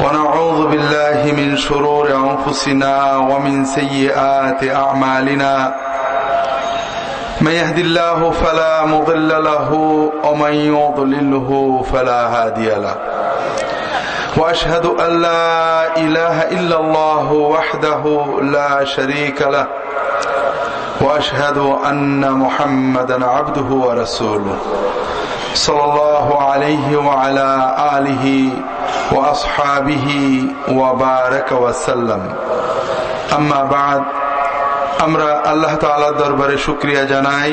ونعوذ بالله من شرور أنفسنا ومن سيئات أعمالنا. من يهد الله فلا مضل له ومن يضلله فلا هادي له. واشهد ان لا اله الا الله وحده لا شريك له. واشهد ان محمدا عبده ورسوله. صلى الله عليه وعلى آله اله واصحابه وبارك وسلم اما بعد আমরা আল্লাহ তালার দরবারে শুক্রিয়া জানাই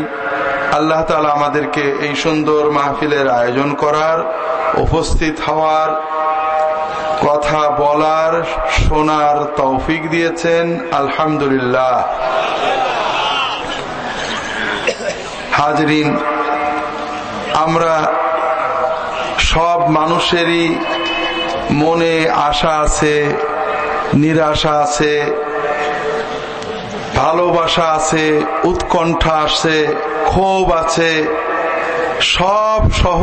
আল্লাহ তালা আমাদেরকে এই সুন্দর মাহফিলের আয়োজন করার উপস্থিত হওয়ার কথা বলার শোনার তৌফিক দিয়েছেন আলহামদুলিল্লাহ হাজরিন আমরা সব মানুষেরই মনে আশা আছে, নিরাশা আছে, ভালোবাসা আছে, উৎকণ্ঠা আছে, ক্ষোভ আছে, সব সহ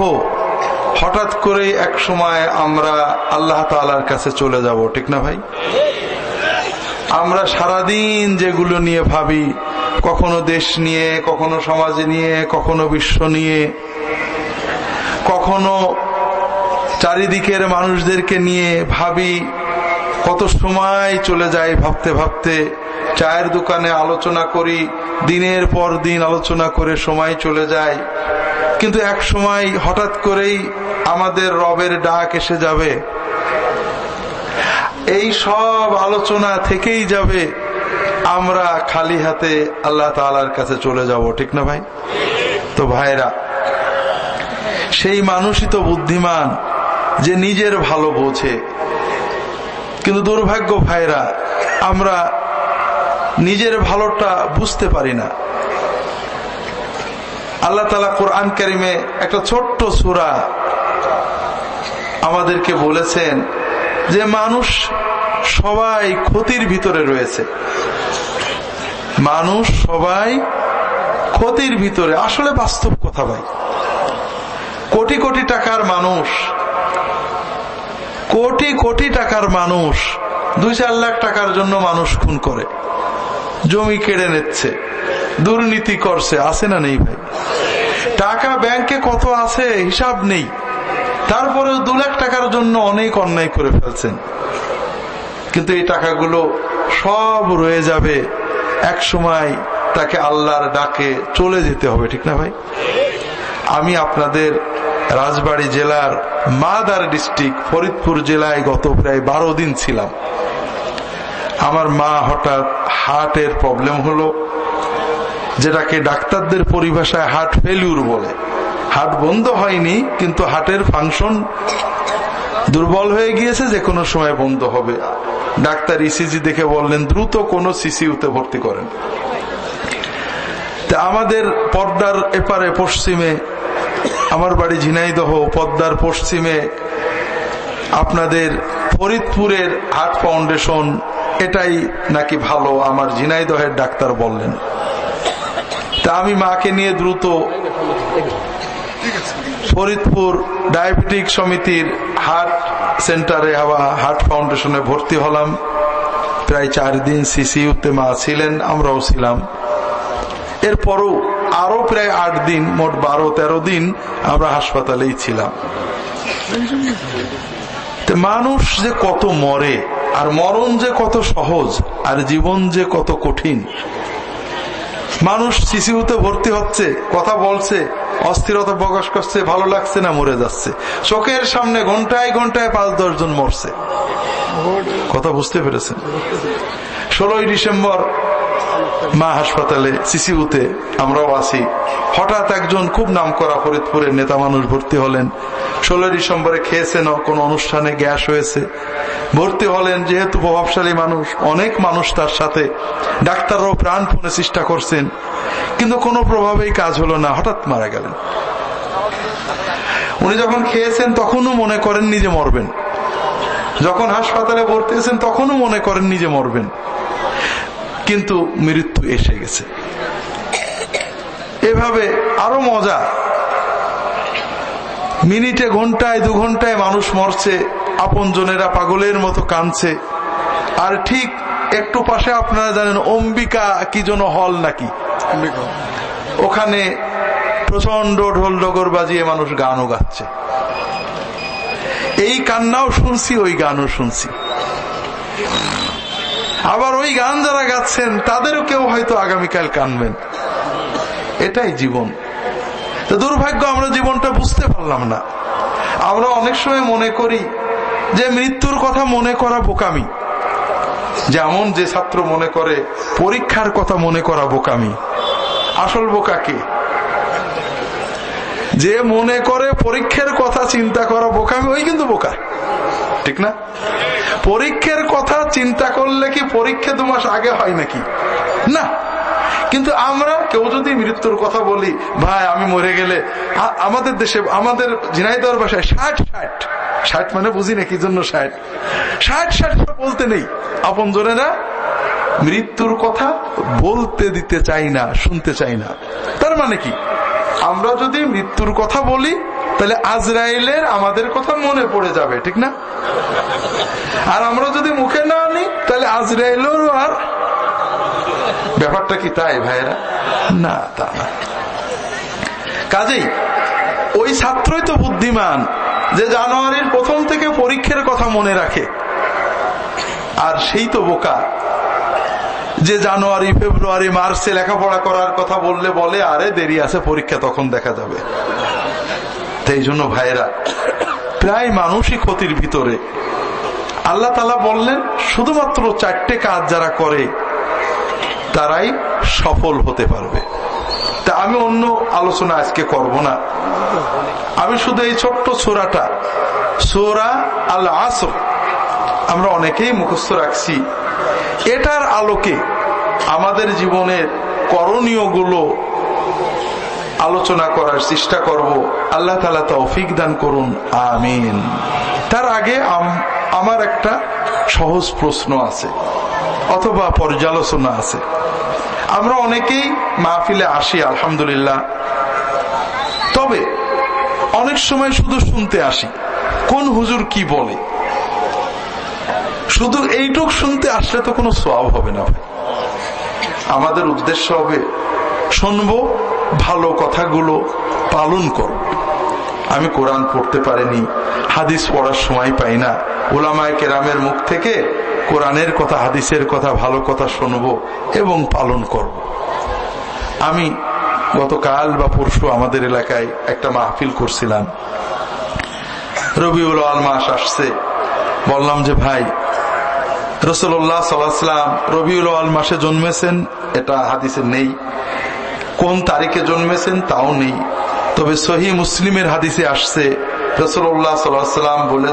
হঠাৎ করে এক সময় আমরা আল্লাহ তালার কাছে চলে যাব, ঠিক না ভাই? আমরা সারাদিন যেগুলো নিয়ে ভাবি, কখনো দেশ নিয়ে, কখনো সমাজ নিয়ে, কখনো বিশ্ব নিয়ে, কখনো চারিদিকের মানুষদেরকে নিয়ে ভাবি কত সময় চলে যায় ভাবতে ভাবতে। চায়ের দোকানে আলোচনা করি, দিনের পর দিন আলোচনা করে সময় চলে যায়। কিন্তু এক সময় হঠাৎ করেই আমাদের রবের ডাক এসে যাবে। এই সব আলোচনা থেকেই যাবে, আমরা খালি হাতে আল্লাহ তালার কাছে চলে যাব, ঠিক না ভাই? তো ভাইরা সেই মানুষই তো বুদ্ধিমান। যে নিজের ভালো বোঝে। কিন্তু দুর্ভাগ্য ভাইরা, আমরা নিজের ভালোটা বুঝতে পারি না। আল্লাহ তালা কোরআন কারিমে একটা ছোট্ট সুরা আমাদেরকে বলেছেন যে মানুষ সবাই ক্ষতির ভিতরে রয়েছে। মানুষ সবাই ক্ষতির ভিতরে। আসলে বাস্তব কথা ভাই, কোটি কোটি টাকার মানুষ কোটি কোটি টাকার মানুষ, দুই চার লাখ টাকার জন্য মানুষ খুন করে। জমি কেড়ে নিচ্ছে, দুর্নীতি করছে, আছে না নেই ভাই? টাকা ব্যাংকে কত আছে? হিসাব নেই। তারপরে দু লাখ টাকার জন্য অনেক অন্যায় করে ফেলছেন। কিন্তু এই টাকাগুলো সব রয়ে যাবে এক সময় তাকে আল্লাহর ডাকে চলে যেতে হবে, ঠিক না ভাই? আমি আপনাদের রাজবাড়ী জেলার মাদার ডিস্ট্রিক্ট, ফরিদপুর জেলায় গত প্রায় বারো দিন ছিলাম। আমার মা হঠাৎ হার্টের প্রবলেম হলো, যেটাকে ডাক্তারদের পরিভাষায় হার্ট ফেলিউর বলে। হার্ট বন্ধ হয়নি, কিন্তু হার্টের ফাংশন দুর্বল হয়ে গিয়েছে, যে কোনো সময় বন্ধ হবে। ডাক্তার ইসিজি দেখে বললেন, দ্রুত কোন সিসিউতে ভর্তি করেন। আমাদের পর্দার এপারে পশ্চিমে আমার বাড়ি ঝিনাইদহ, পদ্মার পশ্চিমে আপনাদের ফরিদপুরের হার্ট ফাউন্ডেশন, এটাই নাকি ভালো, আমার ঝিনাইদহের ডাক্তার বললেন। তা আমি মাকে নিয়ে দ্রুত ফরিদপুর ডায়াবেটিক সমিতির হার্ট সেন্টারে, হওয়া হার্ট ফাউন্ডেশনে ভর্তি হলাম। প্রায় চার দিন সিসিউতে মা ছিলেন, আমরাও ছিলাম। এরপরও আরও প্রায় আট দিন, মোট বারো, তেরো দিন আমরা হাসপাতালেই ছিলাম। মানুষ যে কত মরে, আর মরণ যে কত সহজ, আর জীবন যে কত কঠিন। মানুষ সিসিউতে ভর্তি হচ্ছে, কথা বলছে, অস্থিরতা প্রকাশ করছে, ভালো লাগছে না, মরে যাচ্ছে। চোখের সামনে ঘন্টায় ঘন্টায় পাঁচ, দশ জন মরছে। কথা বুঝতে পেরেছেন? ষোলোই ডিসেম্বর মা হাসপাতালে সিসিউতে আমরাও আছি। হঠাৎ একজন খুব নাম করা ফরিদপুরের নেতা মানুষ ভর্তি হলেন। ষোলোই ডিসেম্বরে খেয়েছেন, কোন অনুষ্ঠানে গ্যাস হয়েছে। ভর্তি হলেন, যেহেতু প্রভাবশালী মানুষ, অনেক মানুষ তার সাথে। ডাক্তাররাও প্রাণপণে চেষ্টা করছেন। কিন্তু কোনো প্রভাবেই কাজ হলো না, হঠাৎ মারা গেলেন। উনি যখন খেয়েছেন, তখনও মনে করেন নিজে মরবেন। যখন হাসপাতালে ভর্তি হয়েছেন, তখনও মনে করেন নিজে মরবেন। কিন্তু মৃত্যু এসে গেছে। এভাবে আরও মজা। মিনিটে ঘন্টায় দু ঘন্টায় মানুষ মরছে আপন জনেরা পাগলের মতো কানছে আর ঠিক একটু পাশে আপনারা জানেন অম্বিকা কি জন্য হল নাকি? ওখানে প্রচণ্ড ঢোল ডগর বাজিয়ে মানুষ গানও গাচ্ছে। এই কান্নাও শুনছি ওই গানও শুনছি। আবার ওই গান যারা গাচ্ছেন, তাদেরও কেউ হয়তো আগামীকাল কানবেন। এটাই জীবন। তো দুর্ভাগ্য, আমরা জীবনটা বুঝতে পারলাম না। আমরা অনেক সময় মনে করি যে মৃত্যুর কথা মনে করা বোকামি। যেমন যে ছাত্র মনে করে, পরীক্ষার কথা মনে করা বোকামি। আসল বোকাকে যে মনে করে পরীক্ষার কথা চিন্তা করা বোকামি, ওই কিন্তু বোকা। ঠিক না? পরীক্ষার কথা চিন্তা করলে কি পরীক্ষা দু মাস আগে হয় নাকি? না। কিন্তু আমরা কেউ যদি মৃত্যুর কথা বলি, ভাই, আমি মরে গেলে আমাদের দেশে, আমাদের ঝিনাইদর ভাষায় ষাট ষাট। ষাট মানে বুঝি না কি জন্য ষাট? ষাট ষাট বলতে নেই। আপন জনেরা মৃত্যুর কথা বলতে দিতে চাই না, শুনতে চাই না। তার মানে কি? আমরা যদি মৃত্যুর কথা বলি তাহলে আজরাইলের আমাদের কথা মনে পড়ে যাবে, ঠিক না? আর আমরা যদি মুখে না আনি, তাহলে আজরাইলেরও আর ব্যাপারটা কি তাই ভাইরা না, তা না। কাজেই, ওই ছাত্রই তো বুদ্ধিমান, যে জানুয়ারির প্রথম থেকে পরীক্ষার কথা মনে রাখে। আর সেই তো বোকা, যে জানুয়ারি, ফেব্রুয়ারি, মার্চে লেখাপড়া করার কথা বললে বলে, আরে দেরি আছে, পরীক্ষা তখন দেখা যাবে। এই জন্য ভাইরা প্রায় মানুষই ক্ষতির ভিতরে। আল্লাহ তালা বললেন, শুধুমাত্র চারটে কাজ যারা করে, তারাই সফল হতে পারবে। তা আমি অন্য আলোচনা আজকে করব না। আমি শুধু এই ছোট্ট সোরাটা, সোরা আল আসর আমরা অনেকেই মুখস্থ রাখছি। এটার আলোকে আমাদের জীবনের করণীয়গুলো আলোচনা করার চেষ্টা করব। আল্লাহ তালা তৌফিক দান করুন। আমিন। তার আগে আমার একটা সহজ প্রশ্ন আছে, অথবা পর্যালোচনা আছে। আমরা অনেকেই মাহফিলে আসি, আলহামদুলিল্লাহ। তবে অনেক সময় শুধু শুনতে আসি, কোন হুজুর কি বলে? শুধু এইটুক শুনতে আসলে তো কোনো সব হবে না ভাই। আমাদের উদ্দেশ্য হবে, শুনব ভালো কথাগুলো পালন করব আমি কোরআন পড়তে পারিনি, হাদিস পড়ার সময় পাই না। ওলামায় কেরামের মুখ থেকে কোরআনের কথা, হাদিসের কথা, ভালো কথা শুনব এবং পালন করব। আমি গতকাল বা পরশু আমাদের এলাকায় একটা মাহফিল করছিলাম। রবিউল আল মাস আসছে। বললাম যে, ভাই রসুল্লাহ সাল্লাম রবিউল আল মাসে জন্মেছেন, এটা হাদিসে নেই। কোন তারিখে জন্মেছেন তাও নেই তবে সহি মুসলিমের হাদিসে আসছে রসুল্লাহ সাল্লাম বলে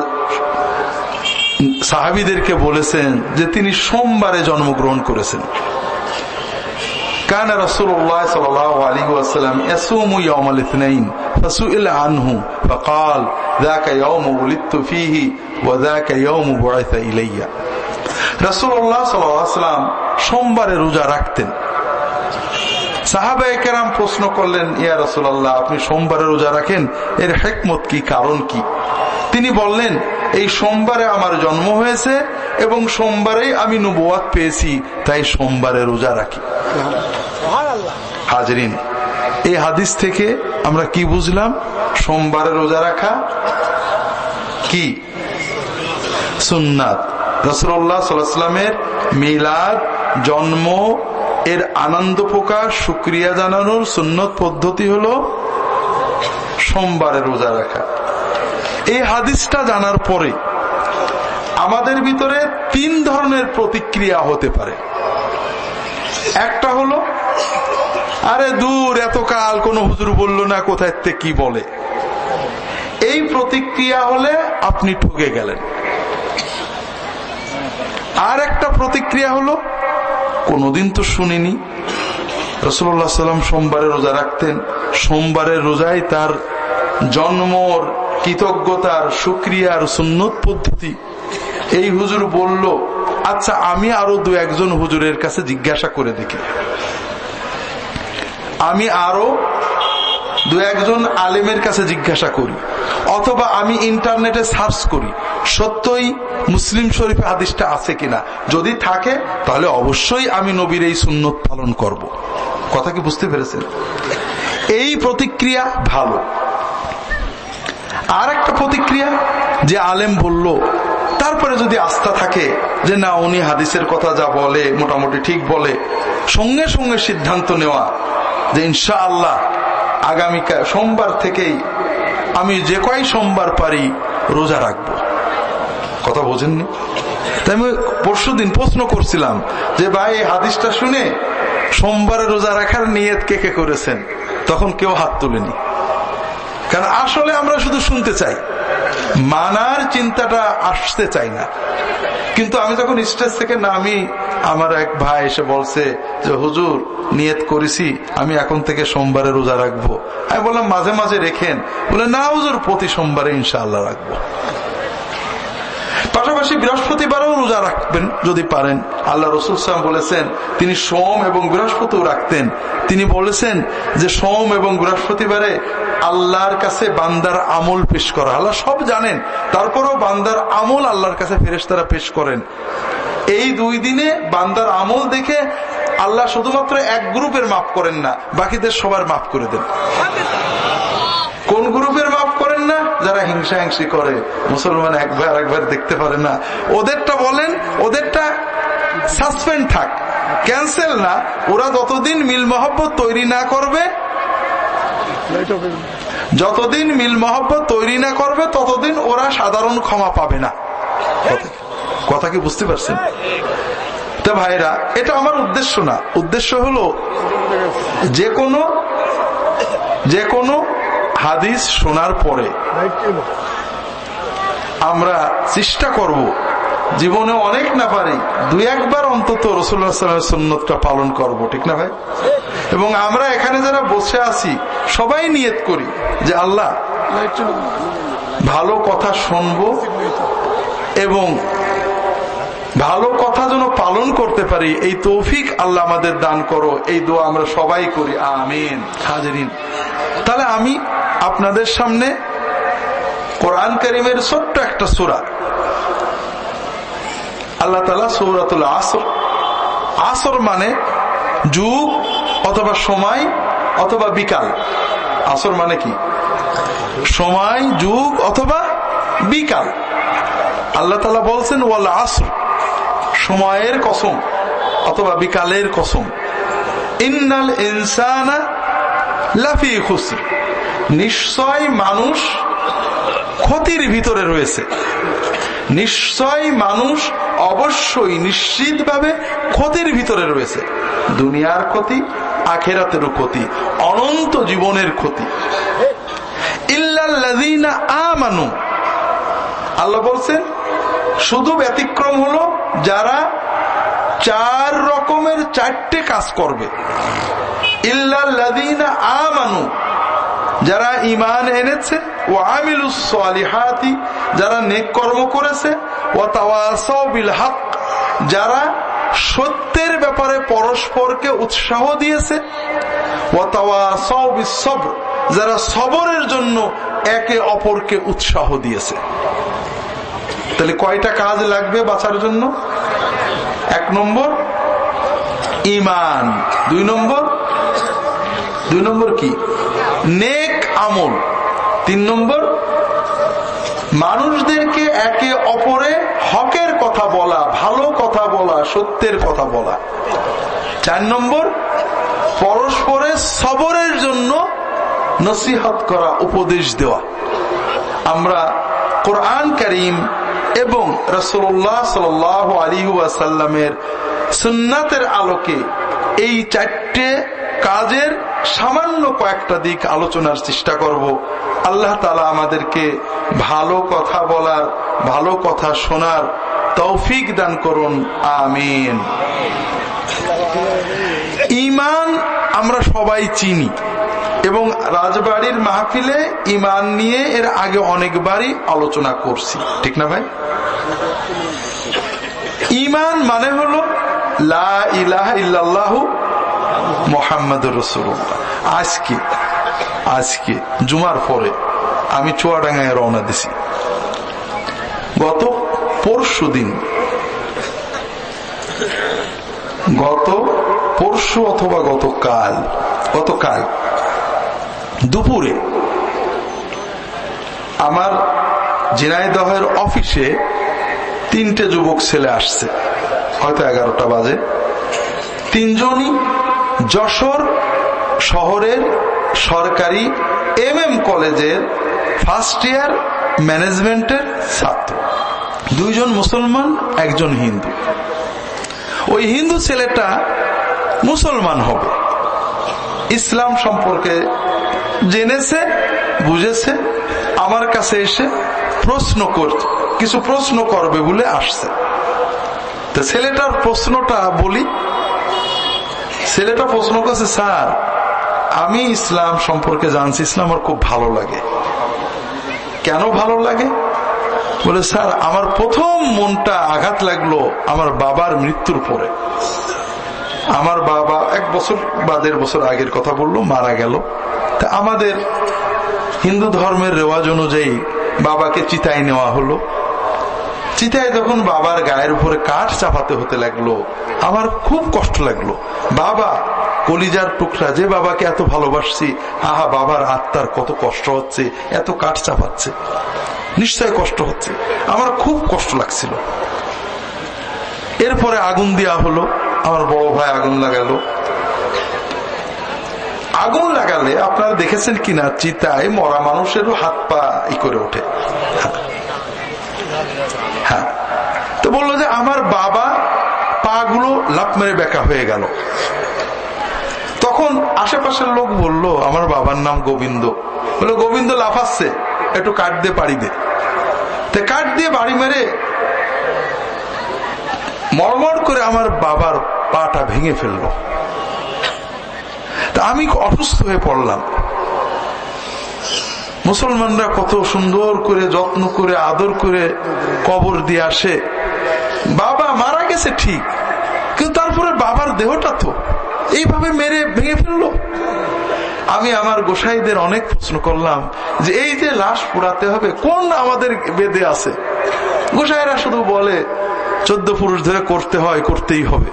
সাহাবিদেরকে বলেছেন যে তিনি সোমবারে জন্মগ্রহণ করেছেন كان رسول الله صلى الله عليه وسلم يصوم يوم الاثنين فسئل عنه فقال ذاك يوم ولدت فيه وذاك يوم بعث إلي رسول الله صلى الله عليه وسلم সোমবারে রোজা রাখতেন সাহাবাহাম প্রশ্ন করলেন ইয়া রসুল্লাহ আপনি সোমবারে রোজা রাখেন? এর হেকমত কি কারণ কি? তিনি বললেন এই সোমবারে আমার জন্ম হয়েছে এবং সোমবারেই আমি নবুয়াত পেয়েছি তাই সোমবারে রোজা রাখি। হাজরিন এই হাদিস থেকে আমরা কি বুঝলাম? সোমবারে রোজা রাখা কি? সুন্নাত। রসুল্লাহ সাল্লামের মিলাদ জন্ম এর আনন্দ প্রকাশ সুক্রিয়া জানানোর সুন্নত পদ্ধতি হল সোমবারে রোজা রাখা। এই হাদিসটা জানার পরে আমাদের ভিতরে তিন ধরনের প্রতিক্রিয়া হতে পারে। একটা হলো, আরে দূর, এতকাল কোন হুজুর বলল না, কোথায় কি বলে? এই প্রতিক্রিয়া হলে আপনি ঠকে গেলেন। আর একটা প্রতিক্রিয়া হলো কোনদিন তো শুনিনি। রসুল্লাহ সাল্লাম সোমবারে রোজা রাখতেন। সোমবারের রোজায় তার জন্মর কৃতজ্ঞতার সুক্রিয়ার সুন্নত পদ্ধতি। এই হুজুর বলল আচ্ছা আমি আরও দু একজন হুজুরের কাছে জিজ্ঞাসা করে দেখি। আমি আরও দু একজন আলেমের কাছে জিজ্ঞাসা করি, অথবা আমি ইন্টারনেটে সার্চ করি, সত্যই মুসলিম শরীফে হাদিসটা আছে কিনা? যদি থাকে, তাহলে অবশ্যই আমি নবীর এই সুন্নত পালন করব। কথা কি বুঝতে পেরেছেন? এই প্রতিক্রিয়া ভালো। আর একটা প্রতিক্রিয়া, যে আলেম বলল, তারপরে যদি আস্থা থাকে, যে না, উনি হাদিসের কথা যা বলে, মোটামুটি ঠিক বলে, সঙ্গে সঙ্গে সিদ্ধান্ত নেওয়া, যে ইনশা আল্লাহ আগামীকাল সোমবার থেকেই আমি যে কয় সোমবার পারি, রোজা রাখব। কথা বোঝেননি? তাই আমি পরশু দিন প্রশ্ন করছিলাম যে, ভাই, এই হাদিসটা শুনে সোমবারে রোজা রাখার নিয়ত কে কে করেছেন? তখন কেউ হাত তুলেনি। কারণ আসলে আমরা শুধু শুনতে চাই। মানার চিন্তাটা আসতে চাই না। কিন্তু আমি যখন স্টেজ থেকে নামি, আমার এক ভাই এসে বলছে যে, হুজুর, নিয়ত করেছি, আমি এখন থেকে সোমবারে রোজা রাখব। আমি বললাম, মাঝে মাঝে রেখেন। বলে, না হুজুর, প্রতি সোমবারে ইনশাল্লাহ রাখব। পাশাপাশি বৃহস্পতিবারও রোজা রাখবেন যদি পারেন। আল্লাহ রসুল বলেছেন, তিনি সোম এবং বৃহস্পতিও রাখতেন। তিনি বলেছেন যে সোম এবং বৃহস্পতিবারে আল্লাহর কাছে বান্দার আমল পেশ করা। আল্লাহ সব জানেন, তারপরেও বান্দার আমল আল্লাহর কাছে ফেরেশতারা পেশ করেন। এই দুই দিনে বান্দার আমল দেখে আল্লাহ শুধুমাত্র এক গ্রুপের মাফ করেন না, বাকিদের সবার মাফ করে দেন। কোন গ্রুপের না যারা হিংসা হিংসি করে, মুসলমান একবার একবার দেখতে পারে না। ওদেরটা বলেন, ওদেরটা সাসপেন্ড থাক। ক্যান্সেল না। ওরা যতদিন মিল মহব্বত তৈরি না করবে, যতদিন মিল মহব্বত তৈরি না করবে, ততদিন ওরা সাধারণ ক্ষমা পাবে না। কথা কি বুঝতে পারছেন? তো ভাইরা, এটা আমার উদ্দেশ্য না। উদ্দেশ্য হলো যে কোনো যে কোনো হাদিস শোনার পরে আমরা চেষ্টা করব। জীবনে অনেক না পারি, দুই একবার অন্তত রসুল্লাহামের সুন্নতটা পালন করব, ঠিক না ভাই? এবং আমরা এখানে যারা বসে আছি, সবাই নিয়ত করি যে আল্লাহ ভালো কথা শুনব এবং ভালো কথা যেন পালন করতে পারি, এই তৌফিক আল্লাহ আমাদের দান করো, এই দোয়া আমরা সবাই করি, আমিন। হাজরিন, তাহলে আমি আপনাদের সামনে কোরআন করিমের ছোট্ট একটা সুরা। আল্লাহ তালা সৌরাতুল আসর আসর মানে যুগ অথবা সময় অথবা বিকাল। আসর মানে কি? সময়, যুগ অথবা বিকাল। আল্লাহ তালা বলছেন, ওয়াল আসর। সময়ের কসম অথবা বিকালের কসম। ইন্নাল ইনসানা লাফি খুসর। নিশ্চয় মানুষ ক্ষতির ভিতরে রয়েছে। নিশ্চয় মানুষ অবশ্যই নিশ্চিতভাবে ক্ষতির ভিতরে রয়েছে। দুনিয়ার ক্ষতি আখেরাতেরও ক্ষতি, অনন্ত জীবনের ক্ষতি। ইল্লাল্লাযীনা আমানু। আল্লাহ বলছেন, শুধু ব্যতিক্রম হলো যারা চার রকমের চারটে কাজ করবে। ইল্লাল্লাযীনা আমানু, যারা ইমান এনেছে ও আমিলুসলিহাতি যারা নেক কর্ম করেছে ও বিল হক, যারা সত্যের ব্যাপারে পরস্পরকে উৎসাহ দিয়েছে ও সবর, যারা সবরের জন্য একে অপরকে উৎসাহ দিয়েছে। তাহলে কয়টা কাজ লাগবে বাঁচার জন্য? এক নম্বর ইমান দুই নম্বর দুই নম্বর কি? নেক আমল। তিন নম্বর, মানুষদেরকে একে অপরে হকের কথা বলা, ভালো কথা বলা, সত্যের কথা বলা। চার নম্বর, পরস্পরের সবরের জন্য নসিহত করা, উপদেশ দেওয়া। আমরা কোরআন করিম এবং রসোল্লাহ সাল আলী ওয়াসাল্লামের সুন্নাতের আলোকে এই চারটে কাজের সামান্য কয়েকটা দিক আলোচনার চেষ্টা করব। আল্লাহ তালা আমাদেরকে ভালো কথা বলার, ভালো কথা শোনার তৌফিক দান করুন। আমিন। ইমান আমরা সবাই চিনি। এবং রাজবাড়ির মাহফিলে ইমান নিয়ে এর আগে অনেকবারই আলোচনা করছি। ঠিক না ভাই? ইমান মানে হলো ইল্লাল্লাহু মোহাম্মদ রসুল্লাহ আজকে আজকে, জুমার পরে আমি চুয়াডাঙ্গায় রওনা দিছি। গত পরশু দিন, গত পরশু অথবা গতকাল গতকাল দুপুরে আমার জিনাইদহের অফিসে তিনটে যুবক ছেলে আসছে। হয়তো এগারোটা বাজে। তিনজনই যশোর শহরের সরকারি এম এম কলেজের ফার্স্ট ইয়ার ম্যানেজমেন্টের ছাত্র। দুইজন মুসলমান, একজন হিন্দু। ওই হিন্দু ছেলেটা মুসলমান হবে। ইসলাম সম্পর্কে জেনেছে, বুঝেছে, আমার কাছে এসে প্রশ্ন করত কিছু প্রশ্ন করবে বলে আসছে। তো ছেলেটার প্রশ্নটা বলি। ছেলেটা প্রশ্ন করছে, স্যার, আমি ইসলাম সম্পর্কে জানছি, ইসলাম আমার খুব ভালো লাগে। কেন ভালো লাগে? বলে, স্যার, আমার প্রথম মনটা আঘাত লাগল আমার বাবার মৃত্যুর পরে। আমার বাবা এক বছর বা দেড় বছর আগের কথা বলল, মারা গেল। তা আমাদের হিন্দু ধর্মের রেওয়াজ অনুযায়ী বাবাকে চিতায় নেওয়া হলো। চিতায় যখন বাবার গায়ের উপরে কাঠ চাপাতে হতে লাগল, আমার খুব কষ্ট লাগল। বাবা, কলিজার টুকরা, যে বাবাকে এত ভালোবাসছি, আহা, বাবার আত্মার কত কষ্ট হচ্ছে, এত কাঠ চাপাচ্ছে। নিশ্চয় কষ্ট হচ্ছে। আমার খুব কষ্ট লাগছিল। এরপরে আগুন দেওয়া হলো। আমার বড় ভাই আগুন লাগালো। আগুন লাগালে আপনারা দেখেছেন কিনা, চিতায় মরা মানুষেরও হাত পা ই করে ওঠে। হ্যাঁ। তো বলল যে আমার বাবা পা গুলো লাভ মেরে বেকা হয়ে গেল। তখন আশেপাশের লোক বলল, আমার বাবার নাম গোবিন্দ। বলল, গোবিন্দ লাফাচ্ছে, একটু কাঠ দিয়ে পাড়ি দে। কাঠ দিয়ে বাড়ি মেরে মরমর করে আমার বাবার পাটা ভেঙে ফেলল। আমি অসুস্থ হয়ে পড়লাম। মুসলমানরা কত সুন্দর করে, যত্ন করে, আদর করে কবর দিয়ে আসে। বাবা মারা গেছে ঠিক, কিন্তু তারপরে বাবার দেহটা তো এইভাবে মেরে ভেঙে ফেলল। আমি আমার গোসাইদের অনেক প্রশ্ন করলাম যে, এই যে লাশ পোড়াতে হবে, কোন আমাদের বেদে আছে? গোসাইরা শুধু বলে চোদ্দ পুরুষ ধরে করতে হয়, করতেই হবে।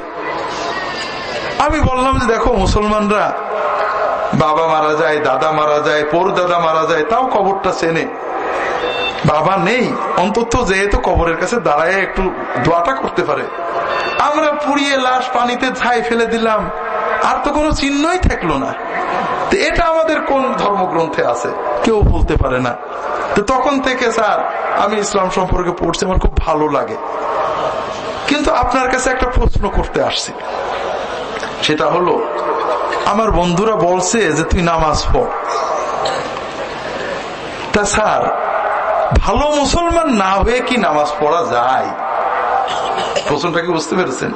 আমি বললাম যে, দেখো, মুসলমানরা বাবা মারা যায়, দাদা মারা যায় পর দাদা মারা যায়, তাও কবরটা চেনে। বাবা নেই, অন্তত যেহেতু কবরের কাছে দাঁড়ায় একটু দোয়াটা করতে পারে। আমরা পুড়িয়ে লাশ পানিতে ছাই ফেলে দিলাম, আর তো কোনো চিহ্নই থাকল না। এটা আমাদের কোন ধর্মগ্রন্থে আছে? কেউ বলতে পারে না। তো তখন থেকে, স্যার, আমি ইসলাম সম্পর্কে পড়ছি, আমার খুব ভালো লাগে। কিন্তু আপনার কাছে একটা প্রশ্ন করতে আসছি। সেটা হলো, আমার বন্ধুরা বলছে যে তুই নামাজ পড়। তা স্যার, ভালো মুসলমান না হয়ে কি নামাজ পড়া যায়? প্রশ্নটা কি বুঝতে পেরেছেন?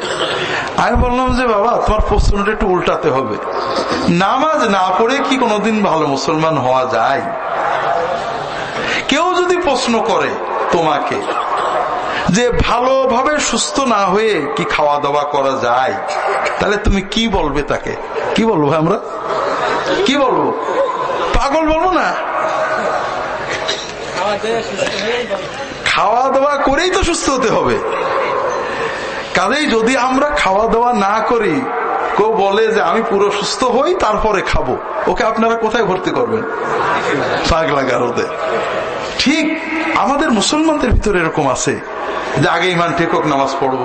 আমি বললাম যে বাবা, তোমার প্রশ্নটা একটু উল্টাতে হবে। নামাজ না পড়ে কি কোনোদিন ভালো মুসলমান হওয়া যায়? কেউ যদি প্রশ্ন করে তোমাকে যে ভালোভাবে সুস্থ না হয়ে কি খাওয়া দাওয়া করা যায়? তাহলে তুমি কি বলবে তাকে? কি বলব আমরা? কি বলব? পাগল বলব না। খাওয়া দাওয়া করেই তো সুস্থ হতে হবে। কাজেই যদি আমরা খাওয়া দাওয়া না করি, কেউ বলে যে আমি পুরো সুস্থ হই, তারপরে খাব। ওকে আপনারা কোথায় ভর্তি করবেন? ঠিক আমাদের মুসলমানদের ভিতরে এরকম আছে যে আগে ইমান ঠিক হোক, নামাজ পড়ব,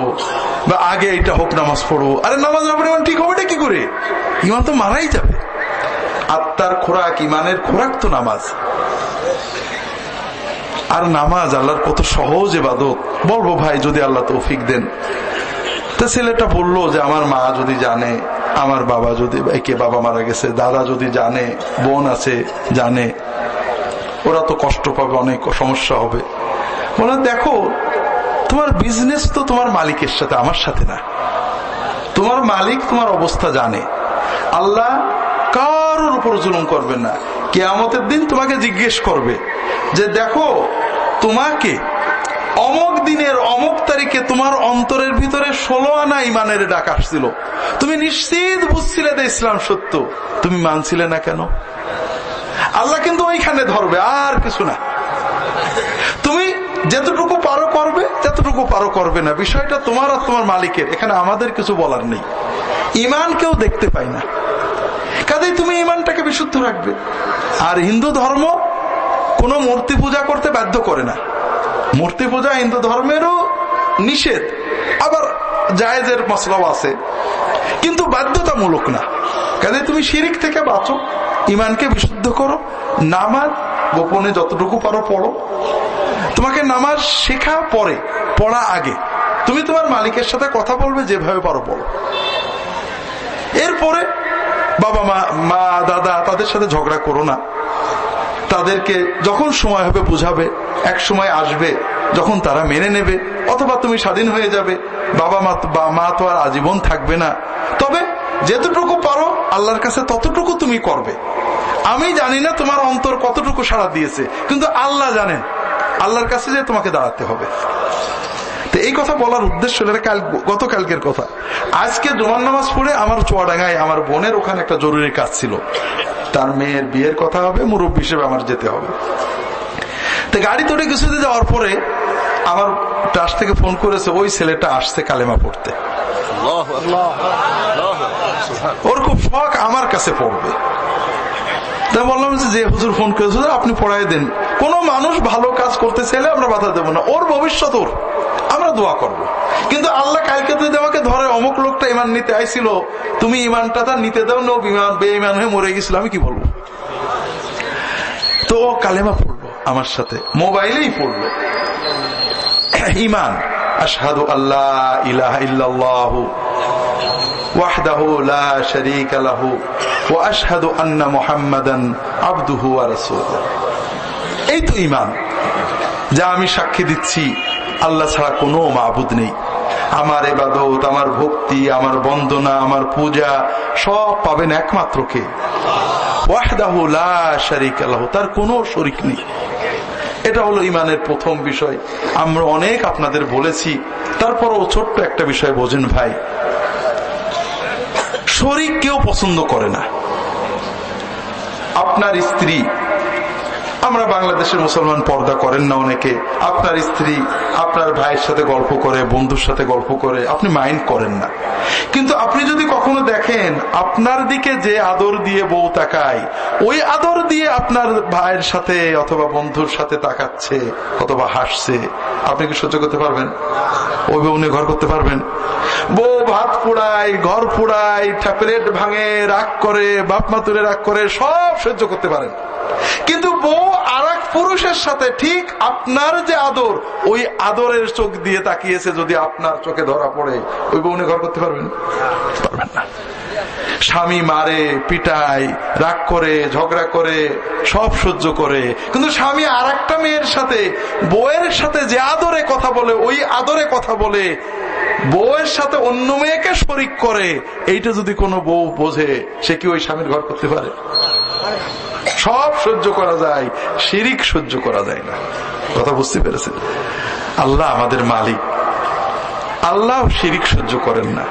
বা আগে এটা হোক, নামাজ পড়ব। আরে নামাজ না পড়ে ঠিক হবে কি করে? ইমান তো মারাই যাবে। আত্মার খোরাক, ইমানের খোরাক তো নামাজ। আর নামাজ আল্লাহর কত সহজ এবাদত বলব ভাই, যদি আল্লাহ তৌফিক দেন। তো ছেলেটা বলল যে আমার মা যদি জানে, আমার বাবা যদি কে বাবা মারা গেছে, দাদা যদি জানে, বোন আছে, জানে। ওরা তো কষ্ট পাবে, অনেক সমস্যা হবে। বলে, দেখো, তোমার বিজনেস তো তোমার মালিকের সাথে, আমার সাথে না। তোমার মালিক তোমার অবস্থা জানে। আল্লাহ কারোর উপর জুলুম করবে না। কেয়ামতের দিন তোমাকে জিজ্ঞেস করবে যে, দেখো, তোমাকে অমক দিনের অমক তারিখে তোমার অন্তরের ভিতরে ষোলো আনা ইমানের ডাক আসছিল। তুমি নিশ্চিত বুঝছিলে যে ইসলাম সত্য। তুমি মানছিলে না কেন? আল্লাহ কিন্তু ওইখানে ধরবে, আর কিছু না। তুমি যেতটুকু পারো করবে যতটুকু পারো করবে না। বিষয়টা তোমার আর তোমার মালিকের, এখানে আমাদের কিছু বলার নেই। ইমান কেউ দেখতে পায় না। কাজেই তুমি ইমানটাকে বিশুদ্ধ রাখবে। আর হিন্দু ধর্ম কোন মূর্তি পূজা করতে বাধ্য করে না। মূর্তি পূজা হিন্দু ধর্মেরও নিষেধ। আবার জায়েজের মশলাও আছে। কিন্তু বাধ্যতামূলক না। কাজে তুমি শিরিক থেকে বাঁচো। ইমানকে বিশুদ্ধ করো, নামাজ গোপনে যতটুকু পারো পড়ো। তোমাকে নামাজ শেখা পরে, পড়া আগে। তুমি তোমার মালিকের সাথে কথা বলবে, যেভাবে পারো পড়ো। এরপরে বাবা, মা মা, দাদা তাদের সাথে ঝগড়া করো না। তাদেরকে যখন সময় হবে বুঝাবে, এক সময় আসবে, যখন তারা মেনে নেবে, অথবা তুমি স্বাধীন হয়ে যাবে। বাবা, মা বা মা তো আর আজীবন থাকবে না। তবে যেতটুকু পারো আল্লাহর কাছে ততটুকু তুমি করবে। আমি জানি না তোমার অন্তর কতটুকু সাড়া দিয়েছে কিন্তু আল্লাহ জানেন। আল্লাহর কাছে যে তোমাকে দাঁড়াতে হবে। তো এই কথা বলার উদ্দেশ্য কাল গতকালকের কথা। আজকে জমান নামাজ পড়ে আমার চুয়াডাঙ্গায় আমার বোনের ওখানে একটা জরুরি কাজ ছিল। তার মেয়ের বিয়ের কথা হবে মুরব্বী হিসেবে আমার যেতে হবে। তো গাড়ি তোড়ে কিছুতে যাওয়ার পরে আমার ট্রাস থেকে ফোন করেছে ওই ছেলেটা আসছে কালেমা পড়তে। ওর খুব শখ আমার কাছে পড়বে। তাই বললাম যে হুজুর ফোন করেছে আপনি পড়াই দেন। কোন মানুষ ভালো কাজ করতে চাইলে আমরা বাধা দেবো না। ওর ভবিষ্যৎ ওর। আমরা দোয়া করব। কিন্তু আল্লাহ কালকে যদি আমাকে ধরে, অমুক লোকটা ইমান নিতে আইছিল, তুমি ইমানটা তার নিতে দাও, নো বিমান, বেঈমান হয়ে মরে গেছিল, আমি কি বলব? তো কালেমা পড়ল আমার সাথে। মোবাইলেই পড়ল। ইমান। আশহাদু আল্লাহ ইলাহা ইল্লাল্লাহু শারীকা লাহু ওয়া আশহাদু আন্না মুহাম্মাদান আবদুহু ওয়া রাসূলুহু। এই তো ইমান যা আমি সাক্ষী দিচ্ছি, আল্লাহ ছাড়া কোনো মাবুদ নেই। আমার এবাদত আমার ভক্তি, আমার বন্দনা, আমার পূজা, সব পাবেন একমাত্র কে? ওয়াহদাহু লা শারীকা লাহু, তার কোনো শরিক নেই। এটা হলো ইমানের প্রথম বিষয়। আমরা অনেক আপনাদের বলেছি, তারপরও ছোট্ট একটা বিষয় বোঝেন ভাই। শরিক কেউ পছন্দ করে না। আপনার স্ত্রী আমরা বাংলাদেশের মুসলমান পর্দা করেন না অনেকে। আপনার স্ত্রী, আপনার ভাইয়ের সাথে গল্প করে, বন্ধুর সাথে গল্প করে, আপনি মাইন্ড করেন না। কিন্তু আপনি যদি কখনো দেখেন, আপনার দিকে যে আদর দিয়ে বউ তাকায়, ওই আদর দিয়ে আপনার ভাইয়ের সাথে অথবা বন্ধুর সাথে তাকাচ্ছে অথবা হাসছে, আপনি কি সহ্য করতে পারবেন? ওই বউ নিয়ে ঘর করতে পারবেন? বউ ভাত পোড়ায়, ঘর পোড়ায় প্লেট ভাঙে, রাগ করে বাপ মা তুলে রাগ করে, সব সহ্য করতে পারেন। কিন্তু বউ আর পুরুষের সাথে ঠিক আপনার যে আদর, ওই আদরের চোখ দিয়ে তাকিয়েছে যদি আপনার চোখে ধরা পড়ে, ওই বউ ঘর করতে পারবেন? পারবেন না। স্বামী মারে, পিটায়, রাগ করে, ঝগড়া করে, সব সহ্য করে। কিন্তু স্বামী আর একটা মেয়ের সাথে, বউয়ের সাথে যে আদরে কথা বলে, ওই আদরে কথা বলে, বউয়ের সাথে অন্য মেয়েকে শরিক করে, এইটা যদি কোনো বউ বোঝে, সে কি ওই স্বামীর ঘর করতে পারে? সব সহ্য করা যায়, শিরিক সহ্য করা যায় না। কথা বুঝতে পেরেছেন? আল্লাহ আমাদের মালিক। আল্লাহ শিরিক সহ্য করেন না।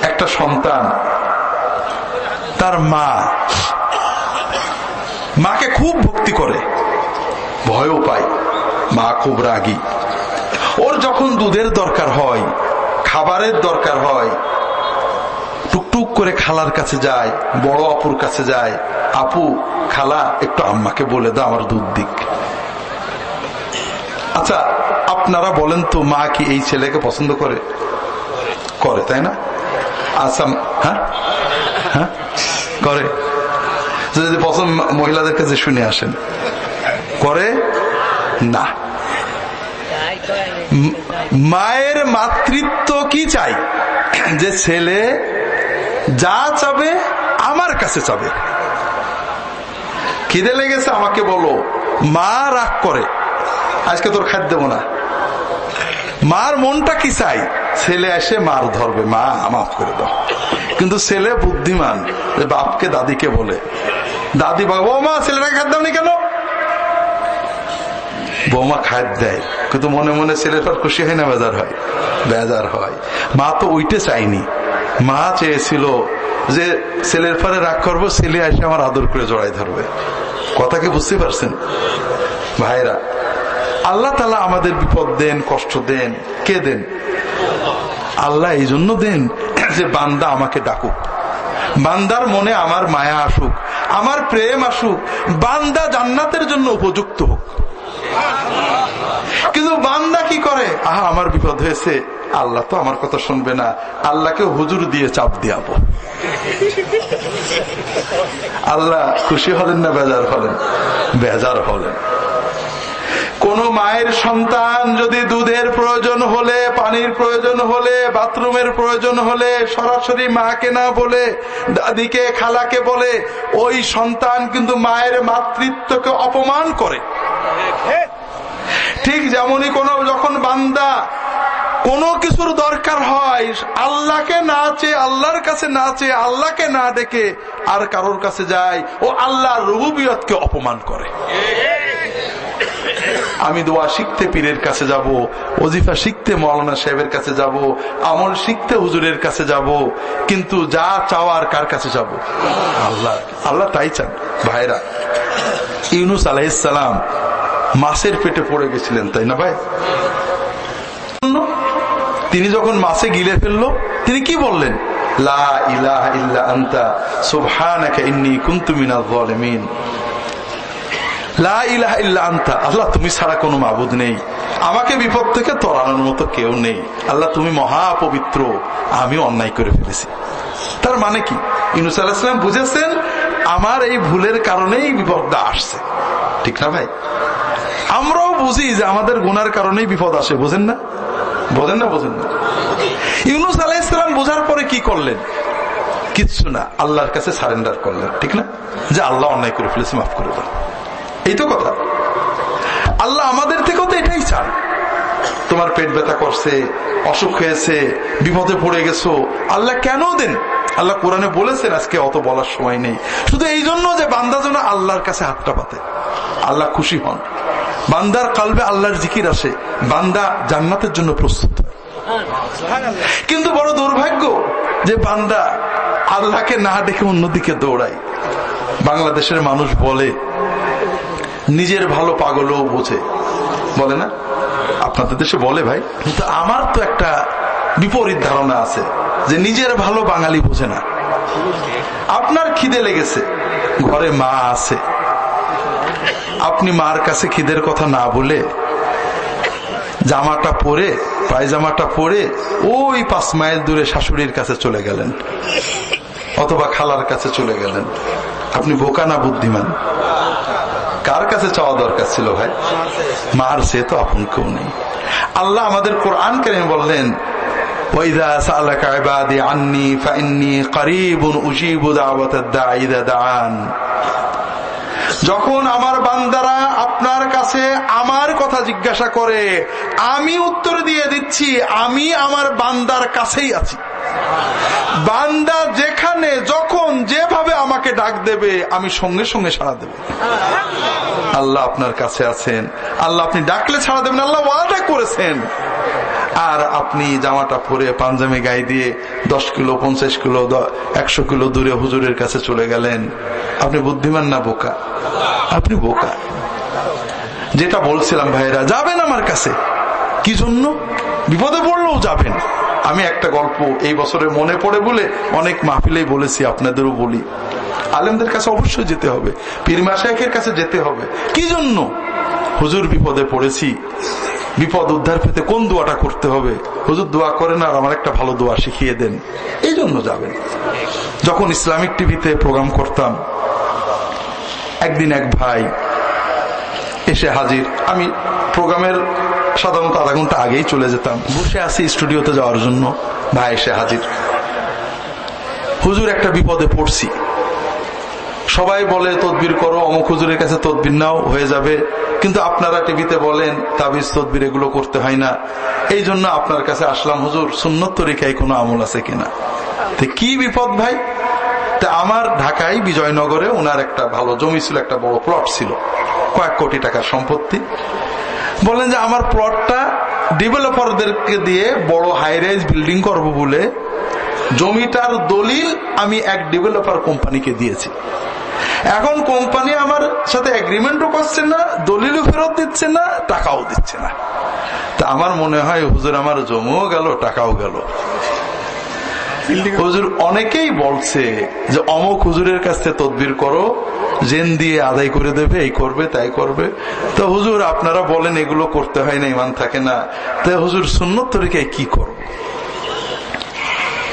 একটা সন্তান, তার মা, মাকে খুব ভক্তি করে, ভয়ও পায়, মা খুব রাগী। ওর যখন দুধের দরকার হয়, খাবারের দরকার হয় করে খালার কাছে যায়, বড় আপুর কাছে যায়, আপু, খালা, একটু আম্মাকে বলে দাও আমার দুধ দিক। আচ্ছা আপনারা বলেন তো মা কি এই ছেলেকে পছন্দ করে? করে, তাই না? আসাম হ্যাঁ? হ্যাঁ? করে। যদি পছন্দ মহিলাদের কাছে শুনে আসেন। করে? না। মায়ের মাতৃত্ব কি চাই? যে ছেলে যা চাবে আমার কাছে চাবে। খিদে লেগেছে, আমাকে বলো, মা রাগ করে। আজকে তোর খাদ্য দেবো না। মার মনটা কি চাই? ছেলে এসে মার ধরবে। মা, মাফ করে দাও। কিন্তু ছেলে বুদ্ধিমান। বাপকে দাদিকে বলে, দাদি বাবা ও মা ছেলেটাকে খাদ্য দাওনি কেন? বৌমা খাদ দেয়, কিন্তু মনে মনে ছেলের পর খুশি হয় না, বেজার হয়। বেজার হয়। মা তো ওইটে চাইনি মা চেয়েছিল যে ছেলের পরে রাগ করব, ছেলে এসে আমার আদর করে জড়াই ধরবে। কথা কি বুঝতে পারছেন? ভাইরা, আল্লাহ তালা আমাদের বিপদ দেন, কষ্ট দেন। কে দেন? আল্লাহ এই জন্য দেন যে বান্দা আমাকে ডাকুক। বান্দার মনে আমার মায়া আসুক, আমার প্রেম আসুক, বান্দা জান্নাতের জন্য উপযুক্ত হোক। কিন্তু বান্দা কি করে? আহা, আমার বিপদ হয়েছে। আল্লাহ তো আমার কথা শুনবে না। আল্লাহকে হুজুর দিয়ে চাপ দিয়াবো। আল্লাহ খুশি হলেন না বেজার হলেন? বেজার হলেন। কোন মায়ের সন্তান যদি দুধের প্রয়োজন হলে, পানির প্রয়োজন হলে, বাথরুমের প্রয়োজন হলে, সরাসরি মাকে না বলে, দাদিকে, খালাকে বলে, ওই সন্তান কিন্তু মায়ের মাতৃত্বকে অপমান করে। ঠিক যেমনই কোন যখন বান্দা কোনো কিছুর দরকার হয়। আল্লাহকে না চেয়ে, আল্লাহর কাছে না চেয়ে, আল্লাহকে না ডেকে আর কারোর কাছে যায় ও আল্লাহ রুবিয়তকে অপমান করে। আমি দোয়া শিখতে পীরের কাছে যাব, ওজিফা শিখতে মৌলানা সাহেবের কাছে যাব, আমল শিখতে হুজুরের কাছে যাব, কিন্তু যা চাওয়ার কার কাছে যাব? আল্লাহ। আল্লাহ তাই চান। ভাইরা, ইউনুস আলাইসালাম মাছের পেটে পড়ে গেছিলেন, তাই না ভাই? তিনি যখন মাছে গিলে ফেলল, তিনি কি বললেন? লা ইলাহা ইল্লা আন্তা, সুবহানাকা ইন্নী কুনতু মিনাল যালিমিন। আল্লাহ তুমি ছাড়া কোনো মাবুদ নেই। আমাকে বিপদ থেকে তরানোর মতো কেউ নেই। আল্লাহ তুমি মহা পবিত্র আমি অন্যায় করে ফেলেছি। তার মানে কি? ইনুস আলাহিসাম বুঝেছেন, আমার এই ভুলের কারণেই বিপদটা আসছে। ঠিক না ভাই? আমরাও বুঝি যে আমাদের গুনার কারণেই বিপদ আসে, বুঝেন না? বোঝেন না বোঝেন না। ইউনুস আলাহিসাম বোঝার পরে কি করলেন? কিচ্ছু না, আল্লাহর কাছে সারেন্ডার করলেন, ঠিক না? যে আল্লাহ অন্যায় করে ফেলেছে, মাফ করে দেন। এই তো কথা। আল্লাহ আমাদের থেকেও তো এটাই চান। তোমার পেট ব্যথা করছে, অসুখ হয়েছে, বিপদে পড়ে গেছো, আল্লাহ কেন দেন? আল্লাহ কোরআনে বলেছেন আজকে অত বলার সময় নেই। শুধু এই জন্য যে বান্দা যেন আল্লাহর কাছে হাতটা পাতে। আল্লাহ খুশি হন। বান্দার কালবে আল্লাহর জিকির আসে। বান্দা জান্নাতের জন্য প্রস্তুত কিন্তু বড় দুর্ভাগ্য যে বান্দা আল্লাহকে না দেখে অন্যদিকে দৌড়ায়। বাংলাদেশের মানুষ বলে, নিজের ভালো পাগলও বোঝে। বলে না? আপনাদের দেশে বলে ভাই। কিন্তু আমার তো একটা বিপরীত ধারণা আছে যে নিজের ভালো বাঙালি বোঝে না। আপনার খিদে লেগেছে, ঘরে মা আছে। আপনি মার কাছে খিদের কথা না বলে জামাটা পরে, পায়জামাটা পরে ওই পাঁচ মাইল দূরে শাশুড়ির কাছে চলে গেলেন। অথবা খালার কাছে চলে গেলেন। আপনি বোকা না বুদ্ধিমান? কার কাছে চাওয়া দরকার ছিল ভাই? মার সে তো আপন কেউ নেই। আল্লাহ আমাদের কোরআন কেন বললেন যখন আমার বান্দারা আপনার কাছে আমার কথা জিজ্ঞাসা করে, আমি উত্তর দিয়ে দিচ্ছি, আমি আমার বান্দার কাছেই আছি। বান্দা যেখানে, যখন যেভাবে আমাকে ডাক দেবে, আমি সঙ্গে সঙ্গে সাড়া দেব। আল্লাহ আপনার কাছে আছেন। আল্লাহ আপনি ডাকলে ছাড়া দেবেন, আল্লাহ ওয়াদা করেছেন। আর আপনি জামাটা পরে পাঞ্জামি গায়ে দিয়ে দশ কিলো, পঞ্চাশ কিলো একশো কিলো দূরে হুজুরের কাছে চলে গেলেন। আপনি বুদ্ধিমান না বোকা? আপনি বোকা। যেটা বলছিলাম ভাইরা যাবেন আমার কাছে। কি জন্য? বিপদে পড়লেও যাবেন। আমি একটা গল্প এই বছরে মনে পড়ে বলে অনেক মাহফিলেই বলেছি, আপনাদেরও বলি। আলেমদের কাছে অবশ্যই যেতে হবে। পীরমা শেখের কাছে যেতে হবে। কি জন্য? হুজুর বিপদে পড়েছি। বিপদ উদ্ধার পেতে কোন দোয়াটা করতে হবে? হুজুর দোয়া করেন আর আমার একটা ভালো দোয়া শিখিয়ে দেন। এই জন্য যাবেন। যখন ইসলামিক টিভিতে প্রোগ্রাম করতাম, একদিন এক ভাই এসে হাজির। আমি প্রোগ্রামের সাধারণত আধা ঘণ্টা আগেই চলে যেতাম। বসে আসি স্টুডিওতে যাওয়ার জন্য। ভাই এসে হাজির। হুজুর একটা বিপদে পড়ছি। সবাই বলে, তদবির করো, অমুক হুজুরের কাছে তদবির নাও, হয়ে যাবে। কিন্তু আপনারা টিভিতে বলেন, তাবিজ, তদবির, এগুলো করতে হয় না। এই জন্য আপনার কাছে আসলাম, হুজুর, সুন্নত তরিকায় কোনো আমল আছে কিনা? কি বিপদ ভাই? তা আমার ঢাকায় বিজয়নগরে ওনার একটা ভালো জমি ছিল, একটা বড় প্লট ছিল, কয়েক কোটি টাকার সম্পত্তি। বলেন যে, আমার প্লটটা ডেভেলপারদেরকে দিয়ে বড় হাই রাইজ বিল্ডিং করব বলে জমিটার দলিল আমি এক ডেভেলপার কোম্পানিকে দিয়েছি। এখন কোম্পানি আমার সাথে এগ্রিমেন্টও করছে না, দলিলও ফেরত দিচ্ছে না, টাকাও দিচ্ছে না। তা আমার মনে হয় হুজুর আমার জমিও গেল, টাকাও গেল। হুজুর অনেকেই বলছে যে, অমক হুজুরের কাছ তদবির করো, জেন দিয়ে আদায় করে দেবে, এই করবে, তাই করবে। তো হুজুর আপনারা বলেন, এগুলো করতে হয় না, ইমান থাকে না। তো হুজুর সুন্নত তরিকায় কি করব?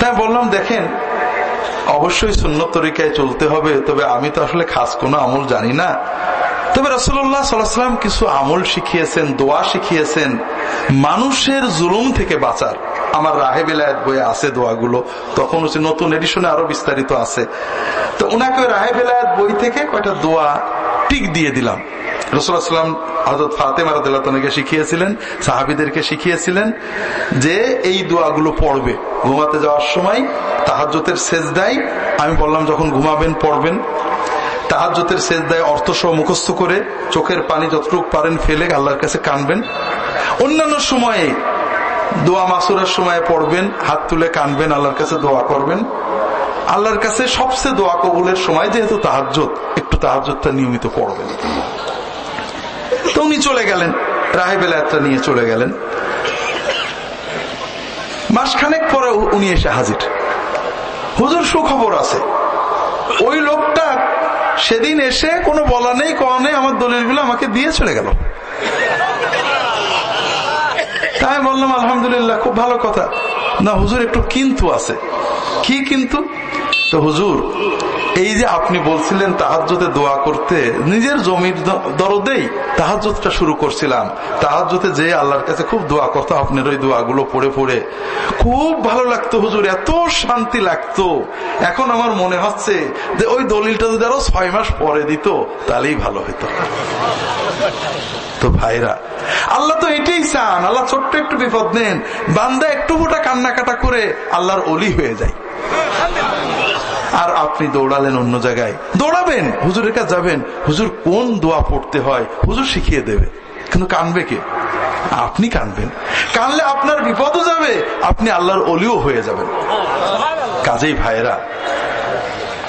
তাই বললাম, দেখেন, অবশ্যই সুন্নত তরিকায় চলতে হবে, তবে আমি তো আসলে খাস কোনো আমল জানি না। তবে রসুল্লাহ সাল্লাম কিছু আমল শিখিয়েছেন, দোয়া শিখিয়েছেন, মানুষের জুলুম থেকে বাঁচার। আমার রাহে বেলায়ত বইয়ে আছে দোয়াগুলো, তখন হচ্ছে নতুন এডিশনে আরও বিস্তারিত আছে। তো ওনাকে রাহে বেলায়ত বই থেকে কয়টা দোয়া টিক দিয়ে দিলাম। রসুলাম হজরত ফাতেমা রাদিল্লাহকে শিখিয়েছিলেন, সাহাবিদেরকে শিখিয়েছিলেন যে এই দোয়াগুলো পড়বে। ঘুমাতে যাওয়ার সময় তাহাজতের শেষ দেয় আমি বললাম যখন ঘুমাবেন পড়বেন তাহাজতের শেষ দেয় অর্থ সহ মুখস্থ করে চোখের পানি যতটুকু পারেন ফেলে আল্লাহর কাছে কানবেন। অন্যান্য সময়ে দোয়া মাসুরের সময় পড়বেন, হাত তুলে কানবেন, আল্লাহর কাছে দোয়া করবেন। আল্লাহর কাছে সবচেয়ে দোয়া কবুলের সময় যেহেতু তাহাজত একটু তাহাজতটা নিয়মিত পড়বেন। তো উনি চলে গেলেন। রাহে বেলায়াতটা নিয়ে চলে গেলেন। মাসখানেক পরে উনি এসে হাজির। হুজুর সুখবর আছে। ওই লোকটা সেদিন এসে কোনো বলা নেই, কওয়া নেই, আমার দলিলগুলো আমাকে দিয়ে চলে গেল। তাই বললাম, আলহামদুলিল্লাহ, খুব ভালো কথা। না, হুজুর, একটু কিন্তু আছে। কি কিন্তু? তো হুজুর এই যে আপনি বলছিলেন তাহাজতে দোয়া করতে, নিজের জমির দরদেই তাহাজতটা শুরু করছিলাম। তাহাজতে যে আল্লাহর কাছে খুব দোয়া করতো, আপনার ওই দোয়াগুলো পড়ে পড়ে। খুব ভালো লাগতো, হুজুর, এত শান্তি লাগতো। এখন আমার মনে হচ্ছে যে ওই দলিলটা যদি আরও ছয় মাস পরে দিত, তাহলেই ভালো হইতো। তো ভাইরা, আল্লাহ তো এটাই চান। আল্লাহ ছোট্ট একটু বিপদ নেন। বান্দা একটু ফোটা কান্নাকাটা করে আল্লাহর অলি হয়ে যায়। আর আপনি দৌড়ালেন অন্য জায়গায়। দৌড়াবেন, হুজুরের কাছে যাবেন, হুজুর কোন দোয়া পড়তে হয়, হুজুর শিখিয়ে দেবে। কিন্তু কানবে কে? আপনি কানবেন। কানলে আপনার বিপদও যাবে, আপনি আল্লাহর অলিও হয়ে যাবেন। কাজেই ভাইরা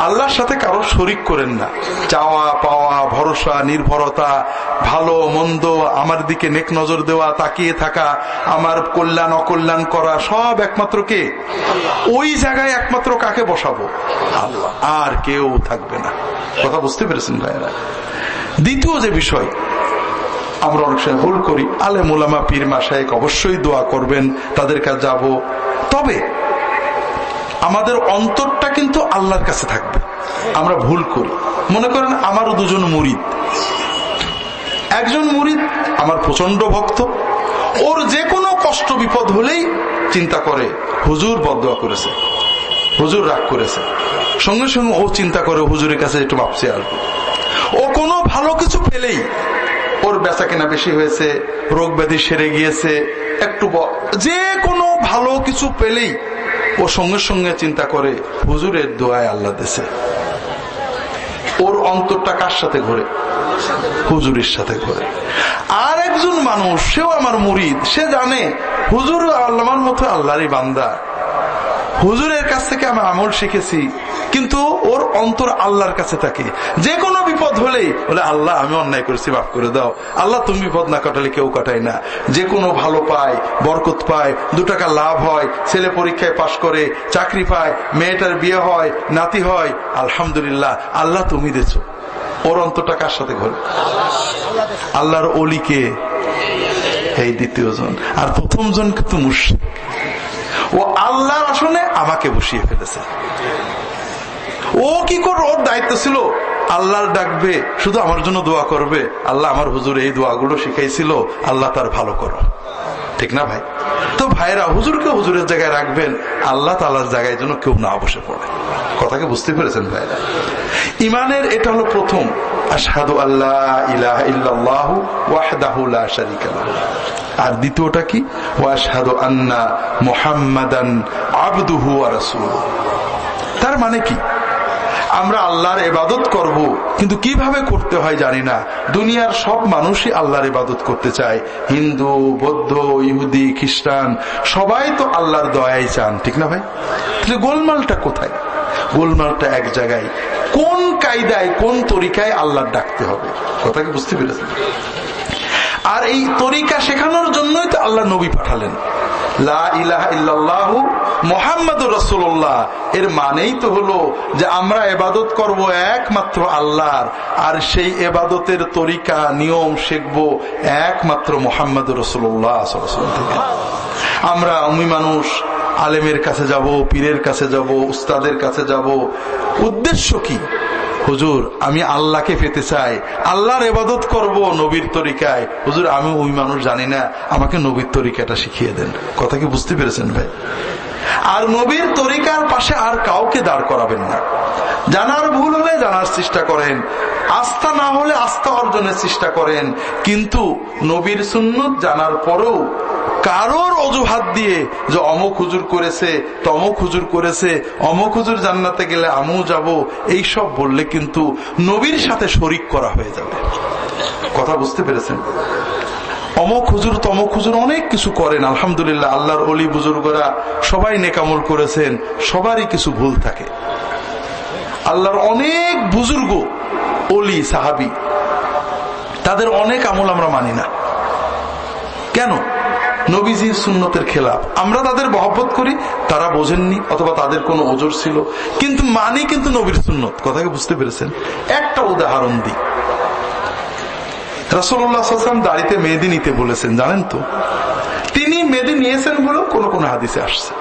আল্লাহর সাথে কারও শরিক করেন না। চাওয়া পাওয়া ভরসা নির্ভরতা ভালো মন্দ আমার দিকে নেক নজর দেওয়া তাকিয়ে থাকা আমার কল্যাণ অকল্যাণ করা সব একমাত্র কে? ওই জায়গায় একমাত্র কাকে বসাবো? আল্লাহ। আর কেউ থাকবে না। কথা বুঝতে পেরেছেন ভাইয়েরা? দ্বিতীয় যে বিষয় আমরা অনেক সময় ভুল করি। আলে মোলামা পীর মাসায়ক অবশ্যই দোয়া করবেন তাদের কাছে যাব। তবে আমাদের অন্তরটা কিন্তু আল্লাহর কাছে থাকবে। আমরা ভুল করি। মনে করেন আমারও দুজন মুরিদ। একজন মুরিদ আমার প্রচণ্ড ভক্ত। ওর যে কোনো কষ্ট, বিপদ হলেই চিন্তা করে, হুজুর বদয়া করেছে। হুজুর রাগ করেছে। সঙ্গে সঙ্গে ও চিন্তা করে, হুজুরের কাছে একটু ভাবছে আর ও কোনো ভালো কিছু পেলেই ওর বেচা কেনা বেশি হয়েছে, রোগ ব্যাধি সেরে গিয়েছে, একটু যে কোনো ভালো কিছু পেলেই ও সঙ্গে সঙ্গে চিন্তা করে, হুজুরের দোয়ায় আল্লাহ দেশে ওর অন্তরটা কার সাথে ঘোরে? হুজুরের সাথে ঘোরে। আর একজন মানুষ, সেও আমার মুরিদ, সে জানে হুজুর আল্লাহর মতো আল্লাহরই বান্দা। হুজুরের কাছ থেকে আমি আমল শিখেছি। কিন্তু ওর অন্তর আল্লাহর কাছে থাকে। যে কোনো বিপদ হলেই বলে, আল্লাহ, আমি অন্যায় করেছি, মাফ করে দাও। আল্লাহ, তুমি বিপদ না কাটালে কেউ কাটায় না। যে কোনো ভালো পায়, বরকত পায়, দু টাকা লাভ হয়, ছেলে পরীক্ষায় পাশ করে, চাকরি পায়, মেয়েটার বিয়ে হয়, নাতি হয়, আলহামদুলিল্লাহ, আল্লাহ তুমি দেছো ওর অন্তরটা কার সাথে ঘরে? আল্লাহর অলিকে। এই দ্বিতীয় জন। আর প্রথম জন কিন্তু মুর্শিদ ও আল্লাহর আসনে আমাকে বসিয়ে ফেলেছে। ও কি করো ওর দায়িত্ব ছিল আল্লাহর ডাকবে, শুধু আমার জন্য দোয়া করবে। আল্লাহ আমার হুজুর এই দোয়াগুলো শিখাইছিল, আল্লাহ তার ভালো করো। ঠিক না ভাই? তো ভাইরা হুজুরকে হুজুরের জায়গায় রাখবেন, আল্লাহ তালার জায়গায় যেন কেউ না বসে পড়ে। কথাকে বুঝতে পেরেছেন ভাইরা ইমানের এটা হলো প্রথম। আশহাদু আল্লাহ ইলাহা ইল্লাল্লাহু ওয়াহদাহু লা আর দ্বিতীয়টা কি? ওয়াশহাদু আন্না মুহাম্মাদান আবদুহু রাসূলুহু। তার মানে কি? আমরা আল্লাহর এবাদত করব। কিন্তু কীভাবে করতে হয় জানি না। দুনিয়ার সব মানুষই আল্লাহর ইবাদত করতে চায়। হিন্দু, বৌদ্ধ, ইহুদি, খ্রিস্টান, সবাই তো আল্লাহর দয়াই চান, ঠিক না ভাই? তাহলে গোলমালটা কোথায়? গোলমালটা এক জায়গায়। কোন কায়দায়, কোন তরিকায় আল্লাহর ডাকতে হবে? কথা কি বুঝতে পেরেছেন? আর এই তরিকা শেখানোর জন্যই তো আল্লাহ নবী পাঠালেন। লা ইলাহা মোহাম্মদ রসুল্লাহ এর মানেই তো হলো যে আমরা এবাদত করব একমাত্র আল্লাহর, আর সেই এবাদতের তরিকা, নিয়ম শিখব একমাত্র মোহাম্মদ রসুল্লাহ থেকে। আমরা অমি মানুষ, আলেমের কাছে যাব, পীরের কাছে যাব, উস্তাদের কাছে যাব। উদ্দেশ্য কি? হুজুর, আমি আল্লাহকে পেতে চাই। আল্লাহর এবাদত করব নবীর তরিকায়। হুজুর, আমি ওই মানুষ জানি না। আমাকে নবীর তরিকাটা শিখিয়ে দেন। কথা কি বুঝতে পেরেছেন ভাই? আর নবীর তরিকার পাশে আর কাউকে দাঁড় করাবেন না। জানার ভুল হলে জানার চেষ্টা করেন। আস্থা না হলে আস্থা অর্জনের চেষ্টা করেন। কিন্তু নবীর সুন্নত জানার পরেও কারোর অজুহাত দিয়ে যে অমুক হুজুর করেছে, তমক হুজুর করেছে, অমুক হুজুর জান্নাতে গেলে আমু যাব এই সব বললে কিন্তু নবীর সাথে শরিক করা হয়ে যাবে। কথা বুঝতে পেরেছেন? অমক হুজুর, তমক হুজুর অনেক কিছু করেন, আলহামদুলিল্লাহ, আল্লাহর অলি বুজুর্গরা সবাই নেকামল করেছেন, সবারই কিছু ভুল থাকে। আল্লাহর অনেক বুজুর্গ অলি, সাহাবি, তাদের অনেক আমল আমরা মানি না। কেন? নবীজির সুন্নতের খেলাফ আমরা তাদের মহব্বত করি, তারা বোঝেননি অথবা তাদের কোনো ওজোর ছিল। কিন্তু মানি কিন্তু নবীর সুন্নত। কথাকে বুঝতে পেরেছেন? একটা উদাহরণ দিই। দাড়িতে মেহেদি নিতে বলেছেন, জানেন তো? তিনি মেহেদি নিয়েছেন কোন কোন হাদিসে আসছে।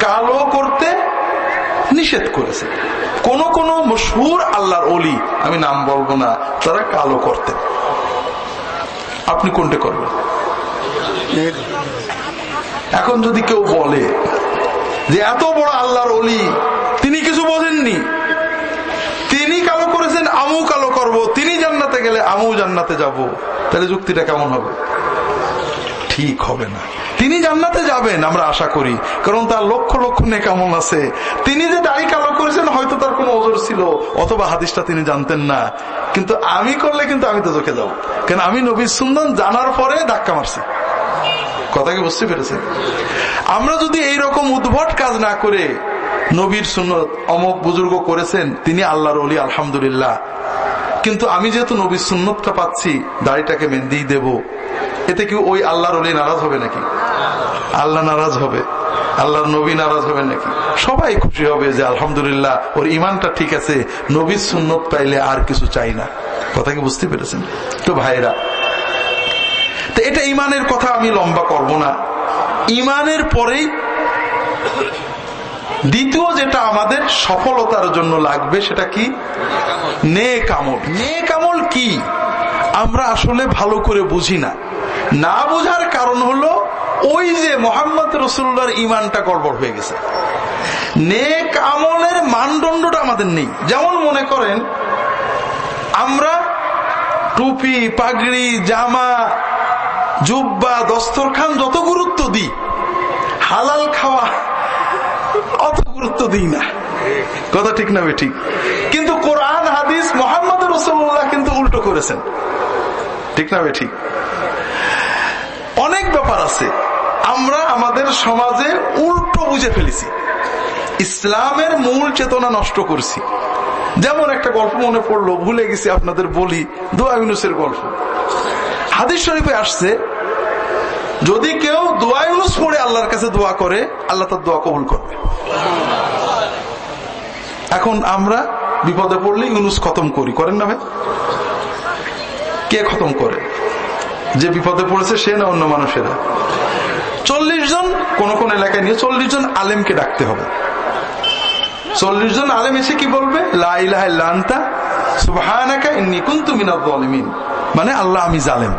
কালো করতে নিষেধ করেছে। কোন কোন মশহুর আল্লাহর অলি আমি নাম বলব না, তারা কালো করতেন। আপনি কোনটা করবেন? এখন যদি কেউ বলে যে এত বড় আল্লাহর অলি তিনি কিছু বোঝেননি তিনি কালো করেছেন, আমু কালো করব। তিনি জান্নাতে গেলে আমু জান্নাতে যাব। তাহলে যুক্তিটা কেমন হবে? ঠিক হবে না। তিনি জান্নাতে যাবেন, আমরা আশা করি। কারণ তার লক্ষ লক্ষ নে কেমন আছে। তিনি যে দাড়ি কালো করেছেন, হয়তো তার কোনো ওজোর ছিল, অথবা হাদিসটা তিনি জানতেন না। কিন্তু আমি করলে কিন্তু আমি তো চোখে যাব। কেন, আমি নবীর সুন্দর জানার পরে ধাক্কা মারছি। কথা কি বুঝতে পেরেছেন? আমরা যদি এই রকম উদ্ভট কাজ না করে নবীর সুন্নত অমক বুজুর্গ করেছেন, তিনি আল্লাহর অলি আলহামদুলিল্লাহ। কিন্তু আমি যেহেতু নবীর সুন্নতটা পাচ্ছি, দাড়িটাকে মেন্দি দেব, এতে কি ওই আল্লাহর অলি নারাজ হবে নাকি? আল্লাহ নারাজ হবে। আল্লাহর নবী নারাজ হবে নাকি? সবাই খুশি হবে যে আলহামদুলিল্লাহ, ওর ইমানটা ঠিক আছে, নবীর সুন্নত পাইলে আর কিছু চাই না। কথা কি বুঝতে পেরেছেন? তো ভাইরা তো এটা ইমানের কথা আমি লম্বা করব না। ইমানের পরেই দ্বিতীয় যেটা আমাদের সফলতার জন্য লাগবে সেটা কি? নে কামল নে কামল কি? আমরা আসলে ভালো করে বুঝি না। না বোঝার কারণ হলো ওই যে মোহাম্মদ রসুল্লাহর ইমানটা গড়বড় হয়ে গেছে। নেক আমলের মানদণ্ডটা আমাদের নেই। যেমন মনে করেন, আমরা টুপি, পাগড়ি, জামা জুব্বা, দস্তরখান যত গুরুত্ব দিই, হালাল খাওয়া অত গুরুত্ব দিই না। কথা ঠিক না ঠিক কিন্তু কোরআন, হাদিস, মোহাম্মদ রসুল্লাহ কিন্তু উল্টো করেছেন। ঠিক না ঠিক অনেক ব্যাপার আছে। আমরা আমাদের সমাজে উল্টো বুঝে ফেলেছি। ইসলামের মূল চেতনা নষ্ট করছি। যেমন একটা গল্প মনে পড়ল, ভুলে গেছি আপনাদের বলি, দোয়া ইউনুসের গল্প। হাদিস শরীফে আসছে, যদি কেউ দোয়া ইউনুস পড়ে আল্লাহর কাছে দোয়া করে, আল্লাহ তার দোয়া কবুল করবে। এখন আমরা বিপদে পড়লে ইউনুস খতম করি, করেন না ভাই? কে খতম করে? যে বিপদে পড়েছে সে না অন্য মানুষেরা? চল্লিশ জন, কোন কোন এলাকায় নিয়ে চল্লিশ জন আলেমকে ডাকতে হবে। চল্লিশ জন আলেম এসে কি বলবে? ইন্নি কুন্তু মিনাদ মানে আল্লাহ আমি জালেম।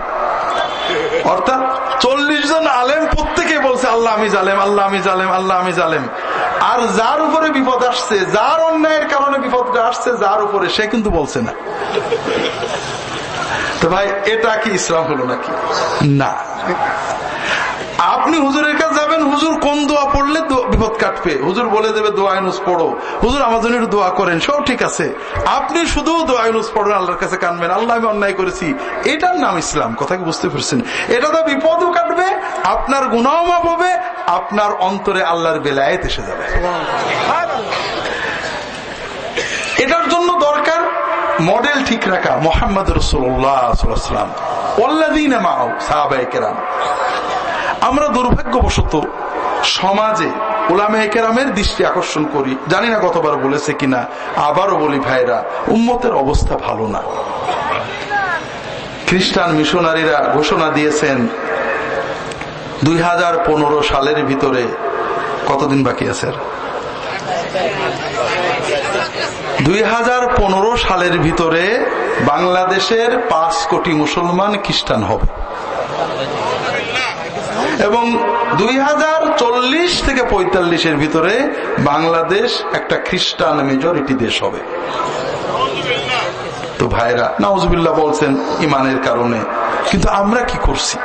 অর্থাৎ চল্লিশ জন আলেম প্রত্যেকে বলছে, আল্লাহ আমি জালেম, আল্লাহ আমি জালেম, আল্লাহ আমি জালেম। আর যার উপরে বিপদ আসছে, যার অন্যায়ের কারণে বিপদটা আসছে, যার উপরে সে কিন্তু বলছে না। তো ভাই, এটা কি ইসলাম হলো নাকি? না। আপনি হুজুরের কাছে যাবেন হুজুর, কোন দোয়া পড়লে বিপদ কাটবে? হুজুর বলে দেবে, দোয়া ইনুস পড়ো। হুজুর জন্য দোয়া করেন, সব ঠিক আছে। আপনি শুধু দোয়া ইনুস পড়বেন, আল্লাহর কাছে কানবেন। আল্লাহ আমি অন্যায় করেছি। এটার নাম ইসলাম। কথা কি বুঝতে পারছেন? এটা তো বিপদও কাটবে, আপনার গুণাও মাপ হবে, আপনার অন্তরে আল্লাহর বেলায়েত এসে যাবে। এটার জন্য দরকার মডেল ঠিক রাখা। মোহাম্মদ রসুল্লাহাম আমরা দুর্ভাগ্যবশত সমাজে ওলামে কেরামের দৃষ্টি আকর্ষণ করি। জানি না কতবার বলেছে কিনা, আবারও বলি ভাইরা, উম্মতের অবস্থা ভালো না। খ্রিস্টান মিশনারিরা ঘোষণা দিয়েছেন, দুই হাজার পনেরো সালের ভিতরে কতদিন বাকি আছে দুই হাজার পনেরো সালের ভিতরে বাংলাদেশের পাঁচ কোটি মুসলমান খ্রিস্টান হবে। এবং দুই হাজার চল্লিশ থেকে পঁয়তাল্লিশের ভিতরে বাংলাদেশ একটা খ্রিস্টান মেজরিটি দেশ হবে। তো ভাইরা নওয়াজবিল্লা বলছেন ইমানের কারণে। কিন্তু আমরা কি করছি?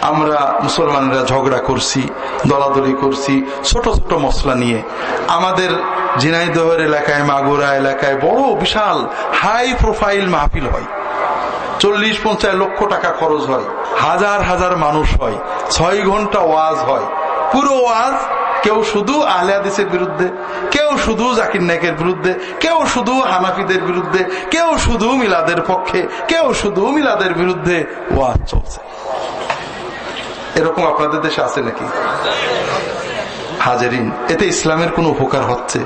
আমরা মুসলমানরা ঝগড়া করছি, দলাদলি করছি, ছোট ছোট মশলা নিয়ে। আমাদের ঝিনাইদহের এলাকায়, মাগুরা এলাকায় বড় বিশাল হাই প্রোফাইল মাহফিল হয়। চল্লিশ, পঞ্চাশ লক্ষ টাকা খরচ হয়। হাজার হাজার মানুষ হয়। ছয় ঘণ্টা ওয়াজ হয়। পুরো ওয়াজ কেউ শুধু আহলাদিসের বিরুদ্ধে, কেউ শুধু জাকির নায়কের বিরুদ্ধে, কেউ শুধু হানাফিদের বিরুদ্ধে, কেউ শুধু মিলাদের পক্ষে, কেউ শুধু মিলাদের বিরুদ্ধে ওয়াজ চলছে। এরকম আপনাদের দেশে আছে নাকি? হাজারিন, এতে ইসলামের কোন উপকার হচ্ছে?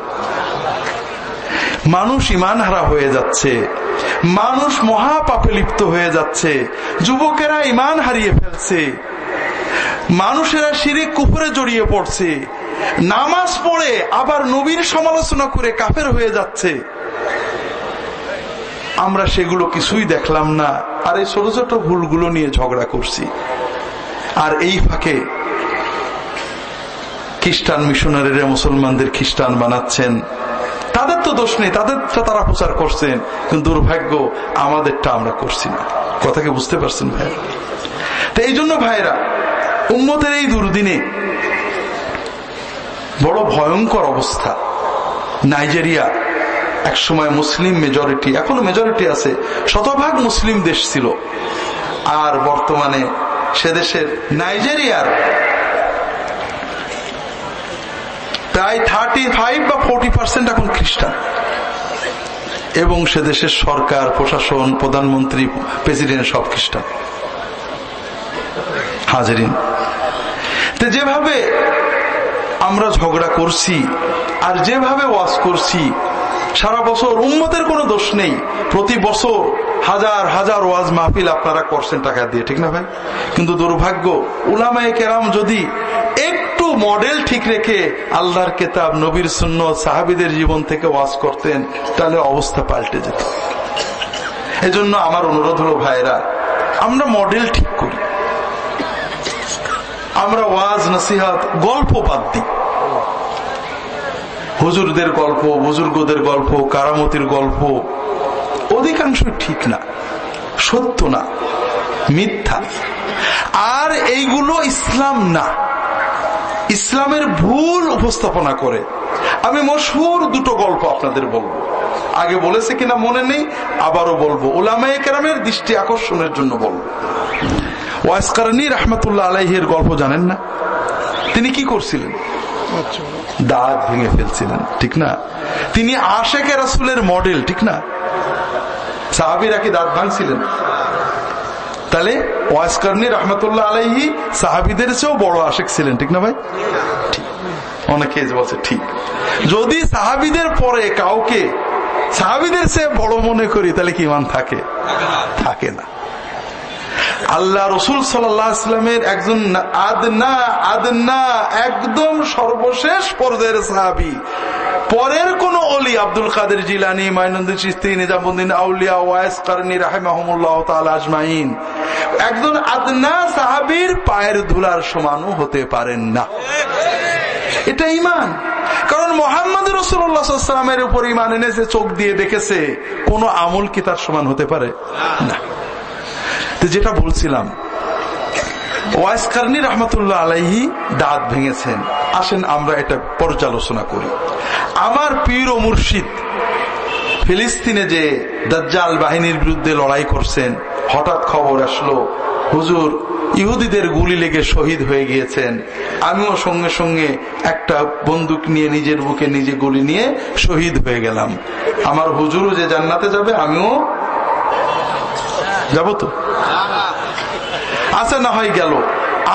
মানুষ ইমান হারা হয়ে যাচ্ছে। মানুষ মহাপাপে লিপ্ত হয়ে যাচ্ছে। যুবকেরা ইমান হারিয়ে ফেলছে। মানুষেরা শিরিক কুপুরে জড়িয়ে পড়ছে। নামাজ পড়ে আবার নবীর সমালোচনা করে কাফের হয়ে যাচ্ছে। আমরা সেগুলো কিছুই দেখলাম না। আর এই ছোট ছোট ভুলগুলো নিয়ে ঝগড়া করছি। আর এই ফাঁকে খ্রিস্টান মিশনারিরা মুসলমানদের খ্রিস্টান বানাচ্ছেন। তো দোষ নেই, তাদের তো তারা প্রচার করছেন কিন্তু দুর্ভাগ্য আমাদেরটা আমরা করছি না। কথাকে বুঝতে পারছেন ভাই? তো এই জন্য ভাইরা, উম্মতের এই দুর্দিনে বড় ভয়ঙ্কর অবস্থা। নাইজেরিয়া এক সময় মুসলিম মেজরিটি এখনও মেজরিটি আছে, শতভাগ মুসলিম দেশ ছিল। আর বর্তমানে সে দেশের নাইজেরিয়ার প্রায় থার্টি ফাইভ বা ফোরটি পার্সেন্ট এখন খ্রিস্টান। এবং সে দেশের সরকার, প্রশাসন, প্রধানমন্ত্রী, প্রেসিডেন্ট সব খ্রিস্টান। হাজারিন। যেভাবে আমরা ঝগড়া করছি আর যেভাবে ওয়াজ করছি, সারা বছর উন্মতের কোনো দোষ নেই। প্রতি বছর হাজার হাজার ওয়াজ মাহফিল আপনারা করছেন টাকা দিয়ে, ঠিক না ভাই? কিন্তু দুর্ভাগ্য, উলামায় কেরাম যদি একটু মডেল ঠিক রেখে আল্লাহর কেতাব, নবীর শূন্য সাহাবিদের জীবন থেকে ওয়াজ করতেন, তাহলে অবস্থা পাল্টে যেত। এজন্য আমার অনুরোধ হলো ভাইরা আমরা মডেল ঠিক করি। আমরা ওয়াজ, নসিহাত, গল্প বাদ দিই। হুজুরদের গল্প, বুজুর্গদের গল্প, কারামতির গল্প, অধিকাংশ ঠিক না, সত্য না, মিথ্যা। আর এইগুলো ইসলাম না। ইসলামের ভুল উপস্থাপনা করে। আমি মশহুর দুটো গল্প আপনাদের বলব। আগে বলেছে কিনা মনে নেই, আবারও বলব। ওলামায় কেরামের দৃষ্টি আকর্ষণের জন্য বলব। ওয়াসকারনি রহমতুল্লাহ আলাইহের গল্প জানেন না? তিনি কি করছিলেন? দাঁত ভেঙে ফেলছিলেন, ঠিক না? তিনি আশেকে রাসুলের মডেল, ঠিক না? সাহাবিরা কি দাঁত ভাঙছিলেন? তাহলে ওয়াসকারনি রহমতুল্লাহ আলাইহি সাহাবিদের চেয়েও বড় আশেক ছিলেন, ঠিক না ভাই? ঠিক। অনেকে বলছে, ঠিক। যদি সাহাবিদের পরে কাউকে সাহাবিদের চেয়ে বড় মনে করি, তাহলে কি মান থাকে? থাকে না। আল্লাহ রসুল সাল্লামের একজন আদনা আদনা একদম সর্বশেষ পর্যায়ের সাহাবি। পরের কোন অলি Abdul Qadir Jilani, Moinuddin Chishti Nizamuddin Auliya, Uwais Qarni রাহেমাহমুল্লাহ আজমাইন। একজন আদনা সাহাবির পায়ের ধুলার সমানও হতে পারেন না। এটা ইমান কারণ মোহাম্মদ রসুল্লাহামের উপর ইমান এনেছে, চোখ দিয়ে দেখেছে, কোন আমল কি তার সমান হতে পারে? না। যেটা বলছিলাম ওয়াইসকারনি রহমতুল্লাহ আলাইহি দাঁত ভেঙেছেন। আসেন আমরা এটা পর্যালোচনা করি। আমার পীর ও মুর্শিদ ফিলিস্তিনে যে দাজ্জাল বাহিনীর বিরুদ্ধে লড়াই করছেন, হঠাৎ খবর আসলো, হুজুর, ইহুদিদের গুলি লেগে শহীদ হয়ে গিয়েছেন। আমিও সঙ্গে সঙ্গে একটা বন্দুক নিয়ে নিজের বুকে নিজে গুলি নিয়ে শহীদ হয়ে গেলাম। আমার হুজুরও যে জান্নাতে যাবে, আমিও যাব তো? আচ্ছা না হয় গেল।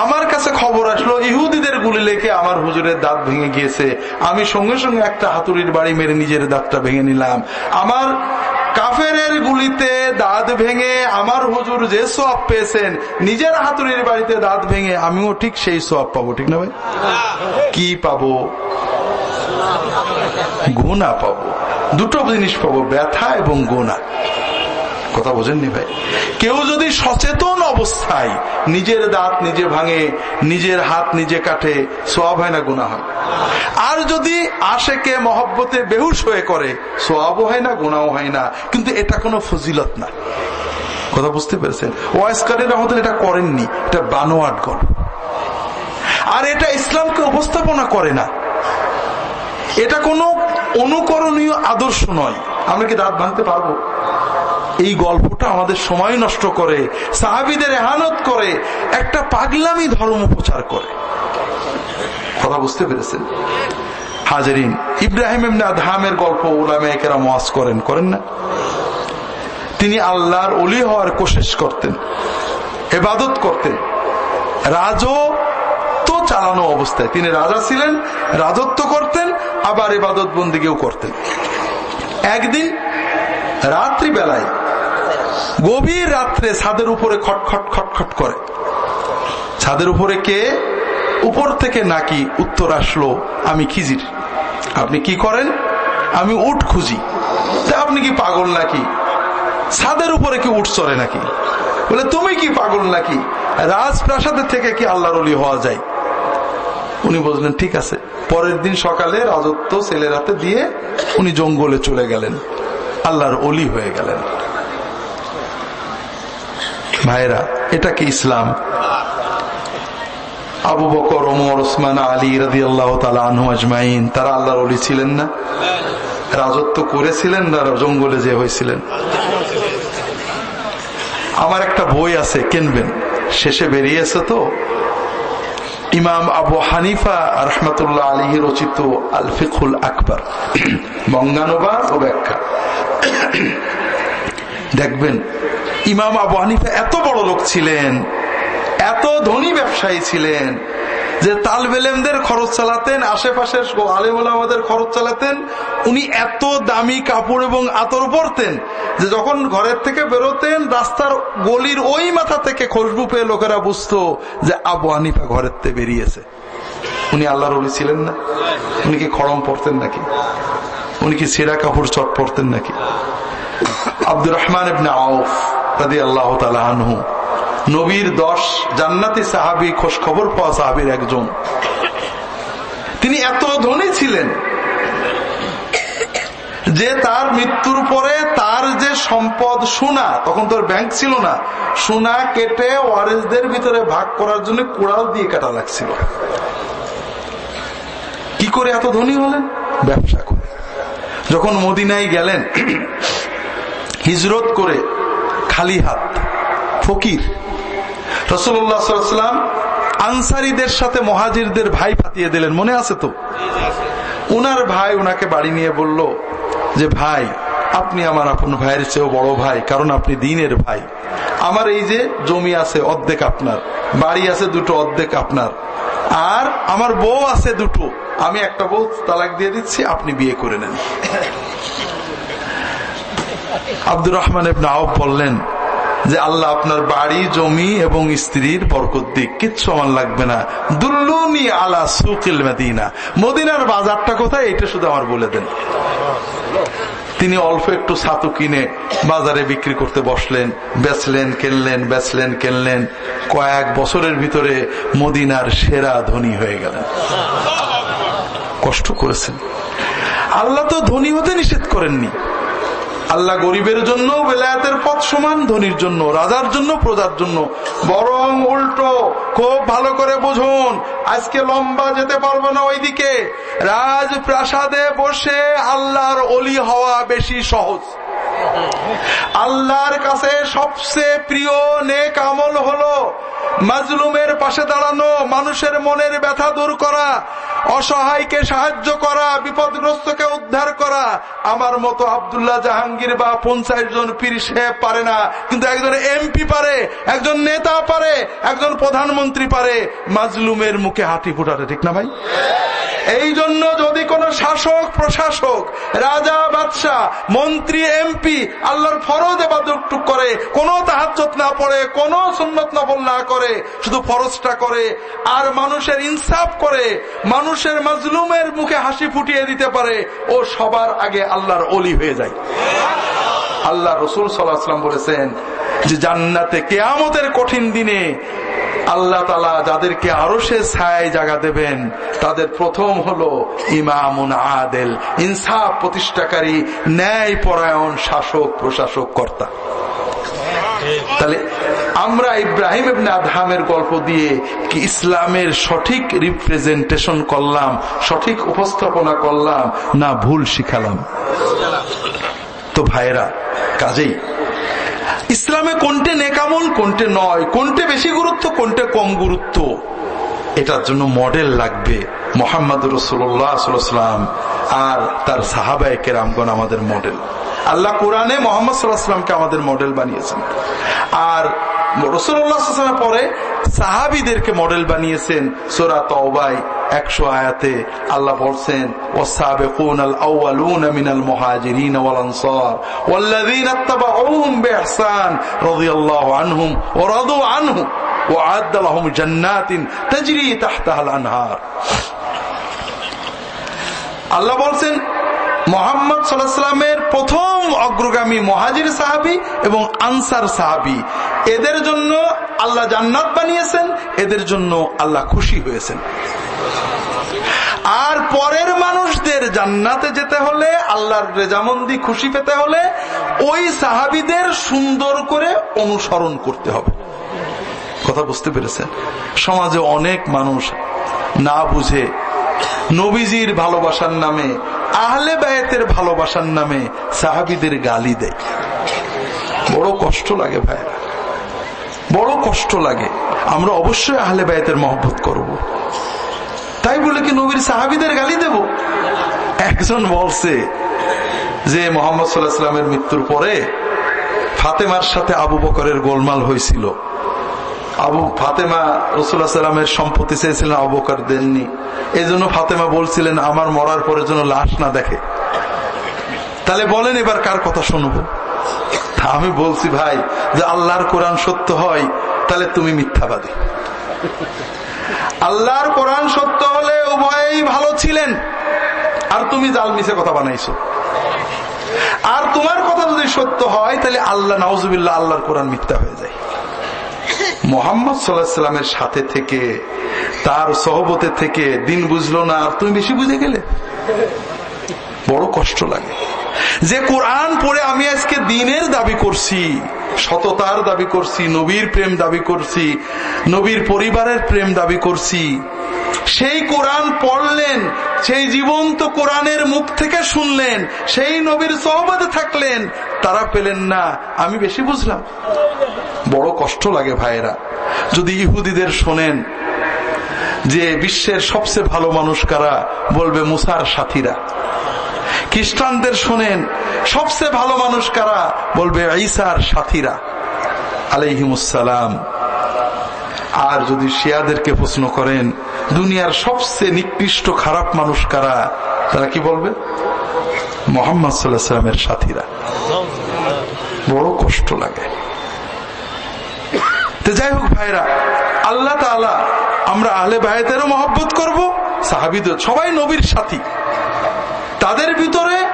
আমার কাছে খবর আসলো, ইহুদিদের গুলি লেখে আমার হুজুরের দাঁত ভেঙে গিয়েছে। আমি সঙ্গে সঙ্গে একটা হাতুড়ির বাড়ি মেরে নিজের দাঁতটা ভেঙে নিলাম। আমার কাফের গুলিতে দাঁত ভেঙে আমার হুজুর যে সব পেয়েছেন, নিজের হাতুড়ির বাড়িতে দাঁত ভেঙে আমিও ঠিক সেই সব পাবো, ঠিক না ভাই? কি পাবো? গুণা পাবো। দুটো জিনিস পাবো, ব্যথা এবং গুণা কথা বোঝেননি ভাই? কেউ যদি সচেতন অবস্থায় নিজের দাঁত নিজে ভাঙে, নিজের হাত নিজে কাটে, সোয়াব হয় না গুণা হয়। আর যদি আশেকে মহব্বতে বেহুশ হয়ে করে, সোয়াবও হয় না গুণাও হয় না। কিন্তু এটা কোনো ফজিলত না। কথা বুঝতে পেরেছেন? ওয়াইসকারের রহমতেন এটা করেননি, এটা বানোয়াট আর এটা ইসলামকে উপস্থাপনা করে না। এটা কোনো অনুকরণীয় আদর্শ নয়। আমরা কি দাঁত ভাঙতে পারব? এই গল্পটা আমাদের সময় নষ্ট করে, সাহাবিদের এহানত করে, একটা পাগলামি ধর্ম প্রচার করে। কথা বুঝতে পেরেছেন? হাজারিন, ইব্রাহিম আধামের গল্প ওলামেকেরা ওয়াজ করেন করেন না? তিনি আল্লাহর অলি হওয়ার কোশেষ করতেন, এবাদত করতেন। রাজ তো চালানো অবস্থায় তিনি রাজা ছিলেন, রাজত্ব করতেন, আবার এবাদত বন্দিকেও করতেন। একদিন রাত্রি বেলায় গভীর রাত্রে ছাদের উপরে খটখট খটখট করে। ছাদের উপরে কে? উপর থেকে নাকি উত্তর আসলো, আমি খিজির। আপনি কি করেন? আমি উঠ খুঁজি। আপনি কি পাগল নাকি? ছাদের উপরে কি উঠ চড়ে নাকি? বলে, তুমি কি পাগল নাকি? রাজপ্রাসাদের থেকে কি আল্লাহর অলি হওয়া যায়? উনি বললেন, ঠিক আছে। পরের দিন সকালে রাজত্ব ছেলের হাতে দিয়ে উনি জঙ্গলে চলে গেলেন। আল্লাহর অলি হয়ে গেলেন। ভাইরা, এটা কি ইসলাম? আবু বকর, ওমর, ওসমান, আলী রাজি আল্লাহ আনহু আজমাইন, তারা আল্লাহর অলি ছিলেন না? রাজত্ব করেছিলেন না, জঙ্গলে যে হয়েছিলেন? আমার একটা বই আছে, কিনবেন? শেষে বেরিয়েছে তো। ইমাম আবু হানিফা রহমতুল্লাহ আলী রচিত আল ফিকুল আকবর। বঙ্গানুবাদ ও ব্যাখ্যা। দেখবেন ইমাম আবু হানিফা এত বড় লোক ছিলেন, এত ধনী ব্যবসায়ী ছিলেন, যে তালবেলেমদের খরচ চালাতেন, আশেপাশের আলেমাদের খরচ চালাতেন, উনি এত দামি কাপড় এবং আতর পরতেন, যে যখন ঘরের থেকে বেরোতেন, রাস্তার গলির ওই মাথা থেকে খুশবু পেয়ে লোকেরা বুঝতো যে আবু হানিফা ঘরের থেকে বেরিয়েছে। উনি আল্লাহর অলি ছিলেন না? উনি কি খড়ম পরতেন নাকি? উনি কি সেরা কাপড় চট পরতেন নাকি? আব্দুর রহমান আউফ। রাদি আল্লাহ নবীর দশ জান্নাতি সাহাবি খোঁজ খবর পাওয়া সাহাবির একজন। তিনি এত ধনী ছিলেন যে তার মৃত্যুর পরে তার যে সম্পদ সোনা, তখন তোর ব্যাংক ছিল না, সোনা কেটে ওয়ারেসদের ভিতরে ভাগ করার জন্য কোড়াল দিয়ে কাটা লাগছিল। কি করে এত ধনী হলেন? ব্যবসা করে। যখন মদিনায় গেলেন, হিজরত করে খালি হাত। ফকির। রসুল্লাহাম আনসারিদের সাথে মহাজিরদের ভাই পাতিয়ে দিলেন। মনে আছে তো? উনার ভাই উনাকে বাড়ি নিয়ে বলল যে, ভাই, আপনি আমার আপন ভাইয়ের চেয়েও বড় ভাই, কারণ আপনি দিনের ভাই। আমার এই যে জমি আছে অর্ধেক আপনার, বাড়ি আছে দুটো অর্ধেক আপনার, আর আমার বউ আছে দুটো। আমি একটা বউ তালাক দিয়ে দিচ্ছি, আপনি বিয়ে করে নেন। আব্দুর রহমান বললেন যে, আল্লাহ আপনার বাড়ি, জমি এবং স্ত্রীর বরকত দিক, কিচ্ছু আমার লাগবে না। দুল্লুনি আলা সুকিল মেদিনা। মদিনার বাজারটা কোথায়? এটা শুধু আমার বলে দেন। তিনি অল্প একটু ছাতু কিনে বাজারে বিক্রি করতে বসলেন, বেচলেন, কিনলেন বেচলেন, কিনলেন। কয়েক বছরের ভিতরে মদিনার সেরা ধনী হয়ে গেলেন। কষ্ট করেছেন। আল্লাহ তো ধনী হতে নিষেধ করেননি। আল্লাহ গরিবের জন্য, বেলায়াতের পথ সমান, ধনির জন্য, রাজার জন্য, প্রজার জন্য। বরং উল্টো, খুব ভালো করে বুঝুন, আজকে লম্বা যেতে পারব না ওইদিকে। রাজপ্রাসাদে বসে আল্লাহর অলি হওয়া বেশি সহজ। আল্লাহর কাছে সবচেয়ে প্রিয় নেক আমল হলো মাজলুমের পাশে দাঁড়ানো, মানুষের মনের ব্যথা দূর করা, অসহায়কে সাহায্য করা, বিপদগ্রস্তকে উদ্ধার করা। আমার মতো আবদুল্লাহ জাহাঙ্গীর বা পঞ্চাশ জন পীর সাহেব পারে না। কিন্তু একজন এমপি পারে, একজন নেতা পারে, একজন প্রধানমন্ত্রী পারে। মাজলুমের মুখে হাতি ফুটাতে, ঠিক না ভাই? এই জন্য যদি কোন শাসক, প্রশাসক, রাজা, বাদশাহ, মন্ত্রী, এমপি আল্লাহর ফরজ এবাদটুক করে, কোন তাহাজ্জত না পড়ে, কোন সুন্নত নফল না করে, শুধু ফরজটা করে, আর মানুষের ইনসাফ করে, মানুষের মাজলুমের মুখে হাসি ফুটিয়ে দিতে পারে, ও সবার আগে আল্লাহর অলি হয়ে যায়। আল্লাহ রসুল সাল্লাহাম বলেছেন যে জান্নাতে কেয়ামতের কঠিন দিনে আল্লাহ তালা যাদেরকে আরও সে ছায় জায়গা দেবেন, তাদের প্রথম হলো ইমামুন আদেল, ইনসাফ প্রতিষ্ঠাকারী ন্যায় পরায়ণ শাসক, প্রশাসক কর্তা। তাহলে আমরা ইব্রাহিম ইবনে আদহামের গল্প দিয়ে কি ইসলামের সঠিক রিপ্রেজেন্টেশন করলাম, সঠিক উপস্থাপনা করলাম, না ভুল শিখালাম? তো ভাইরা কাজেই ইসলামে কোনটে নেকামল, কোনটে নয়, কোনটে বেশি গুরুত্ব, কোনটে কম গুরুত্ব। এটার জন্য মডেল লাগবে মোহাম্মদ রসুল্লাহাম আর তার সাহাবায় কেরামগণ আমাদের মডেল। আল্লাহ কোরআনে মোহাম্মদ সাল্লাহামকে আমাদের মডেল বানিয়েছেন। আর রসুল্লাহামের পরে সাহাবিদেরকে মডেল বানিয়েছেন সোরা তওবাই একশো আয়াতে আল্লাহ বলছেন والسابقون الأولون من المهاجرين والأنصار والذين اتبعوهم بإحسان رضي الله عنهم ورضوا عنه وعد لهم جنات تجري تحتها الأنهار আল্লাহ বলছেন মোহাম্মদ সাল্লামের প্রথম অগ্রগামী মহাজির সাহাবি এবং আনসার সাহাবি। এদের জন্য আল্লাহ জান্নাত বানিয়েছেন, এদের জন্য আল্লাহ খুশি হয়েছেন। আর পরের মানুষদের জান্নাতে যেতে হলে, আল্লাহর রেজামন্দি খুশি পেতে হলে, ওই সাহাবিদের সুন্দর করে অনুসরণ করতে হবে। কথা বুঝতে পেরেছেন? সমাজে অনেক মানুষ না বুঝে নবীজির ভালোবাসার নামে আহলে বায়তের ভালোবাসার নামে সাহাবিদের গালি দেয়। বড় কষ্ট লাগে ভাইরা বড় কষ্ট লাগে। আমরা অবশ্যই আহলে বায়তের মহব্বত করব। তাই বলে কি নবীর সাহাবিদের গালি দেব? একজন বলছে যে মোহাম্মদ সাল্লাহ সাল্লামের মৃত্যুর পরে ফাতেমার সাথে আবু বকরের গোলমাল হয়েছিল। আবু ফাতেমা রসুল্লাহ সাল্লামের সম্পত্তি চেয়েছিলেন, আবু বকর দেননি। এই জন্য ফাতেমা বলছিলেন, আমার মরার পরে যেন লাশ না দেখে। তাহলে বলেন এবার কার কথা শুনব? আমি বলছি ভাই, যে আল্লাহর কোরআন সত্য হয়, তাহলে তুমি মিথ্যাবাদী। আল্লাহর কোরআন সত্য হলে উভয়েই ভালো ছিলেন। আর তুমি জাল মিশে কথা বানাইছো। আর তোমার কথা যদি সত্য হয়, তাহলে আল্লাহ নওয়াজুবিল্লাহ আল্লাহর কোরআন মিথ্যা হয়ে যায়। মোহাম্মদ সাল্লাহামের সাথে থেকে, তার সহবতে থেকে দিন বুঝলো না, আর তুমি বেশি বুঝে গেলে? বড় কষ্ট লাগে। যে কোরআন পড়ে আমি আজকে দিনের দাবি করছি, সততার দাবি করছি, নবীর প্রেম দাবি করছি, নবীর পরিবারের প্রেম দাবি করছি। সেই কোরআন পড়লেন, সেই জীবন্ত কোরআনের মুখ থেকে শুনলেন, সেই নবীর সহবাদে থাকলেন, তারা পেলেন না। আমি বেশি বুঝলাম। বড় কষ্ট লাগে ভাইয়েরা। যদি ইহুদিদের শোনেন যে বিশ্বের সবচেয়ে ভালো মানুষ কারা, বলবে মুসার সাথীরা। খ্রিস্টানদের শোনেন, সবচেয়ে ভালো মানুষ কারা? বলবে ঈসার সাথীরা। আলাইহিমুসালাম আর যদি শিয়াদেরকে প্রশ্ন করেন, দুনিয়ার সবচেয়ে নিকৃষ্ট খারাপ মানুষ কারা? তারা কি বলবে? মোহাম্মদ সাল্লাহ সাল্লামের সাথীরা। বড় কষ্ট লাগে। তো যাই হোক ভাইরা, আল্লাহ তালা আমরা আহলে ভাইদেরও মহব্বত করব, সাহাবিদের, সবাই নবীর সাথী। তাদের ভিতরে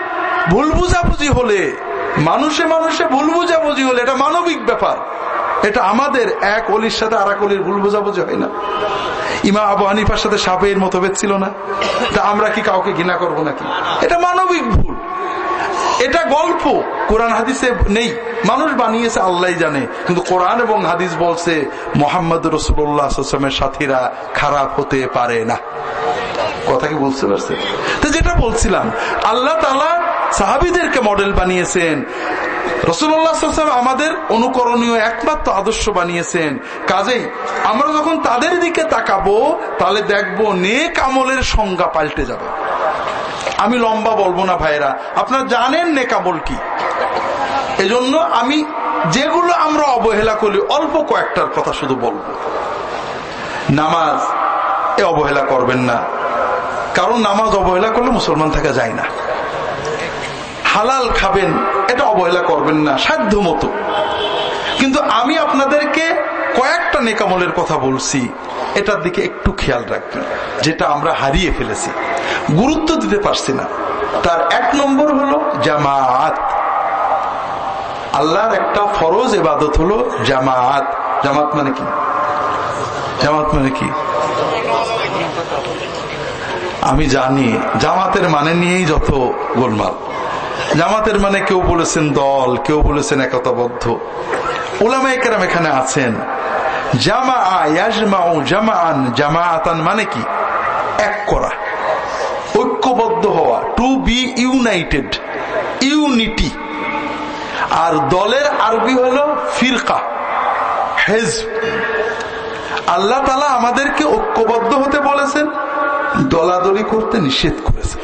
ভুল বুঝাবুঝি হলে, মানুষে মানুষে ভুল বুঝাবুঝি হলে, এটা মানবিক ব্যাপার। এটা আমাদের এক অলির সাথে আর এক অলির ভুল বুঝাবুঝি হয় না। ইমা আবু হানিফার সাথে সাপের মতভেদ ছিল না। তা আমরা কি কাউকে ঘৃণা করব নাকি? এটা মানবিক ভুল। এটা গল্প। কোরআন হাদিসে নেই। মানুষ বানিয়েছে আল্লাহ জানে। কিন্তু কোরআন এবং হাদিস বলছে, মোহাম্মদ রসুল্লাহামের সাথীরা খারাপ হতে পারে না। কথা কি বুঝতে পারছে। তো যেটা বলছিলাম, আল্লাহ তালা সাহাবিদেরকে মডেল বানিয়েছেন। রসুল্লাহ আমাদের অনুকরণীয় একমাত্র আদর্শ বানিয়েছেন। কাজেই আমরা যখন তাদের দিকে তাকাবো, তাহলে দেখব নেক আমলের সংজ্ঞা পাল্টে যাবে। আমি লম্বা বলব না ভাইরা আপনারা জানেন নেকামল কি? এজন্য আমি যেগুলো আমরা অবহেলা করি, অল্প কয়েকটার কথা শুধু বলব। নামাজ, এ অবহেলা করবেন না। কারণ নামাজ অবহেলা করলে মুসলমান থাকা যায় না। হালাল খাবেন, এটা অবহেলা করবেন না, সাধ্য মতো। কিন্তু আমি আপনাদেরকে কয়েকটা নেকামলের কথা বলছি, এটার দিকে একটু খেয়াল রাখবেন, যেটা আমরা হারিয়ে ফেলেছি। গুরুত্ব দিতে পারছি না। তার এক নম্বর হলো জামাত আল্লাহর একটা ফরজ এবাদত হলো জামাত জামাত মানে কি? জামাত মানে কি? আমি জানি, জামাতের মানে নিয়েই যত গোলমাল। জামাতের মানে কেউ বলেছেন দল, কেউ বলেছেন একতাবদ্ধ। ওলামাইকেরাম এখানে আছেন। জামা ইয়াজমাউ জামাআন, জামাআতান মানে কি? এক করা। ঐক্যবদ্ধ হওয়া টু বি ইউনাইটেড ইউনিটি আর দলের আরবি হলো ফিরকা হেজ আল্লাহ তালা আমাদেরকে ঐক্যবদ্ধ হতে বলেছেন। দলাদলি করতে নিষেধ করেছে।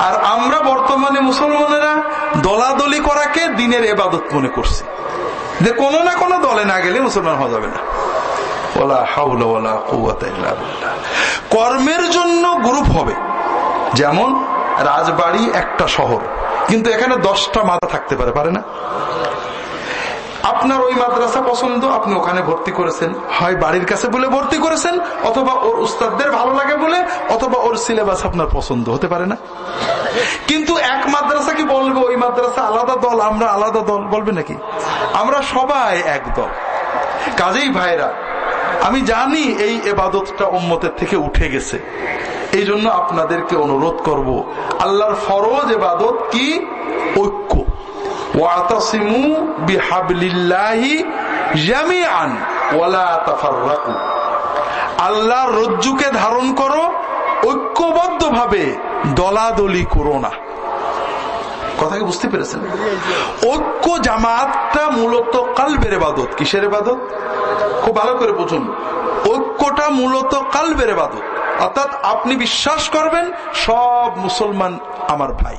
আর আমরা বর্তমানে মুসলমানেরা দলাদলি করাকে দিনের এবাদত মনে করছি। যে কোনো না কোনো দলে না গেলে মুসলমান হওয়া যাবে না। কর্মের জন্য গ্রুপ হবে। যেমন রাজবাড়ি একটা শহর, কিন্তু এখানে দশটা মাথা থাকতে পারে পারে না? আপনার ওই মাদ্রাসা পছন্দ? আপনি ওখানে ভর্তি করেছেন। হয় বাড়ির কাছে বলে ভর্তি করেছেন, অথবা ওর উস্তাদদের ভালো লাগে বলে, অথবা ওর সিলেবাস আপনার পছন্দ, হতে পারে না? কিন্তু এক মাদ্রাসা কি বলবে? ওই মাদ্রাসা আলাদা দল, আমরা আলাদা দল, বলবে নাকি? আমরা সবাই এক দল। কাজেই ভাইরা, আমি জানি এই এবাদতটা উম্মতের থেকে উঠে গেছে। এই জন্য আপনাদেরকে অনুরোধ করব, আল্লাহর ফরজ এবাদত কি? ঐক্য। আল্লাহর রজ্জুকে ধারণ করো ঐক্যবদ্ধ ভাবে দলাদলি করো না। কথা কি বুঝতে পেরেছেন? ঐক্য জামাতটা মূলত কালবের এবাদত কিসের এবাদত খুব ভালো করে বুঝুন। ঐক্যটা মূলত কালবের এবাদত অর্থাৎ আপনি বিশ্বাস করবেন, সব মুসলমান আমার ভাই।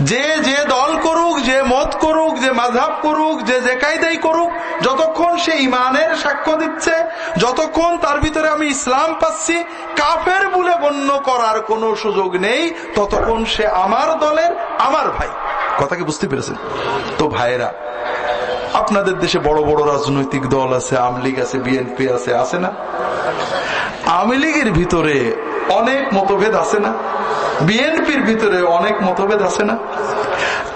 যে যে দল করুক, যে মত করুক, যে মাঝাব করুক, যে যে কায়দাই করুক, যতক্ষণ সে ইমানের সাক্ষ্য দিচ্ছে, যতক্ষণ তার ভিতরে আমি ইসলাম পাচ্ছি, কাফের বলে গণ্য করার কোনো সুযোগ নেই, ততক্ষণ সে আমার দলের আমার ভাই। কথা কি বুঝতে পেরেছেন? তো ভাইয়েরা, আপনাদের দেশে বড় বড় রাজনৈতিক দল আছে, আওয়ামী লীগ আছে, বিএনপি আছে আছে না? আওয়ামী লীগের ভিতরে অনেক মতভেদ আছে না? বিএনপির ভিতরে অনেক মতভেদ আছে না?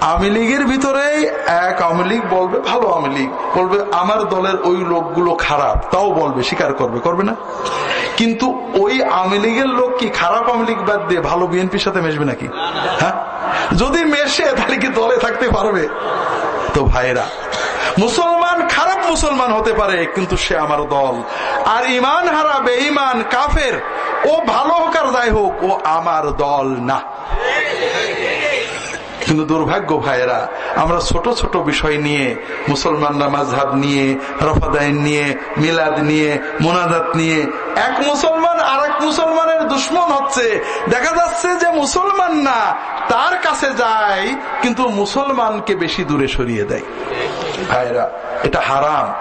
আওয়ামী লীগের ভিতরে এক আওয়ামী লীগ বলবে, ভালো আওয়ামী লীগ বলবে, আমার দলের ওই লোকগুলো খারাপ, তাও বলবে, স্বীকার করবে করবে না? কিন্তু ওই আওয়ামী লীগের লোক কি খারাপ আওয়ামী লীগ বাদ দিয়ে ভালো বিএনপির সাথে মেশবে নাকি? হ্যাঁ? যদি মেশে, তাহলে কি দলে থাকতে পারবে? তো ভাইরা, মুসলমান খারাপ মুসলমান হতে পারে, কিন্তু সে আমার দল। আর ইমান হারাবে ইমান কাফের, ও ভালো হোক আর যাই হোক, ও আমার দল না। কিন্তু দুর্ভাগ্য ভাইয়েরা, আমরা ছোট ছোট বিষয় নিয়ে, মুসলমানরা মাঝহাব নিয়ে, রফাদাইন নিয়ে, মিলাদ নিয়ে, মোনাজাত নিয়ে, এক মুসলমান আর এক মুসলমানের দুশ্মন হচ্ছে। দেখা যাচ্ছে যে মুসলমান না, তার কাছে যায়, কিন্তু মুসলমানকে বেশি দূরে সরিয়ে দেয়। ভাইরা এটা হারাম।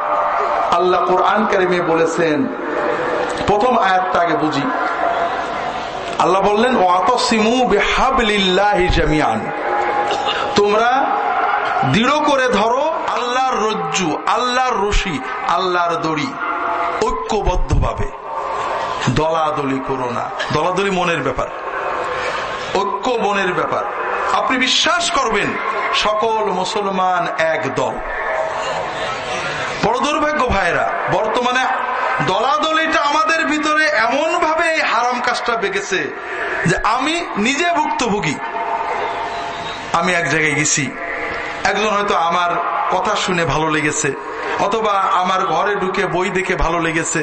আল্লাহ কোরআন কারিমে বলেছেন, প্রথম আয়াতটা আগে বুঝি। আল্লাহ বললেন, ওয়াতসিমু বেহাবলিল্লাহি জামিয়ান তোমরা দৃঢ় করে ধরো, আল্লাহর রজ্জু, আল্লাহর রশি, আল্লাহর দড়ি ঐক্যবদ্ধ ভাবে দলাদলি করো না। দলাদলি মনের ব্যাপার। ঐক্য মনের ব্যাপার। আপনি বিশ্বাস করবেন, সকল মুসলমান এক দল। বড় দুর্ভাগ্য ভাইরা বর্তমানে দলাদলিটা আমাদের ভিতরে এমন ভাবে এই হারাম কাজটা বেগেছে যে আমি নিজে ভুক্তভোগী। আমি এক জায়গায় গেছি, একজন হয়তো আমার কথা শুনে ভালো লেগেছে, অথবা আমার ঘরে ঢুকে বই দেখে ভালো লেগেছে।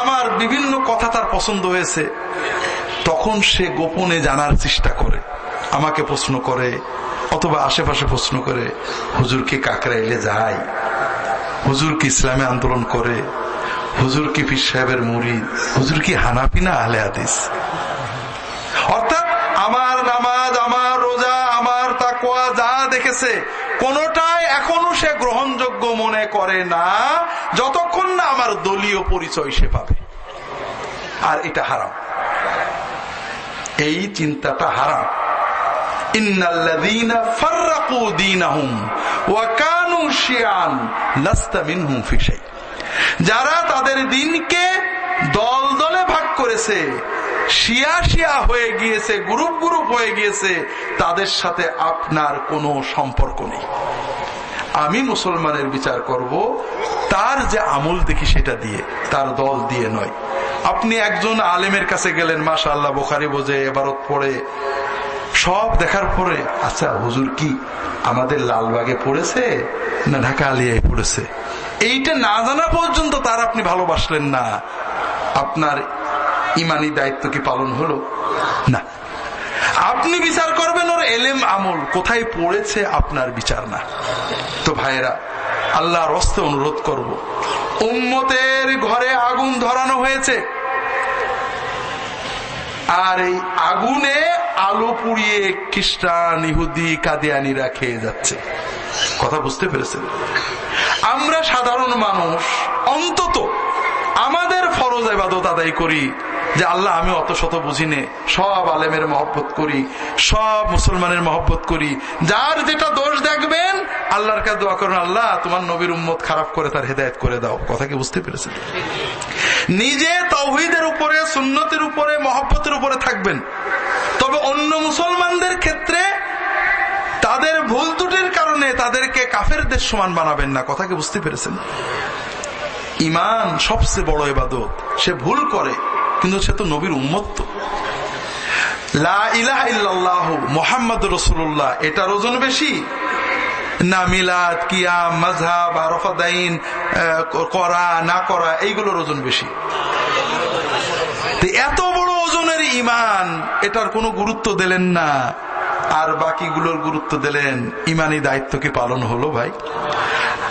আমার বিভিন্ন কথা তার পছন্দ হয়েছে। তখন সে গোপনে জানার চেষ্টা করে, আমাকে প্রশ্ন করে অথবা আশেপাশে প্রশ্ন করে, হুজুর কি কাকরাইলে যায়? হুজুর কি ইসলামে আন্দোলন করে? হুজুর কি পীর সাহেবের মুড়ি হুজুর কি হানাপি না আহলে হাদিস? অর্থাৎ আমার নামাজ, আমার রোজা, আমার তাকুয়া যা দেখেছে, কোনটাই এখনও সে গ্রহণযোগ্য মনে করে না, যতক্ষণ না আমার দলীয় পরিচয় সে পাবে। আর এটা হারাম। এই চিন্তাটা হারাম। যারা তাদের দিনকে দল দলে ভাগ করেছে, শিয়া শিয়া হয়ে গিয়েছে, গ্রুপ গ্রুপ হয়ে গিয়েছে, তাদের সাথে আপনার কোনো সম্পর্ক নেই। আমি মুসলমানের বিচার করব, তার যে আমল দেখি সেটা দিয়ে, তার দল দিয়ে নয়। আপনি একজন আলেমের কাছে গেলেন মাসা আল্লাহ বোখারি বোঝে, এবারত পড়ে সব দেখার পরে আচ্ছা হুজুর কি আমাদের লালবাগে পড়েছে না ঢাকা আলিয়ায় পড়েছে? এইটা না জানা পর্যন্ত তার আপনি ভালোবাসলেন না। আপনার ইমানি দায়িত্ব কি পালন হলো? না। আপনি বিচার করবেন ওর এলেম আমল। কোথায় পড়েছে আপনার বিচার না? তো ভাইরা আল্লাহর হস্তে অনুরোধ করব। উম্মতের ঘরে আগুন ধরানো হয়েছে। আর এই আগুনে আলো পুড়িয়ে খ্রিস্টান, ইহুদি, কাদিয়ানিরা খেয়ে যাচ্ছে। কথা বুঝতে পেরেছেন? আমরা সাধারণ মানুষ, অন্তত আমাদের ফরজ এবাদত আদায় করি। যে আল্লাহ, আমি অত শত বুঝি নে। সব আলেমের মহব্বত করি, সব মুসলমানের মহব্বত করি। যার যেটা দোষ দেখবেন, আল্লাহর কাছে দোয়া করুন আল্লাহ, তোমার নবীর উম্মত খারাপ করে তার হেদায়ত করে দাও। কথা কি বুঝতে পেরেছেন? নিজে তৌহিদের উপরে, সুন্নতের উপরে, মহব্বতের উপরে থাকবেন। তবে অন্য মুসলমানদের ক্ষেত্রে তাদের ভুল ত্রুটির কারণে তাদেরকে কাফেরদের সমান বানাবেন না। কথা কি বুঝতে পেরেছেন? ইমান সবচেয়ে বড় এবাদত সে ভুল করে। কিন্তু সে তো নবীর উন্মত্ত মোহাম্মদ রসুল্লাহ এটার ওজন বেশি? না মিলাদ, কিয়াম মাঝহাব আরফাদাইন করা, না করা, এইগুলোর ওজন বেশি। এত বড় ওজনের ইমান এটার কোনো গুরুত্ব দিলেন না। আর বাকিগুলোর গুরুত্ব দিলেন, ইমানি দায়িত্ব কি পালন হলো ভাই?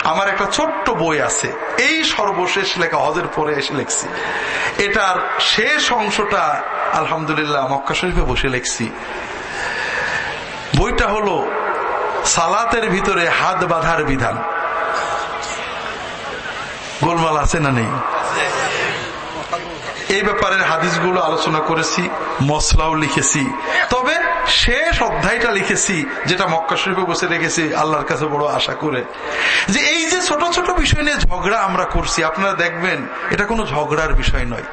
আমার একটা ছোট্ট বই আছে, এই সর্বশেষ লেখা, হজের পরে এসে লিখছি। এটার শেষ অংশটা আলহামদুলিল্লাহ মক্কা শরীফে বসে লিখছি। বইটা হলো, সালাতের ভিতরে হাত বাঁধার বিধান। গোলমাল আছে না নেই? এই ব্যাপারে হাদিসগুলো আলোচনা করেছি মশলাও লিখেছি। তবে শেষ অধ্যায়টা লিখেছি, যেটা মক্কা শরীফে বসে রেখেছি, আল্লাহর কাছে বড় আশা করে। যে এই যে ছোট ছোট বিষয় নিয়ে ঝগড়া আমরা করছি, আপনারা দেখবেন, এটা কোনো ঝগড়ার বিষয় নয়।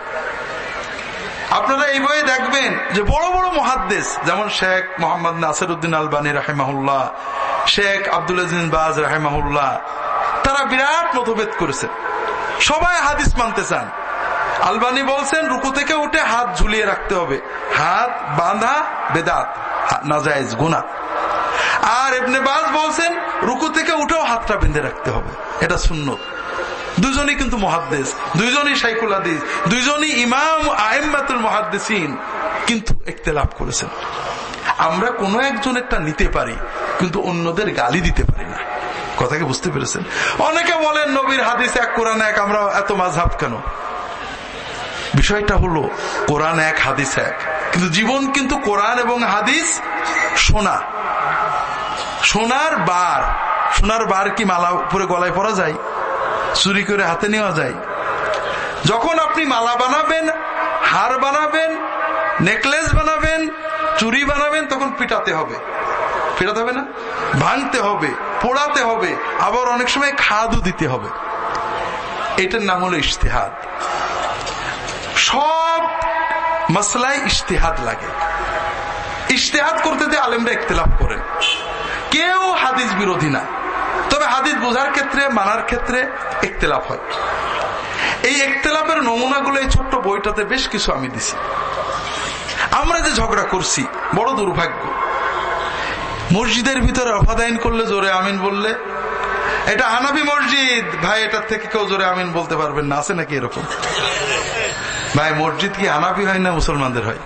আপনারা এই বইয়ে দেখবেন যে বড় বড় মহাদ্দেশ, যেমন শেখ মোহাম্মদ নাসির উদ্দিন আলবানী রাহেমাহুল্লাহ, শেখ আব্দুল বাজ রাহেমাহুল্লাহ, তারা বিরাট মতভেদ করেছে। সবাই হাদিস মানতে চান। আলবানি বলছেন, রুকু থেকে উঠে হাত ঝুলিয়ে রাখতে হবে। হাত বাঁধা বেদাত নাজায়জ গুনা আর এমনি বাজ বলছেন, রুকু থেকে উঠেও হাতটা বেঁধে রাখতে হবে। এটা শূন্য দুজনই কিন্তু মহাদ্দেশ দুইজনই সাইকুল হাদিস দুইজনই ইমাম আহমাতুল মহাদ্দেসিন, কিন্তু একতে লাভ করেছেন। আমরা কোনো একজনেরটা নিতে পারি, কিন্তু অন্যদের গালি দিতে পারি না। কথাকে বুঝতে পেরেছেন? অনেকে বলেন, নবীর হাদিস এক কোরআন এক, আমরা এত মাঝহাব কেন? বিষয়টা হলো, কোরআন এক, হাদিস এক। কিন্তু জীবন কিন্তু কোরআন এবং হাদিস সোনা। সোনার বার। সোনার বার কি মালা উপরে গলায় পরা যায়? চুরি করে হাতে নেওয়া যায়? যখন আপনি মালা বানাবেন, হার বানাবেন, নেকলেস বানাবেন চুরি বানাবেন, তখন পিটাতে হবে। ফেরাতে হবে না? ভাঙতে হবে, পোড়াতে হবে। আবার অনেক সময় খাদও দিতে হবে। এটার নাম হলো ইশতেহাদ। সব মশলায় ইশতেহাদ লাগে। ইশতেহাদ করতে দিয়ে আলেমরা ইখতলাফ করেন। কেউ হাদিস বিরোধী না। তবে হাদিস বোঝার ক্ষেত্রে, মানার ক্ষেত্রে ইখতলাফ হয়। এই একতেলাপের নমুনাগুলো এই ছোট্ট বইটাতে বেশ কিছু আমি দিছি। আমরা যে ঝগড়া করছি, বড় দুর্ভাগ্য। মসজিদের ভিতরে অফাদাইন করলে জোরে আমিন বললে। এটা হানাবি মসজিদ, ভাই, এটার থেকে কেউ জোরে আমিন বলতে পারবেন না। আছে নাকি এরকম? ভাই, মসজিদ কি হানাবি হয় না মুসলমানদের হয়?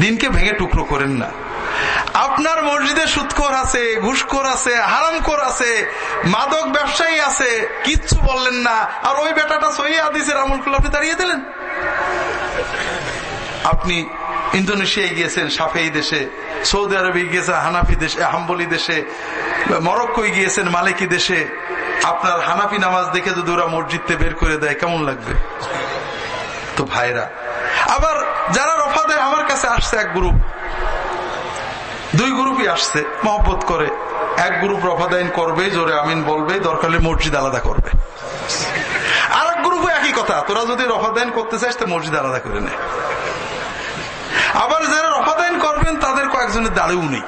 দিনকে ভেঙে টুকরো করেন না। আপনার মসজিদে সুৎখর আছে, ঘুষখোর আছে, হারামখোর আছে, মাদক ব্যবসায়ী আছে, কিচ্ছু বললেন না। আর ওই বেটাটা সহি আদিসের আমল করলে, আপনি দাঁড়িয়ে দিলেন? আপনি ইন্দোনেশিয়ায় গিয়েছেন, সাফেই দেশে। সৌদি আরবে গিয়েছেন হানাফি দেশে, হাম্বলি দেশে, মরক্কোয় গিয়েছেন, মালিকি দেশে। আপনার হানাফি নামাজ দেখে যদি ওরা মসজিদে বের করে দেয়, কেমন লাগবে? তো ভাইরা, আবার যারা রফা দেয়, আমার কাছে আসছে এক গ্রুপ। দুই গ্রুপই আসছে, মহব্বত করে। এক গ্রুপ রফাদাইন করবে, জোরে আমিন বলবে, দরকার মসজিদ আলাদা করবে। আর এক গ্রুপে একই কথা, তোরা যদি রফাদাইন করতে চাস, তো মসজিদ আলাদা করে নেয় আবার যারা রফাদাইন করবেন, তাদের কয়েকজনের দাড়িও নেই।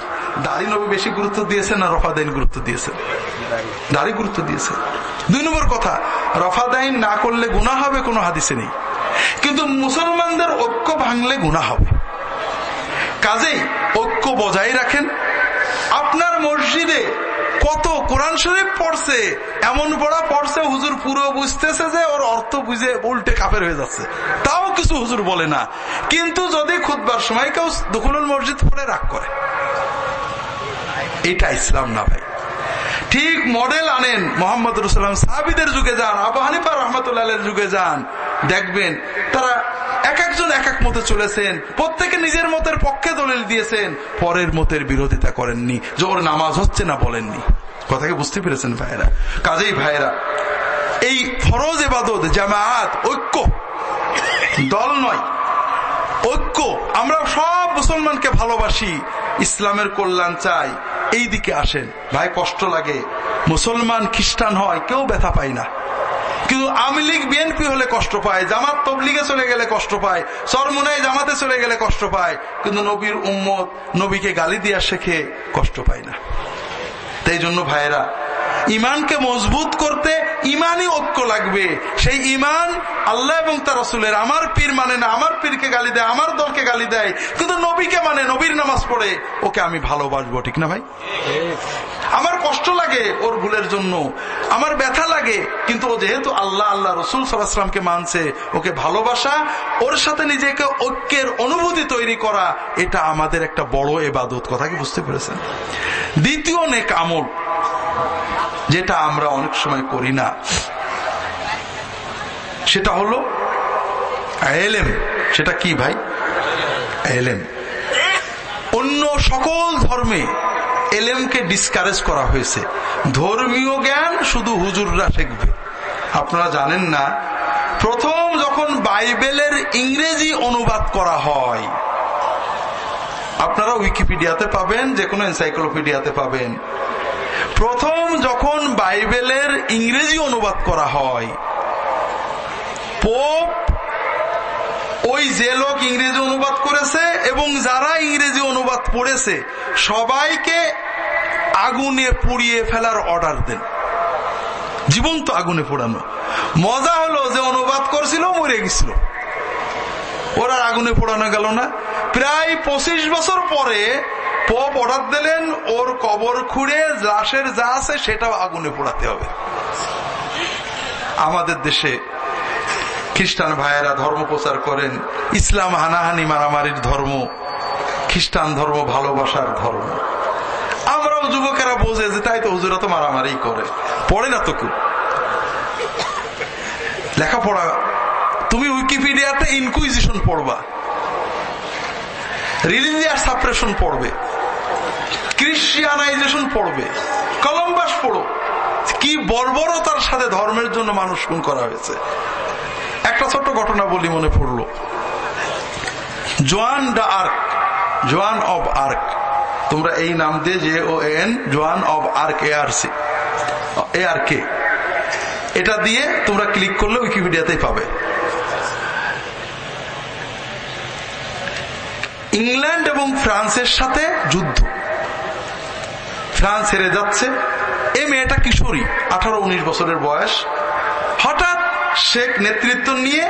দাড়ি নবী বেশি গুরুত্ব দিয়েছেন না রফাদাইন গুরুত্ব দিয়েছেন? দাড়ি গুরুত্ব দিয়েছে দুই নম্বর কথা, রফাদাইন না করলে গুণা হবে কোনো হাদিসে নেই। কিন্তু মুসলমানদের ঐক্য ভাঙলে গুণা হবে। কাজেই ঐক্য বজায় রাখেন। আপনার মসজিদে কত কোরআন শরীফ পড়ছে, এমন পড়া পড়ছে, হুজুর পুরো বুঝতেছে যে ওর অর্থ বুঝে উল্টে কাপের হয়ে যাচ্ছে। তাও কিছু হুজুর বলে না। কিন্তু যদি খুদবার সময় কেউ দখলুল মসজিদ পড়ে, রাগ করে। এটা ইসলাম না ভাই। ঠিক মডেল আনেন মোহাম্মদ রুসালাম সাহাবিদের যুগে যান, আবু হানিফা রহমতুল্লাহ যুগে যান। দেখবেন তারা এক একজন এক এক মতে চলেছেন। প্রত্যেকে নিজের মতের পক্ষে দলিল দিয়েছেন। পরের মতের বিরোধিতা করেননি। যে ওর নামাজ হচ্ছে না বলেননি। কথাকে বুঝতে পেরেছেন ভাইয়েরা? কাজেই ভাইয়েরা, এই ফরজ এবাদত জামায়াত, ঐক্য দল নয়। ঐক্য, আমরা সব মুসলমানকে ভালোবাসি, ইসলামের কল্যাণ চাই। এই দিকে আসেন। ভাই, কষ্ট লাগে। মুসলমান খ্রিস্টান হয়, কেউ ব্যথা পায় না। কিন্তু আওয়ামী লীগ, বিএনপি হলে কষ্ট পায়, জামাত তবলিগে চলে গেলে কষ্ট পায় সরমুনায় জামাতে চলে গেলে কষ্ট পায়, কিন্তু নবীর উম্মত নবীকে গালি দিয়া শেখে, কষ্ট পায় না। তাই জন্য ভাইয়েরা ইমানকে মজবুত করতে ইমানই ঐক্য লাগবে। সেই ইমান আল্লাহ এবং তার রসুলের, আমার পীর মানে না, আমার পীরকে গালি দেয়, আমার দলকে গালি দেয়, কিন্তু নবীকে মানে নবীর নামাজ পড়ে, ওকে আমি ভালোবাসবো, ঠিক না ভাই? কষ্ট লাগে ওর ভুলের জন্য। আমার ব্যথা লাগে, কিন্তু ও যেহেতু আল্লাহ আল্লাহ রসুল সাল্লাহামকে মানছে, ওকে ভালোবাসা, ওর সাথে নিজেকে ঐক্যের অনুভূতি তৈরি করা, এটা আমাদের একটা বড় এবাদত। কথা কি বুঝতে পেরেছেন? দ্বিতীয় নেক আমল, যেটা আমরা অনেক সময় করি না, সেটা হলো এলেম। সেটা কি ভাই? এলেম। অন্য সকল ধর্মে এলেমকে ডিসকারেজ করা হয়েছে। ধর্মীয় জ্ঞান শুধু হুজুররা শিখবে। আপনারা জানেন না, প্রথম যখন বাইবেলের ইংরেজি অনুবাদ করা হয়, আপনারা উইকিপিডিয়াতে পাবেন যে কোনো এনসাইক্লোপিডিয়াতে পাবেন। প্রথম যখন বাইবেলের ইংরেজি অনুবাদ করা হয়, পোপ ওই যে লোক ইংরেজি অনুবাদ করেছে এবং যারা ইংরেজি অনুবাদ পড়েছে, সবাইকে আগুনে পুড়িয়ে ফেলার অর্ডার দেন। জীবন্ত আগুনে পোড়ানো। মজা হলো যে অনুবাদ করছিল, মরে গেছিল। ওরা আগুনে পোড়ানো গেল না। প্রায় পঁচিশ বছর পরে পপ অর্ডার দিলেন, ওর কবর খুঁড়ে লাশের যা আছে সেটাও আগুনে পোড়াতে হবে। আমাদের দেশে খ্রিস্টান ভাইয়েরা ধর্ম প্রচার করেন। ইসলাম হানাহানি মারামারির ধর্ম, খ্রিস্টান ধর্ম ভালোবাসার ধর্ম। আমরাও যুবকেরা বোঝে যে তাই তো হুজুরা তো মারামারি করে। পড়ে না তো কেউ লেখাপড়া, তুমি উইকিপিডিয়াতে ইনকুইজিশন পড়বা। রিলিজিয়াস সাপ্রেশন পড়বে। ক্রিশ্চিয়ানাইজেশন পড়বে। কলম্বাস পড়ো। কি বর্বরতার সাথে ধর্মের জন্য মানুষ খুন করা হয়েছে। একটা ছোট্ট ঘটনা বলি মনে পড়ল। Joan the Arc, Joan of Arc. তোমরা এই নাম দিয়ে যে ও N Joan of Arc A R C A R K এটা দিয়ে তোমরা ক্লিক করলে উইকিপিডিয়াতেই পাবে। ইংল্যান্ড এবং ফ্রান্সের সাথে যুদ্ধ। ফ্রান্স হেরে যাচ্ছে। এই মেয়েটা কিশোরী আঠারো উনিশ বছরের বয়স। শেখ নেতৃত্ব নিয়ে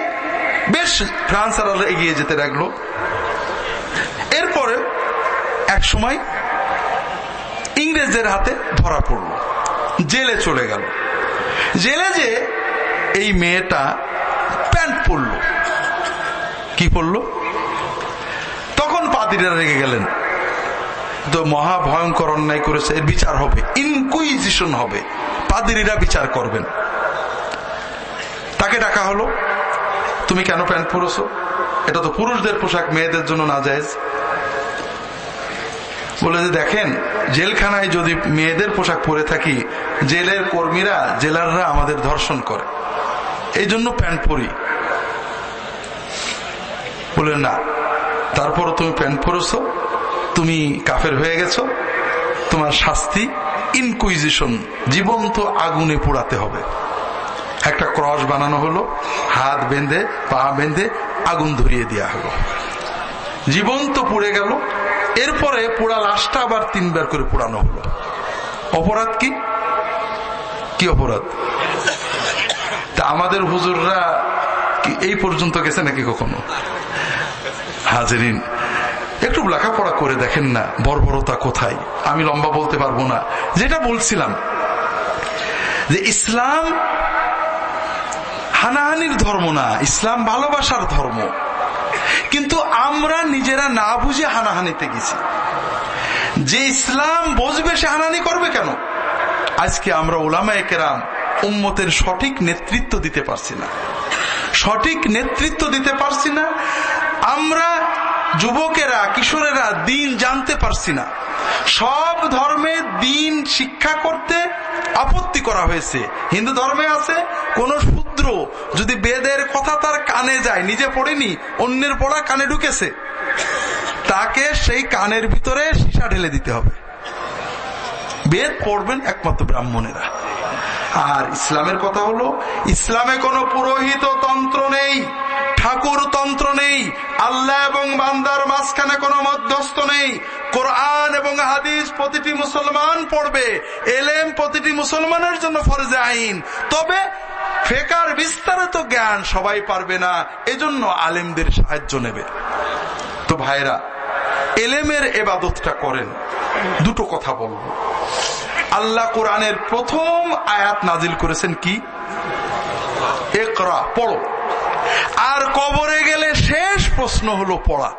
বেশ ফ্রান্স আর এগিয়ে যেতে লাগল। এরপরে এক সময় ইংরেজদের হাতে ধরা পড়ল। জেলে চলে গেল। জেলে যে এই মেয়েটা প্যান্ট পরল। কি পরল? তখন পাদিরা রেগে গেলেন। তো মহা ভয়ঙ্কর অন্যায় করেছে বিচার হবে ইনকুইজিশন হবে। পাদিরা বিচার করবেন। তাকে ডাকা হলো? তুমি কেন প্যান্ট পরেছো? এটা তো পুরুষদের পোশাক, মেয়েদের জন্য না যায় বলে যে দেখেন, জেলখানায় যদি মেয়েদের পোশাক পরে থাকি, জেলের কর্মীরা, জেলাররা আমাদের ধর্ষণ করে। এই জন্য প্যান্ট পরি। বলে না। তারপর তুমি প্যান্ট পরেছ, তুমি কাফের হয়ে গেছো, তোমার শাস্তি, ইনকুইজিশন, জীবন্ত আগুনে পোড়াতে হবে। একটা ক্রস বানানো হলো, হাত বেঁধে, পা বেঁধে আগুন ধরিয়ে দেওয়া হলো। জীবন তো পুড়ে গেল, এরপরে পোড়া লাশটা আবার তিনবার করে পোড়ানো হলো। অপরাধ কি? কি অপরাধ? তা আমাদের হুজুররা কি এই পর্যন্ত গেছে নাকি কখনো? হাজারিন, একটু লেখাপড়া করে দেখেন না, বর্বরতা কোথায়? আমি লম্বা বলতে পারব না। যেটা বলছিলাম, যে ইসলাম হানাহানির ধর্ম না, ইসলাম ভালোবাসার ধর্ম। কিন্তু আমরা নিজেরা না বুঝে হানাহানিতে গেছি। যে ইসলাম বুঝবে সে হানাহানি করবে কেন? আজকে আমরা ওলামায় কেরাম উম্মতের সঠিক নেতৃত্ব দিতে পারছি না। সঠিক নেতৃত্ব দিতে পারছি না। আমরা যুবকেরা, কিশোরেরা দিন জানতে পারছি না। সব ধর্মে দিন শিক্ষা করতে আপত্তি করা হয়েছে। হিন্দু ধর্মে আছে, কোন শূদ্র যদি বেদের কথা তার কানে যায়, নিজে পড়েনি, অন্যের পড়া কানে ঢুকেছে, তাকে সেই কানের ভিতরে সীসা ঢেলে দিতে হবে। বেদ পড়বেন একমাত্র ব্রাহ্মণেরা। আর ইসলামের কথা হলো, ইসলামে কোনো পুরোহিত তন্ত্র নেই, ঠাকুর তন্ত্র নেই, আল্লাহ এবং বান্দার মাঝখানে কোনো মধ্যস্থ নেই। কোরআন এবং হাদিস প্রতিটি মুসলমান পড়বে, এলেম প্রতিটি মুসলমানের জন্য ফরজে আইন। তবে ফেকার বিস্তারিত জ্ঞান সবাই পারবে না, এজন্য আলেমদের সাহায্য নেবে। তো ভাইরা, এলেমের এবাদতটা করেন, দুটো কথা বলব। আল্লাহ কোরআনের প্রথম আয়াত নাজিল করেছেন কি? একরা পড়ো। আর কবরে গেলে শেষ প্রশ্ন হলো পড়া।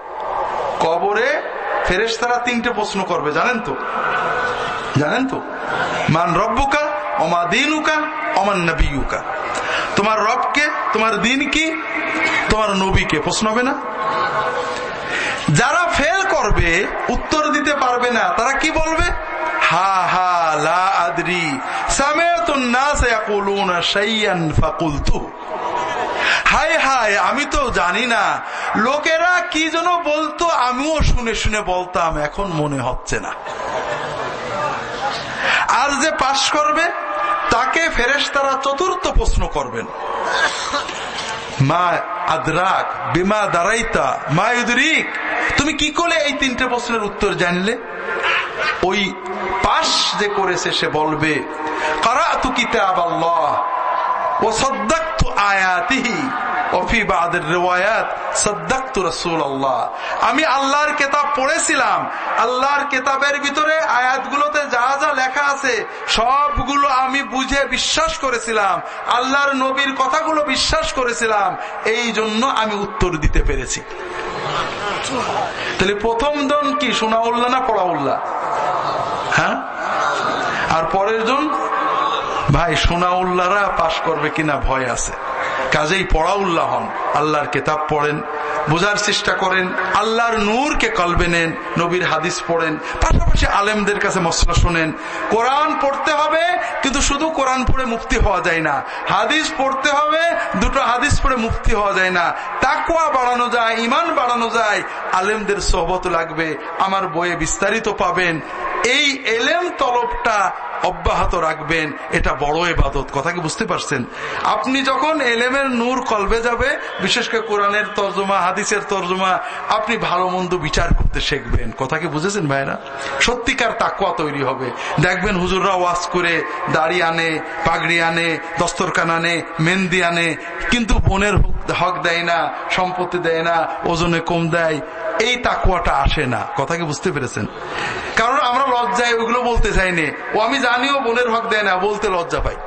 কবরে ফেরেস তারা তিনটে প্রশ্ন করবে, জানেন তো? জানেন তো? মান রব্বুকা অমা দিনুকা অমান নবীকা তোমার রবকে, তোমার দিন কি? তোমার নবীকে। প্রশ্ন হবে না? যারা ফেল করবে, উত্তর দিতে পারবে না, তারা কি বলবে? হা হা, লা আদরি। সামেতুন নাস ইয়াকুলুনা হায় হায়, আমি তো জানি না। লোকেরা কি যেন বলতো, আমিও শুনে শুনে বলতাম, এখন মনে হচ্ছে না। আর যে পাশ করবে, তাকে ফেরেস তারা চতুর্থ প্রশ্ন করবেন। মা আদরাক, বিমা দারাইতা, মা ইউদরিক। তুমি কি করে এই তিনটে প্রশ্নের উত্তর জানলে? ওই পাশ যে করেছে, সে বলবে কারা তু কিতাব আল্লাহ ও সদ্দাক্তু আয়াতিহি আমি আল্লাহর কেতাব পড়েছিলাম। আল্লাহর কেতাবের ভিতরে আয়াতগুলোতে যা যা লেখা আছে, সবগুলো আমি বুঝে বিশ্বাস করেছিলাম। আল্লাহর নবীর কথাগুলো বিশ্বাস করেছিলাম। এই জন্য আমি উত্তর দিতে পেরেছি। তাহলে প্রথম জন কি সোনা উল্লা না পড়া উল্লা হ্যাঁ? আর পরের জন? ভাই সোনা উল্লারা পাশ করবে কিনা ভয় আছে। কাজেই পড়া উল্লাহ হন। আল্লাহর কেতাব পড়েন, বোঝার চেষ্টা করেন, আল্লাহর নূরকে কলবে নেন, নবীর হাদিস পড়েন, পাশাপাশি আলেমদের কাছে মশলা শোনেন। কোরআন পড়তে হবে, কিন্তু শুধু কোরআন পড়ে মুক্তি হওয়া যায় না। হাদিস পড়তে হবে, দুটো হাদিস পড়ে মুক্তি হওয়া যায় না। তাকুয়া বাড়ানো যায় ইমান বাড়ানো যায়, আলেমদের সহবত লাগবে, আমার বইয়ে বিস্তারিত পাবেন। এই এলেম তলবটা অব্যাহত রাখবেন, এটা বড় এবাদত কথা কি বুঝতে পারছেন? আপনি যখন এলেমের নূর কলবে যাবে, বিশেষ করে কোরআনের তর্জমা, হাদিসের তর্জমা, আপনি ভালো মন্দ বিচার করতে শিখবেন। কথা কি বুঝেছেন ভাইরা সত্যিকার তাকুয়া তৈরি হবে। দেখবেন হুজুররা ওয়াজ করে, দাড়ি আনে, পাগড়ি আনে দস্তরকান আনে, মেহেন্দি আনে, কিন্তু বোনের হক দেয় না, সম্পত্তি দেয় না, ওজনে কম দেয়, এই তাকুয়াটা আসে না। কথা কি বুঝতে পেরেছেন? কারণ আমরা লজ্জায় ওগুলো বলতে চাইনি। ও আমি জানিও বোনের হক দেয় না, বলতে লজ্জা পাই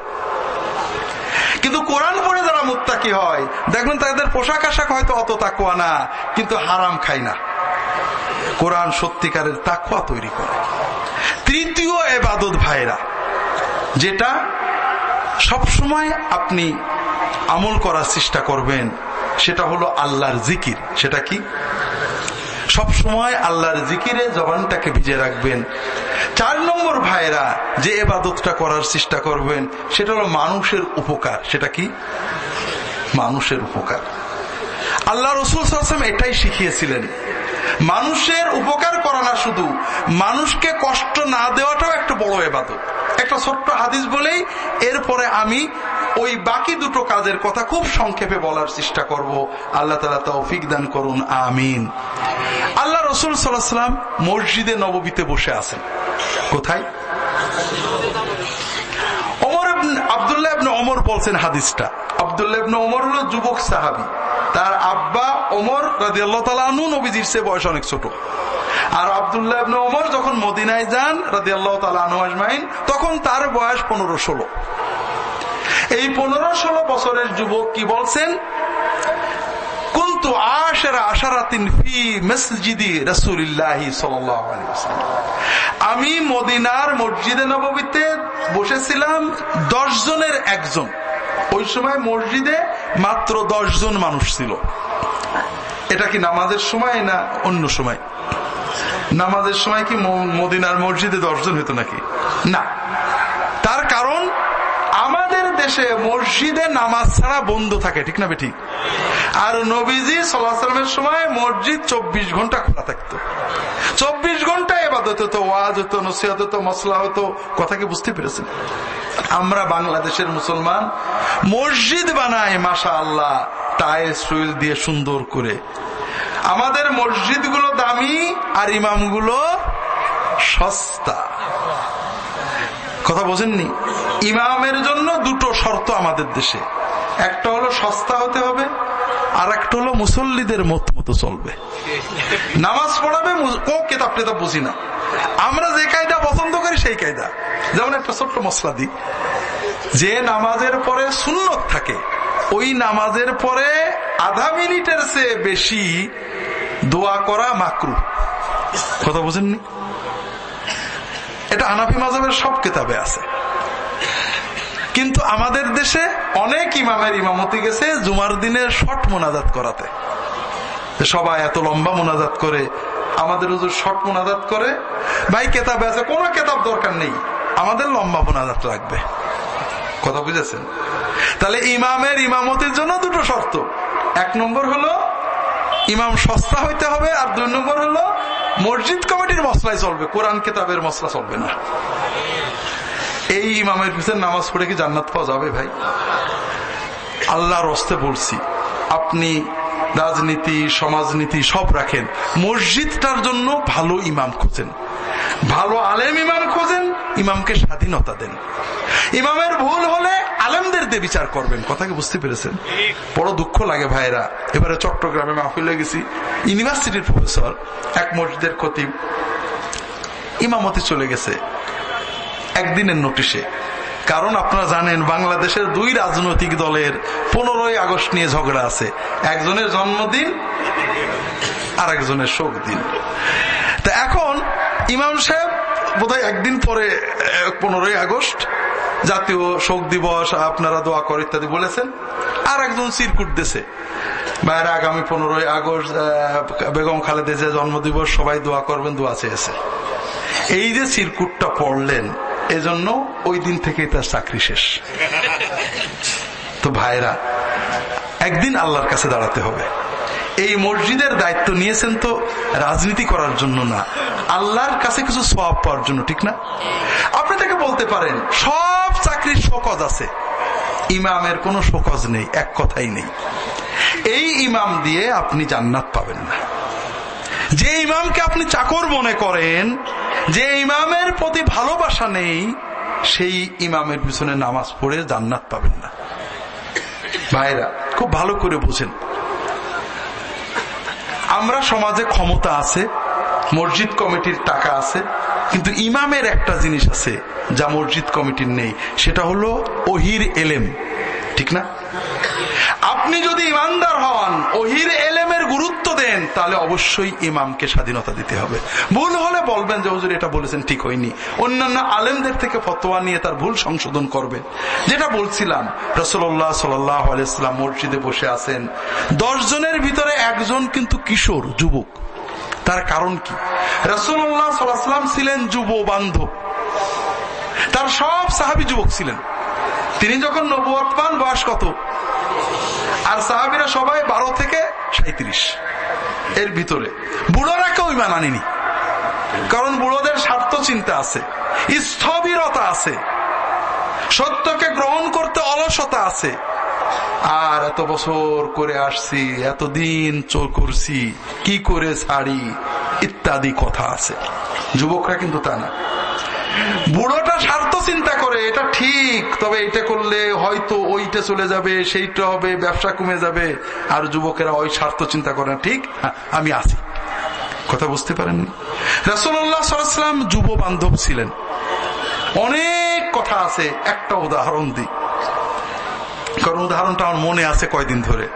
কিন্তু কোরআন পড়ে যারা মুত্তাকি হয়, দেখবেন তাদের পোশাক আশাক হয়তো অত তাকুয়া না, কিন্তু হারাম খাই না। কোরআন সত্যিকারের তাকুয়া তৈরি করে। তৃতীয় এবাদত ভাইরা, যেটা সবসময় আপনি আমল করার চেষ্টা করবেন, সেটা হলো আল্লাহর জিকির। সেটা কি? সব সময় আল্লাহর জিকিরে জবানটাকে ভিজে রাখবেন। চার নম্বর ভাইরা যে এবাদতটা করার চেষ্টা করবেন, সেটা হলো মানুষের উপকার। সেটা কি? মানুষের উপকার। আল্লাহ রসুল সাল্লাম এটাই শিখিয়েছিলেন। মানুষের উপকার করা না শুধু, মানুষকে কষ্ট না দেওয়াটাও একটা বড় এবাদত। একটা ছোট্ট হাদিস বলেই এরপরে আমি ওই বাকি দুটো কাজের কথা খুব সংক্ষেপে বলার চেষ্টা করব। আল্লাহ তালা তৌফিক দান করুন, আমিন। আল্লাহ রসুল সাল্লাম মসজিদে নববীতে বসে আছেন। কোথায়? অমর আবদুল্লাহ অমর বলছেন হাদিসটা। হলো যুবক তার আব্বা ওমর বয়স অনেক ছোট। আর ওমর যখন মদিনায় যান রাজি আল্লাহ তখন তার বয়স পনেরো ষোলো। এই পনেরো ষোলো বছরের যুবক কি বলছেন কিন্তু আশেরা আশারাতিন ফি মসজিদি রসুলিল্লাহি আমি মদিনার মসজিদে নবীতে বসেছিলাম দশ জনের একজন। ওই সময় মসজিদে মাত্র দশ জন মানুষ ছিল। এটা কি নামাজের সময় না অন্য সময়? নামাজের সময় কি মদিনার মসজিদে দশজন হতো নাকি? না। তার কারণ দেশে মসজিদে নামাজ ছাড়া বন্ধ থাকে, ঠিক না ঠিক আর নবীজি সাল্লামের সময় মসজিদ চব্বিশ ঘণ্টা খোলা থাকতো। চব্বিশ ঘণ্টা এবাদত হতো, ওয়াজ হতো, নসিহত হতো মশলা হতো, কথা কি বুঝতে পেরেছেন? আমরা বাংলাদেশের মুসলমান, মসজিদ বানাই মাসা আল্লাহ টাইলস টুইল দিয়ে সুন্দর করে। আমাদের মসজিদগুলো দামি আর ইমামগুলো সস্তা। কথা বোঝেননি? ইমামের জন্য দুটো শর্ত আমাদের দেশে। একটা হলো সস্তা হতে হবে আর একটা হলো মুসল্লিদের মত মতো চলবে। নামাজ পড়াবে কো কেতাব টেতাব বুঝি না। আমরা যে কায়দা পছন্দ করি সেই কায়দা। যেমন একটা ছোট্ট মশলা দিই। যে নামাজের পরে সুন্নত থাকে, ওই নামাজের পরে আধা মিনিটের চেয়ে বেশি দোয়া করা মাকরু। কথা বুঝেননি? এটা আনাফি মাজাবের সব কেতাবে আছে। কিন্তু আমাদের দেশে অনেক ইমামের ইমামতি গেছে জুমার দিনের শর্ট মোনাজাত করাতে। সবাই এত লম্বা মোনাজাত করে, আমাদের হুজুর শর্ট মোনাজাত করে। ভাই, কেতাবে আছে, কোনো কেতাব দরকার নেই। আমাদের লম্বা মোনাজাত লাগবে। কথা বুঝেছেন? তাহলে ইমামের ইমামতির জন্য দুটো শর্ত। এক নম্বর হলো, ইমাম সস্তা হইতে হবে, আর দুই নম্বর হলো, মসজিদ কমিটির মশলায় চলবে, কোরআন কেতাবের মশলা চলবে না। এই ইমামের পিছনে নামাজ পড়ে কি জান্নাত পাওয়া যাবে ভাই? আল্লাহর রস্তে বলছি, আপনি রাজনীতি, সমাজনীতি সব রাখেন। মসজিদটার জন্য ভালো ইমাম খোঁজেন। ভালো আলেম ইমাম খোঁজেন, ইমামকে স্বাধীনতা দেন। ইমামের ভুল হলে আলেমদের দিয়ে বিচার করবেন। কথা কি বুঝতে পেরেছেন? বড় দুঃখ লাগে ভাইরা এবারে চট্টগ্রামে মাহফিল গেছি। ইউনিভার্সিটির প্রফেসর, এক মসজিদের খতিব, ইমামতি চলে গেছে। একদিনের নোটিশে। কারণ আপনারা জানেন, বাংলাদেশের দুই রাজনৈতিক দলের পনেরোই আগস্ট নিয়ে ঝগড়া আছে। একজনের জন্মদিন আর একজনের শোক দিন তা এখন ইমাম সাহেব বোধহয় একদিন পরে পনেরোই আগস্ট জাতীয় শোক দিবস, আপনারা দোয়া কর ইত্যাদি বলেছেন। আর একজন সিরকুট দেশে। বাইরে আগামী পনেরোই আগস্ট বেগম খালেদের যে জন্মদিবস, সবাই দোয়া করবেন, দোয়া চেয়েছে। এই যে সিরকুটটা পড়লেন এজন্য ওই দিন থেকেই তার চাকরি শেষ। তো ভাইরা, একদিন আল্লাহর কাছে দাঁড়াতে হবে। এই মসজিদের দায়িত্ব নিয়েছেন তো রাজনীতি করার জন্য না। আল্লাহর কাছে কিছু সব পাওয়ার জন্য, ঠিক না? আপনি তাকে বলতে পারেন, সব চাকরির শোকজ আছে। ইমামের কোনো শোকজ নেই, এক কথাই নেই। এই ইমাম দিয়ে আপনি জান্নাত পাবেন না। যে ইমামকে আপনি চাকর মনে করেন যে ইমামের প্রতি ভালোবাসা নেই, সেই ইমামের পিছনে নামাজ পড়ে জান্নাত পাবেন না। ভাইরা, খুব ভালো করে বুঝেন। আমরা সমাজে ক্ষমতা আছে, মসজিদ কমিটির টাকা আছে, কিন্তু ইমামের একটা জিনিস আছে যা মসজিদ কমিটির নেই, সেটা হলো ওহির এলেম। ঠিক না? আপনি যদি ইমানদার হন ওহির এলেমের গুরুত্ব দেন, তাহলে অবশ্যই ইমামকে স্বাধীনতা দিতে হবে। ভুল হলে বলবেন যে, হুজুর, এটা বলেছেন, ঠিক হয়নি। অন্যান্য আলেমদের থেকে ফতোয়া নিয়ে তার ভুল সংশোধন করবেন। যেটা বলছিলাম রসল্লাহ সাল্লাম মসজিদে বসে আছেন। দশ জনের ভিতরে একজন কিন্তু কিশোর, যুবক। তার কারণ কি? রসুল্লাহ সাল্লাম ছিলেন যুব বান্ধব তার সব সাহাবি যুবক ছিলেন। তিনি যখন নবুয়াত পান, বয়স কত? আর সাহাবিরা সবাই বারো থেকে সাঁত্রিশ এর ভিতরে। বুড়োরা কেউ ইমান আনেনি। কারণ বুড়োদের স্বার্থ চিন্তা আছে, স্থবিরতা আছে, সত্যকে গ্রহণ করতে অলসতা আছে। আর এত বছর করে আসছি, এতদিন চোর করছি, কি করে ছাড়ি ইত্যাদি কথা আছে। যুবকরা কিন্তু তা না। বুড়োটা স্বার্থ চিন্তা করে, এটা ঠিক, তবে এটা করলে হয়তো ওইটা চলে যাবে, সেইটা হবে, ব্যবসা কমে যাবে, আর যুবকেরা ওই স্বার্থ চিন্তা করে না। ঠিক? আমি আছি। কথা বুঝতে পারেন রাসুল্লাহ সাল্লাম যুব বান্ধব ছিলেন। অনেক কথা আছে, একটা উদাহরণ দিই। কারণ উদাহরণটা আমার মনে আছে কয়দিন ধরে।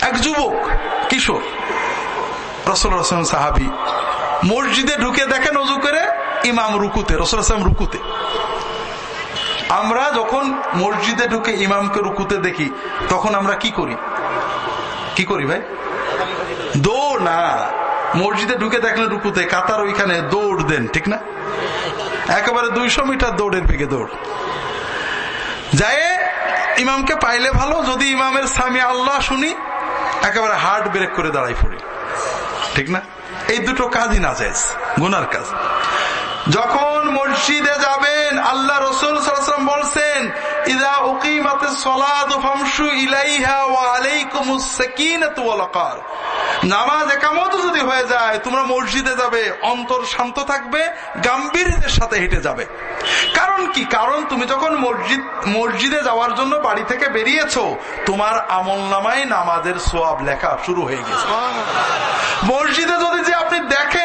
এক যুবক, কিশোর রসুল রসম সাহাবি, মসজিদে ঢুকে দেখেন অজু করে ইমাম রুকুতে, রসুল আসলাম রুকুতে। আমরা যখন মসজিদে ঢুকে ইমামকে রুকুতে দেখি, তখন আমরা কি করি? কি করি ভাই? দৌড়, না। মসজিদে ঢুকে দেখলেন রুকুতে, কাতার ওইখানে দৌড় দেন, ঠিক না? একেবারে দুইশো মিটার দৌড়ের বেগে দৌড়। যায় ইমামকে পাইলে ভালো, যদি ইমামের স্বামী আল্লাহ শুনি, একেবারে হার্ট ব্রেক করে দাঁড়াই পড়ি। ঠিক না? এই দুটো কাজই না যায় গুনার কাজ। যখন মসজিদে যাবেন আল্লাহ রসুল সাল্লাম বলছেন ইদা উকিমাতে সলাদ ফামসু ইলাইহা ওয়া আলাইকুমুস সাকিনাতু ওয়াল ওয়াকার নামাজ একামত যদি হয়ে যায় তোমরা মসজিদে যাবে অন্তর শান্ত থাকবে গাম্ভীর্যের সাথে হেঁটে যাবে। কারণ কি? কারণ তুমি যখন মসজিদ মসজিদে যাওয়ার জন্য বাড়ি থেকে বেরিয়েছো তোমার আমল নামায় নামাজের সোয়াব লেখা শুরু হয়ে গেছে। মসজিদে যদি যে আপনি দেখেন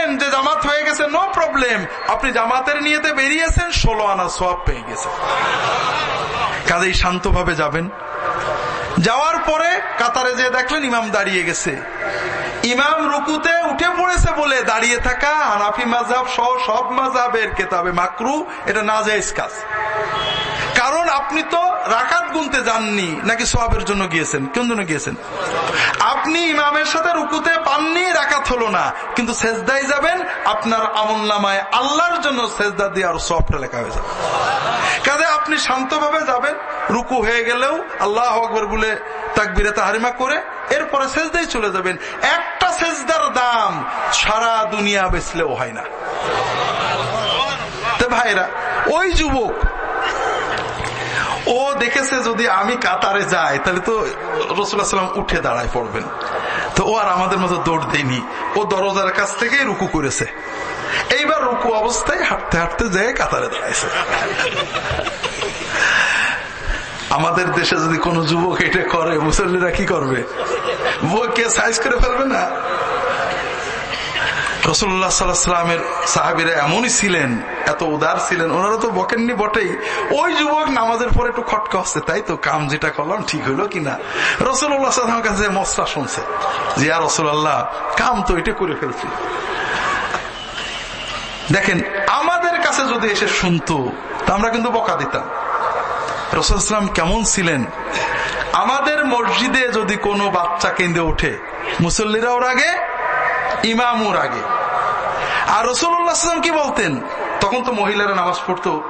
জামাত হয়ে গেছে নো প্রবলেম আপনি জামাতের নিয়েতে বেরিয়েছেন, ষোলো আনা সোয়াব পেয়ে গেছে কাজেই শান্তভাবে যাবেন। যাওয়ার পরে কাতারে যে দেখলেন ইমাম দাঁড়িয়ে গেছে। ইমাম রুকুতে উঠে পড়েছে বলে দাঁড়িয়ে থাকা হানাফি মাজাব সহ সব মাজাবের কেতাবে মাকরু, এটা না যায় কাজ। কারণ আপনি তো রাকাত গুনতে যাননি, নাকি সোয়াবের জন্য গিয়েছেন? কোন জন্য গিয়েছেন? আপনি ইমামের সাথে রুকুতে পাননি, রাকাত হলো না। কিন্তু সেজদাই যাবেন, আপনার আমল নামায় আল্লাহর জন্য সেজদা দিয়ে আর সবটা লেখা হয়ে যাবে। কাজে আপনি শান্তভাবে যাবেন, রুকু হয়ে গেলেও আল্লাহ আকবর বলে তাকবিরে তাহারিমা করে, এরপরে সেজদাই চলে যাবেন। একটা সেজদার দাম সারা দুনিয়া বেচলেও হয় না। ভাইরা, ওই যুবক ও দেখেছে যদি আমি কাতারে যাই, তাহলে তো রসুল্লাহাম উঠে দাঁড়ায় পড়বেন। তো ও আর আমাদের মতো দৌড় দেয়নি। ও দরজার কাছ থেকে রুকু করেছে। এইবার রুকু অবস্থায় হাঁটতে হাঁটতে যেয়ে কাতারে দাঁড়াইছে। আমাদের দেশে যদি কোন যুবক এটা করে, মুসল্লিরা কি করবে? বউকে সাইজ করে ফেলবে না? রসুল্লাহ সাল্লামের সাহাবিরা এমনই ছিলেন, এত উদার ছিলেন, ওনারা তো বকেননি বটেই। ওই যুবক নামাজের পরে একটু খটকা হচ্ছে, তাই তো কাম যেটা করলাম ঠিক হইল কিনা? রসুল্লাহ সাল্লামের কাছে মশলা শুনছে, যে আর রসুল্লাহ কাম তো এটা করে ফেলছি। দেখেন, আমাদের কাছে যদি এসে শুনতো, তা আমরা কিন্তু বকা দিতাম। রসুলাম কেমন ছিলেন? আমাদের মসজিদে যদি কোনো বাচ্চা কেন্দ্রে ওঠে মুসল্লিরা ওর আগে ইমাম ওর আগে। আর রসুল্লাহাম কি বলতেন? তখন তো মহিলারা নামাজ পড়তো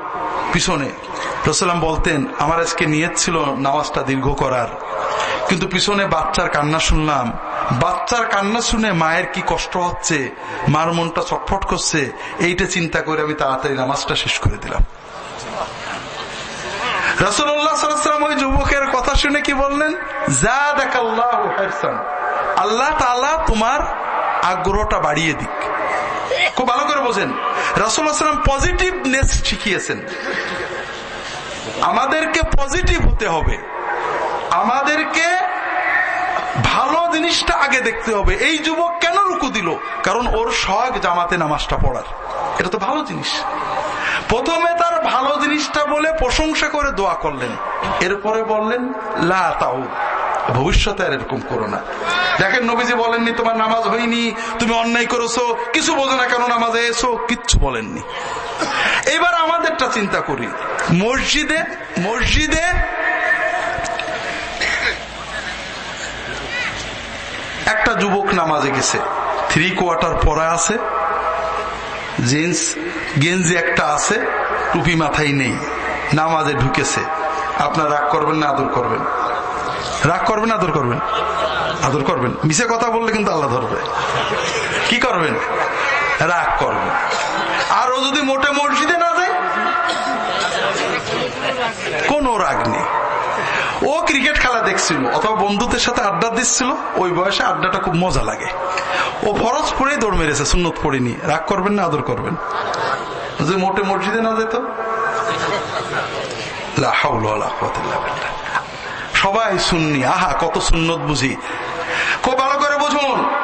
পিছনে। রসুলাম বলতেন, আমার আজকে নিয়ত ছিল নামাজটা দীর্ঘ করার। কিন্তু পিছনে বাচ্চার কান্না শুনলাম। বাচ্চার কান্না শুনে মায়ের কি কষ্ট হচ্ছে? মার মনটা ছটফট করছে। এইটা চিন্তা করে আমি তাড়াতাড়ি নামাজটা শেষ করে দিলাম। রসুল্লাহ সাল্লাম ওই যুবকের কথা শুনে কি বললেন? যা দেখ আল্লাহ তালা তোমার আগ্রহটা বাড়িয়ে দিক। খুব ভালো করে বোঝেন। রসুল্লাহাম পজিটিভনেস শিখিয়েছেন। আমাদেরকে পজিটিভ হতে হবে। আমাদেরকে ভালো জিনিসটা আগে দেখতে হবে। এই যুবক কেন রুকু দিল? কারণ ওর শখ জামাতে নামাজটা পড়ার। এটা তো ভালো জিনিস। প্রথমে তার ভালো জিনিসটা বলে প্রশংসা করে দোয়া করলেন। এরপরে বললেন, লা তাও ভবিষ্যতে আর এরকম করো না। দেখেন নবীজি বলেননি, তোমার নামাজ হয়নি, তুমি অন্যায় করেছ, কিছু বোঝো না কেন নামাজে এসো, কিচ্ছু বলেননি। এবার আমাদেরটা চিন্তা করি। মসজিদে মসজিদে একটা যুবক নামাজে গেছে। থ্রি কোয়ার্টার পরে আছে, জিন্স, গেঞ্জি একটা আছে, টুপি মাথায় নেই, নামাজে ঢুকেছে। আপনার রাগ করবেন না, আদর করবেন। রাগ করবেন, আদর করবেন? আদর করবেন। মিশে কথা বললে কিন্তু আল্লাহ ধরবে। কি করবেন? রাগ করবেন। আর ও যদি মোটে মসজিদে না যায়? কোন রাগ নেই। ও ক্রিকেট খেলা দেখছিল, অথবা বন্ধুদের সাথে আড্ডা দিচ্ছিল, ওই বয়সে আড্ডাটা খুব মজা লাগে। ও ফরজ পড়েই দৌড় মেরেছে, সুন্নত পড়েনি। রাগ করবেন না, আদর করবেন? যদি মোটে মসজিদে না যেত? সবাই শুননি আহা কত সুন্নত বুঝি। খুব ভালো করে বুঝুন।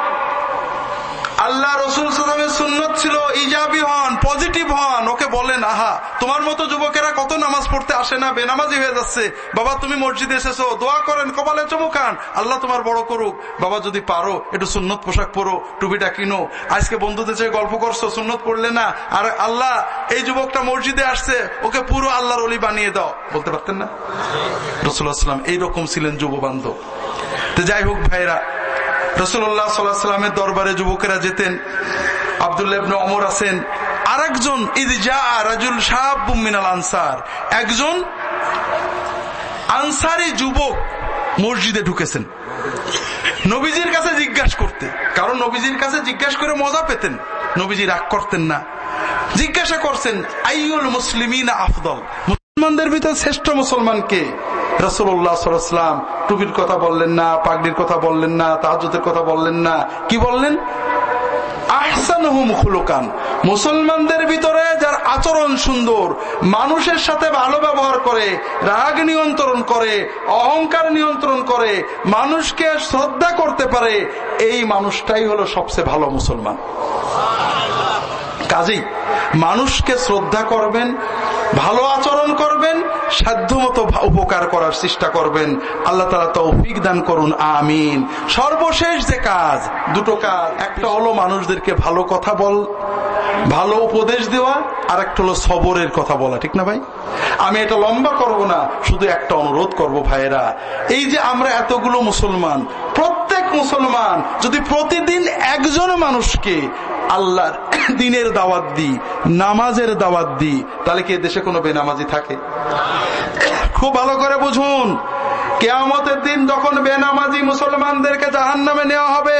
আল্লাহ রসুল সালামের সুন্নত ছিল ইজাবি হন, পজিটিভ হন। ওকে বলেন, আহা, তোমার মতো যুবকেরা কত নামাজ পড়তে আসে না? বেনামাজি হয়ে যাচ্ছে। বাবা, তুমি মসজিদে এসেছ। দোয়া করেন, কপালে চমুকান আল্লাহ তোমার বড় করুক। বাবা, যদি পারো, একটু সুন্নত পোশাক পরো, টুপিটা কিনো। আজকে বন্ধুদের চেয়ে গল্প করছ, সুন্নত পড়লে না? আর আল্লাহ, এই যুবকটা মসজিদে আসছে, ওকে পুরো আল্লাহর অলি বানিয়ে দাও। বলতে পারতেন না? রসুল্লাহাম এইরকম ছিলেন যুব বান্ধব তো যাই হোক ভাইরা রসুল্লাহ সাল্লামের দরবারে যুবকেরা যেতেন আর একজন শাহিনাল আনসার। একজন আনসারি যুবক মসজিদে ঢুকেছেন। নবীজির কাছে জিজ্ঞাসা করতে, কারণ নবীজির কাছে জিজ্ঞাসা করে মজা পেতেন। নবীজি রাগ করতেন না। জিজ্ঞাসা করছেন আইউল মুসলিমিন আফদল? মুসলমানদের ভিতরে শ্রেষ্ঠ মুসলমানকে রসুল্লাহ সাল্লাম টুপির কথা বললেন না, পাগড়ির কথা বললেন না তাহাজুদের কথা বললেন না। কি বললেন? মুসলমানদের ভিতরে যার আচরণ সুন্দর, মানুষের সাথে ভালো ব্যবহার করে, রাগ নিয়ন্ত্রণ করে, অহংকার নিয়ন্ত্রণ করে, মানুষকে শ্রদ্ধা করতে পারে, এই মানুষটাই হলো সবচেয়ে ভালো মুসলমান। কাজেই মানুষকে শ্রদ্ধা করবেন ভালো আচরণ করবেন, সাধ্যমতো উপকার করার চেষ্টা করবেন। আল্লাহ তালা তৌফিক দান করুন, আমিন। সর্বশেষ যে কাজ, দুটো কাজ। একটা হলো মানুষদেরকে ভালো কথা বল, ভালো উপদেশ দেওয়া আর একটা হলো সবরের কথা বলা, ঠিক না ভাই? আমি এটা লম্বা করব না, শুধু একটা অনুরোধ করব ভাইয়েরা। এই যে আমরা এতগুলো মুসলমান, প্রত্যেক মুসলমান, যদি প্রতিদিন একজন মানুষকে আল্লাহর দিনের দাওয়াত দিই, নামাজের দাওয়াত দিই, তাহলে কি দেশে কোনো বেনামাজি থাকে? খুব ভালো করে বুঝুন। কেয়ামতের দিন যখন বেনামাজি মুসলমানদেরকে জাহান নামে নেওয়া হবে,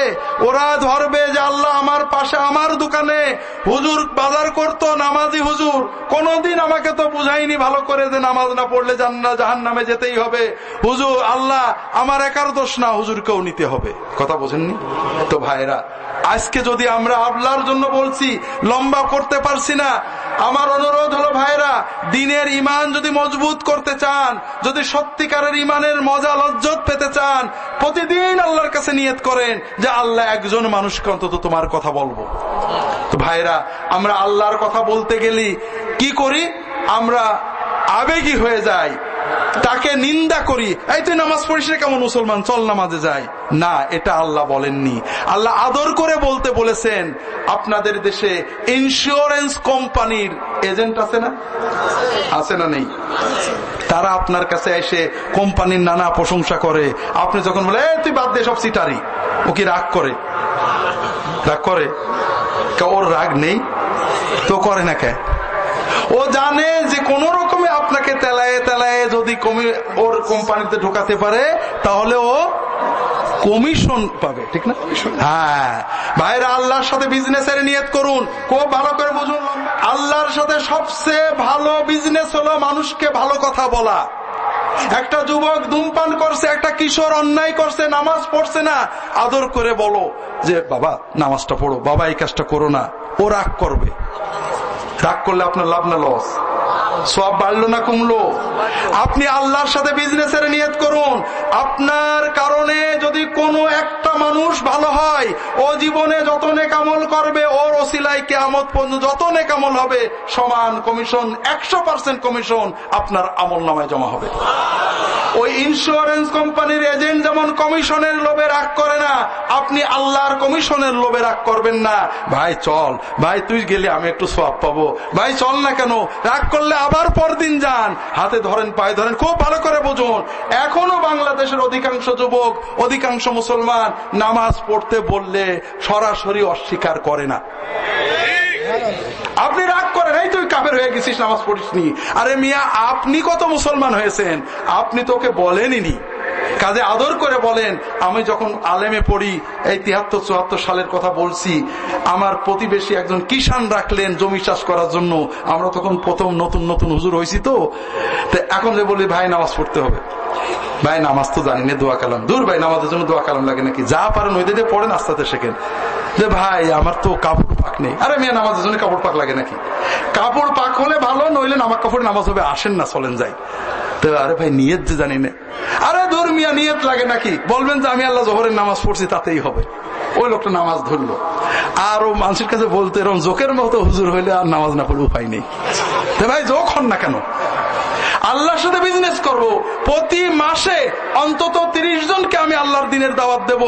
ওরা ধরবে যে আল্লাহ আমার পাশে আমার দোকানে হুজুর বাজার করতো, নামাজি হুজুর। কোনদিন আমাকে তো বুঝাইনি ভালো করে যে নামাজ না পড়লে জাহান নামে যেতেই হবে। হুজুর, আল্লাহ, আমার একার দোষ না, হুজুরকেও নিতে হবে। কথা বোঝেননি? তো ভাইরা আজকে যদি আমরা আল্লাহর জন্য বলছি, লম্বা করতে পারছি না আমার অনুরোধ হলো ভাইরা, দিনের ইমান যদি মজবুত করতে চান, যদি সত্যিকারের ইমানের মজা, লজ্জত পেতে চান, প্রতিদিন আল্লাহর কাছে নিয়ত করেন যে আল্লাহ একজন মানুষকে অন্তত তোমার কথা বলব। তো ভাইরা, আমরা আল্লাহর কথা বলতে গেলি কি করি? আমরা আবেগী হয়ে যায় তাকে নিন্দা করি। এই তুই নামাজ পড়িস কেমন মুসলমান? চল নামাজে যায় না, এটা আল্লাহ বলেননি। আল্লাহ আদর করে বলতে বলেছেন, আপনাদের দেশে ইন্স্যুরেন্স কোম্পানির এজেন্ট আছে না? আছে না নেই? তারা আপনার কাছে এসে কোম্পানির নানা প্রশংসা করে। আপনি যখন বলে তুই বাদ দে, সব সিটারি। ও কি রাগ করে? রাগ করে? ওর রাগ নেই? তো করে না কে? ও জানে যে কোন রকমে তেলায় যদি ওর কোম্পানিতে ঢোকাতে পারে তাহলে ও কমিশন পাবে ঠিক না? হ্যাঁ। ভাইরা আল্লাহর সাথে বিজনেসের নিয়ত করুন। খুব ভালো করে বুঝুন। আল্লাহর সাথে সবচেয়ে ভালো বিজনেস হলো মানুষকে ভালো কথা বলা। একটা যুবক ধূমপান করছে একটা কিশোর অন্যায় করছে নামাজ পড়ছে না আদর করে বলো যে বাবা নামাজটা পড়ো। বাবা এই কাজটা করো না। ও রাগ করবে। রাগ করলে আপনার লাভ না লস সব বাড়লো না কমলো? আপনি আল্লাহর সাথে বিজনেসের নিয়ত করুন। আপনার কারণে যদি কোনো একটা মানুষ ভালো হয়, ও জীবনে যত নেকামল করবে, ওর ওসিলাই কেমত পর্যন্ত যত নেকামল হবে, সমান কমিশন, একশো পার্সেন্ট কমিশন আপনার আমল নামায় জমা হবে। ওই ইন্স্যুরেন্স কোম্পানির এজেন্ট যেমন কমিশনের লোভে রাগ করে না, আপনি আল্লাহর কমিশনের লোভে রাগ করবেন না। ভাই, চল। ভাই, তুই গেলে আমি একটু সব পাবো। ভাই, চল না কেন? রাগ করলে আবার পরদিন যান। হাতে ধরেন, পায়ে ধরেন, খুব ভালো করে বুঝুন। এখনও বাংলাদেশের অধিকাংশ যুবক, অধিকাংশ মুসলমান নামাজ পড়তে বললে সরাসরি অস্বীকার করে না। আপনি রাগ করেন, এই তুই কাবের হয়ে গেছিস, নামাজ পড়িসনি। আরে মিয়া, আপনি কত মুসলমান হয়েছেন? আপনি তোকে বলেননি কাজে আদর করে বলেন, আমি যখন আলেমে পড়ি, এই তিহাত্তর, চুয়াত্তর সালের কথা বলছি, আমার প্রতিবেশী একজন কিষান রাখলেন জমি চাষ করার জন্য। আমরা তখন প্রথম নতুন নতুন হুজুর হয়েছি তো। এখন যে বলি ভাই, নামাজ পড়তে হবে। ভাই, নামাজ তো জানি না, দোয়া কালাম। দূর ভাই, নামাজের জন্য দোয়া কালাম লাগে নাকি? যা পারেন ওই দিকে পড়েন আস্তে শেখেন। যে ভাই, আমার তো কাপড় পাক নেই। আরে মেয়ে, নামাজের জন্য কাপড় পাক লাগে নাকি? কাপড় পাক হলে ভালো, নইলে নামাজ কাপড় নামাজ হবে, আসেন না, চলেন যাই। তো আরে ভাই নিয়ত যে জানি না। আরে ধর্মিয়া নিয়ত লাগে নাকি? বলবেন যে আমি আল্লাহ জহরের নামাজ পড়ছি, তাতেই হবে। ওই লোকটা নামাজ ধরলো। আর ও মানুষের কাছে বলতে এরকম জোকের মতো হুজুর হইলে আর নামাজ না পড়ে উপায় নেই। ভাই জোক হন না কেন? আল্লাহর সাথে বিজনেস করব। প্রতি মাসে অন্তত তিরিশ জনকে আমি আল্লাহর দিনের দাওয়াত দেব।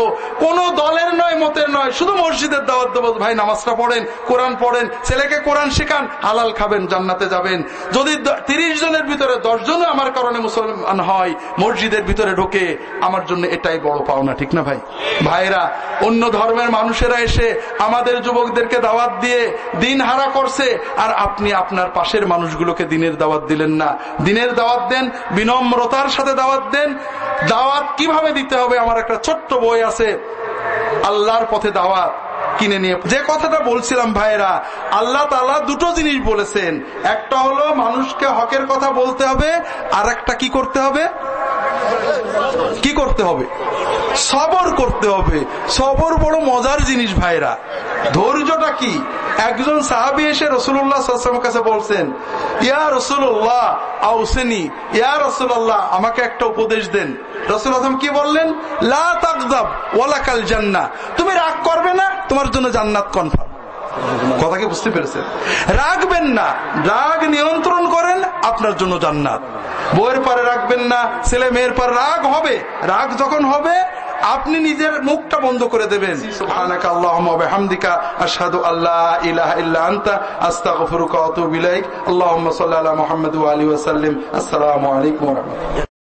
কোন দলের নয়, মতের নয়, শুধু মসজিদের দাওয়াত দেবো। ভাই, নামাজটা পড়েন, কোরআন পড়েন, ছেলেকে কোরআন শেখান, হালাল খাবেন, জান্নাতে যাবেন। যদি তিরিশ জনের ভিতরে দশ জনও আমার কারণে মুসলমান হয়, মসজিদের ভিতরে ঢোকে, আমার জন্য এটাই বড় পাওনা, ঠিক না ভাই? ভাইরা, অন্য ধর্মের মানুষেরা এসে আমাদের যুবকদেরকে দাওয়াত দিয়ে দিন হারা করছে, আর আপনি আপনার পাশের মানুষগুলোকে দিনের দাওয়াত দিলেন না। দিনের দাওয়াত দেন, বিনম্রতার সাথে দাওয়াত দেন। দাওয়াত কীভাবে দিতে হবে? আমার একটা ছোট্ট বই আছে, আল্লাহর পথে দাওয়াত কিনে নিয়ে। যে কথাটা বলছিলাম ভাইরা আল্লাহ তালা দুটো জিনিস বলেছেন। একটা হলো, মানুষকে হকের কথা বলতে হবে আর একটা কি করতে হবে? কি করতে হবে? সবর করতে হবে। সবর বড় মজার জিনিস ভাইরা। ধৈর্যটা কি? একজন সাহাবি এসে রসুল্লাহ কাছে বলছেন, ইয়া রসুল্লাহ আউসেনি। ইয়া রসুল্লাহ আমাকে একটা উপদেশ দেন। রসুল আসলাম কি বললেন? লা তাকদাব ওয়ালাকাল জান্না তুমি রাগ করবে না, তোমার জন্য জান্নাত কনফার্ম কথাকে বুঝতে পেরেছেন? রাখবেন না। রাগ নিয়ন্ত্রণ করেন, আপনার জন্য জান্নাত। বইয়ের পারে রাখবেন না, ছেলে মেয়ের পর রাগ হবে। রাগ যখন হবে, আপনি নিজের মুখটা বন্ধ করে দেবেন। হামদিকা আসাদু আল্লাহ ইলাহ ইল্লা আন্তা, আস্তাগফিরুকা ওয়া আতুবু ইলাইক। আল্লাহুম্মা সাল্লি আলা মুহাম্মাদ ওয়া আলিহি ওয়া সাল্লিম। আসসালামু আলাইকুম ওয়া রাহমাতুল্লাহ।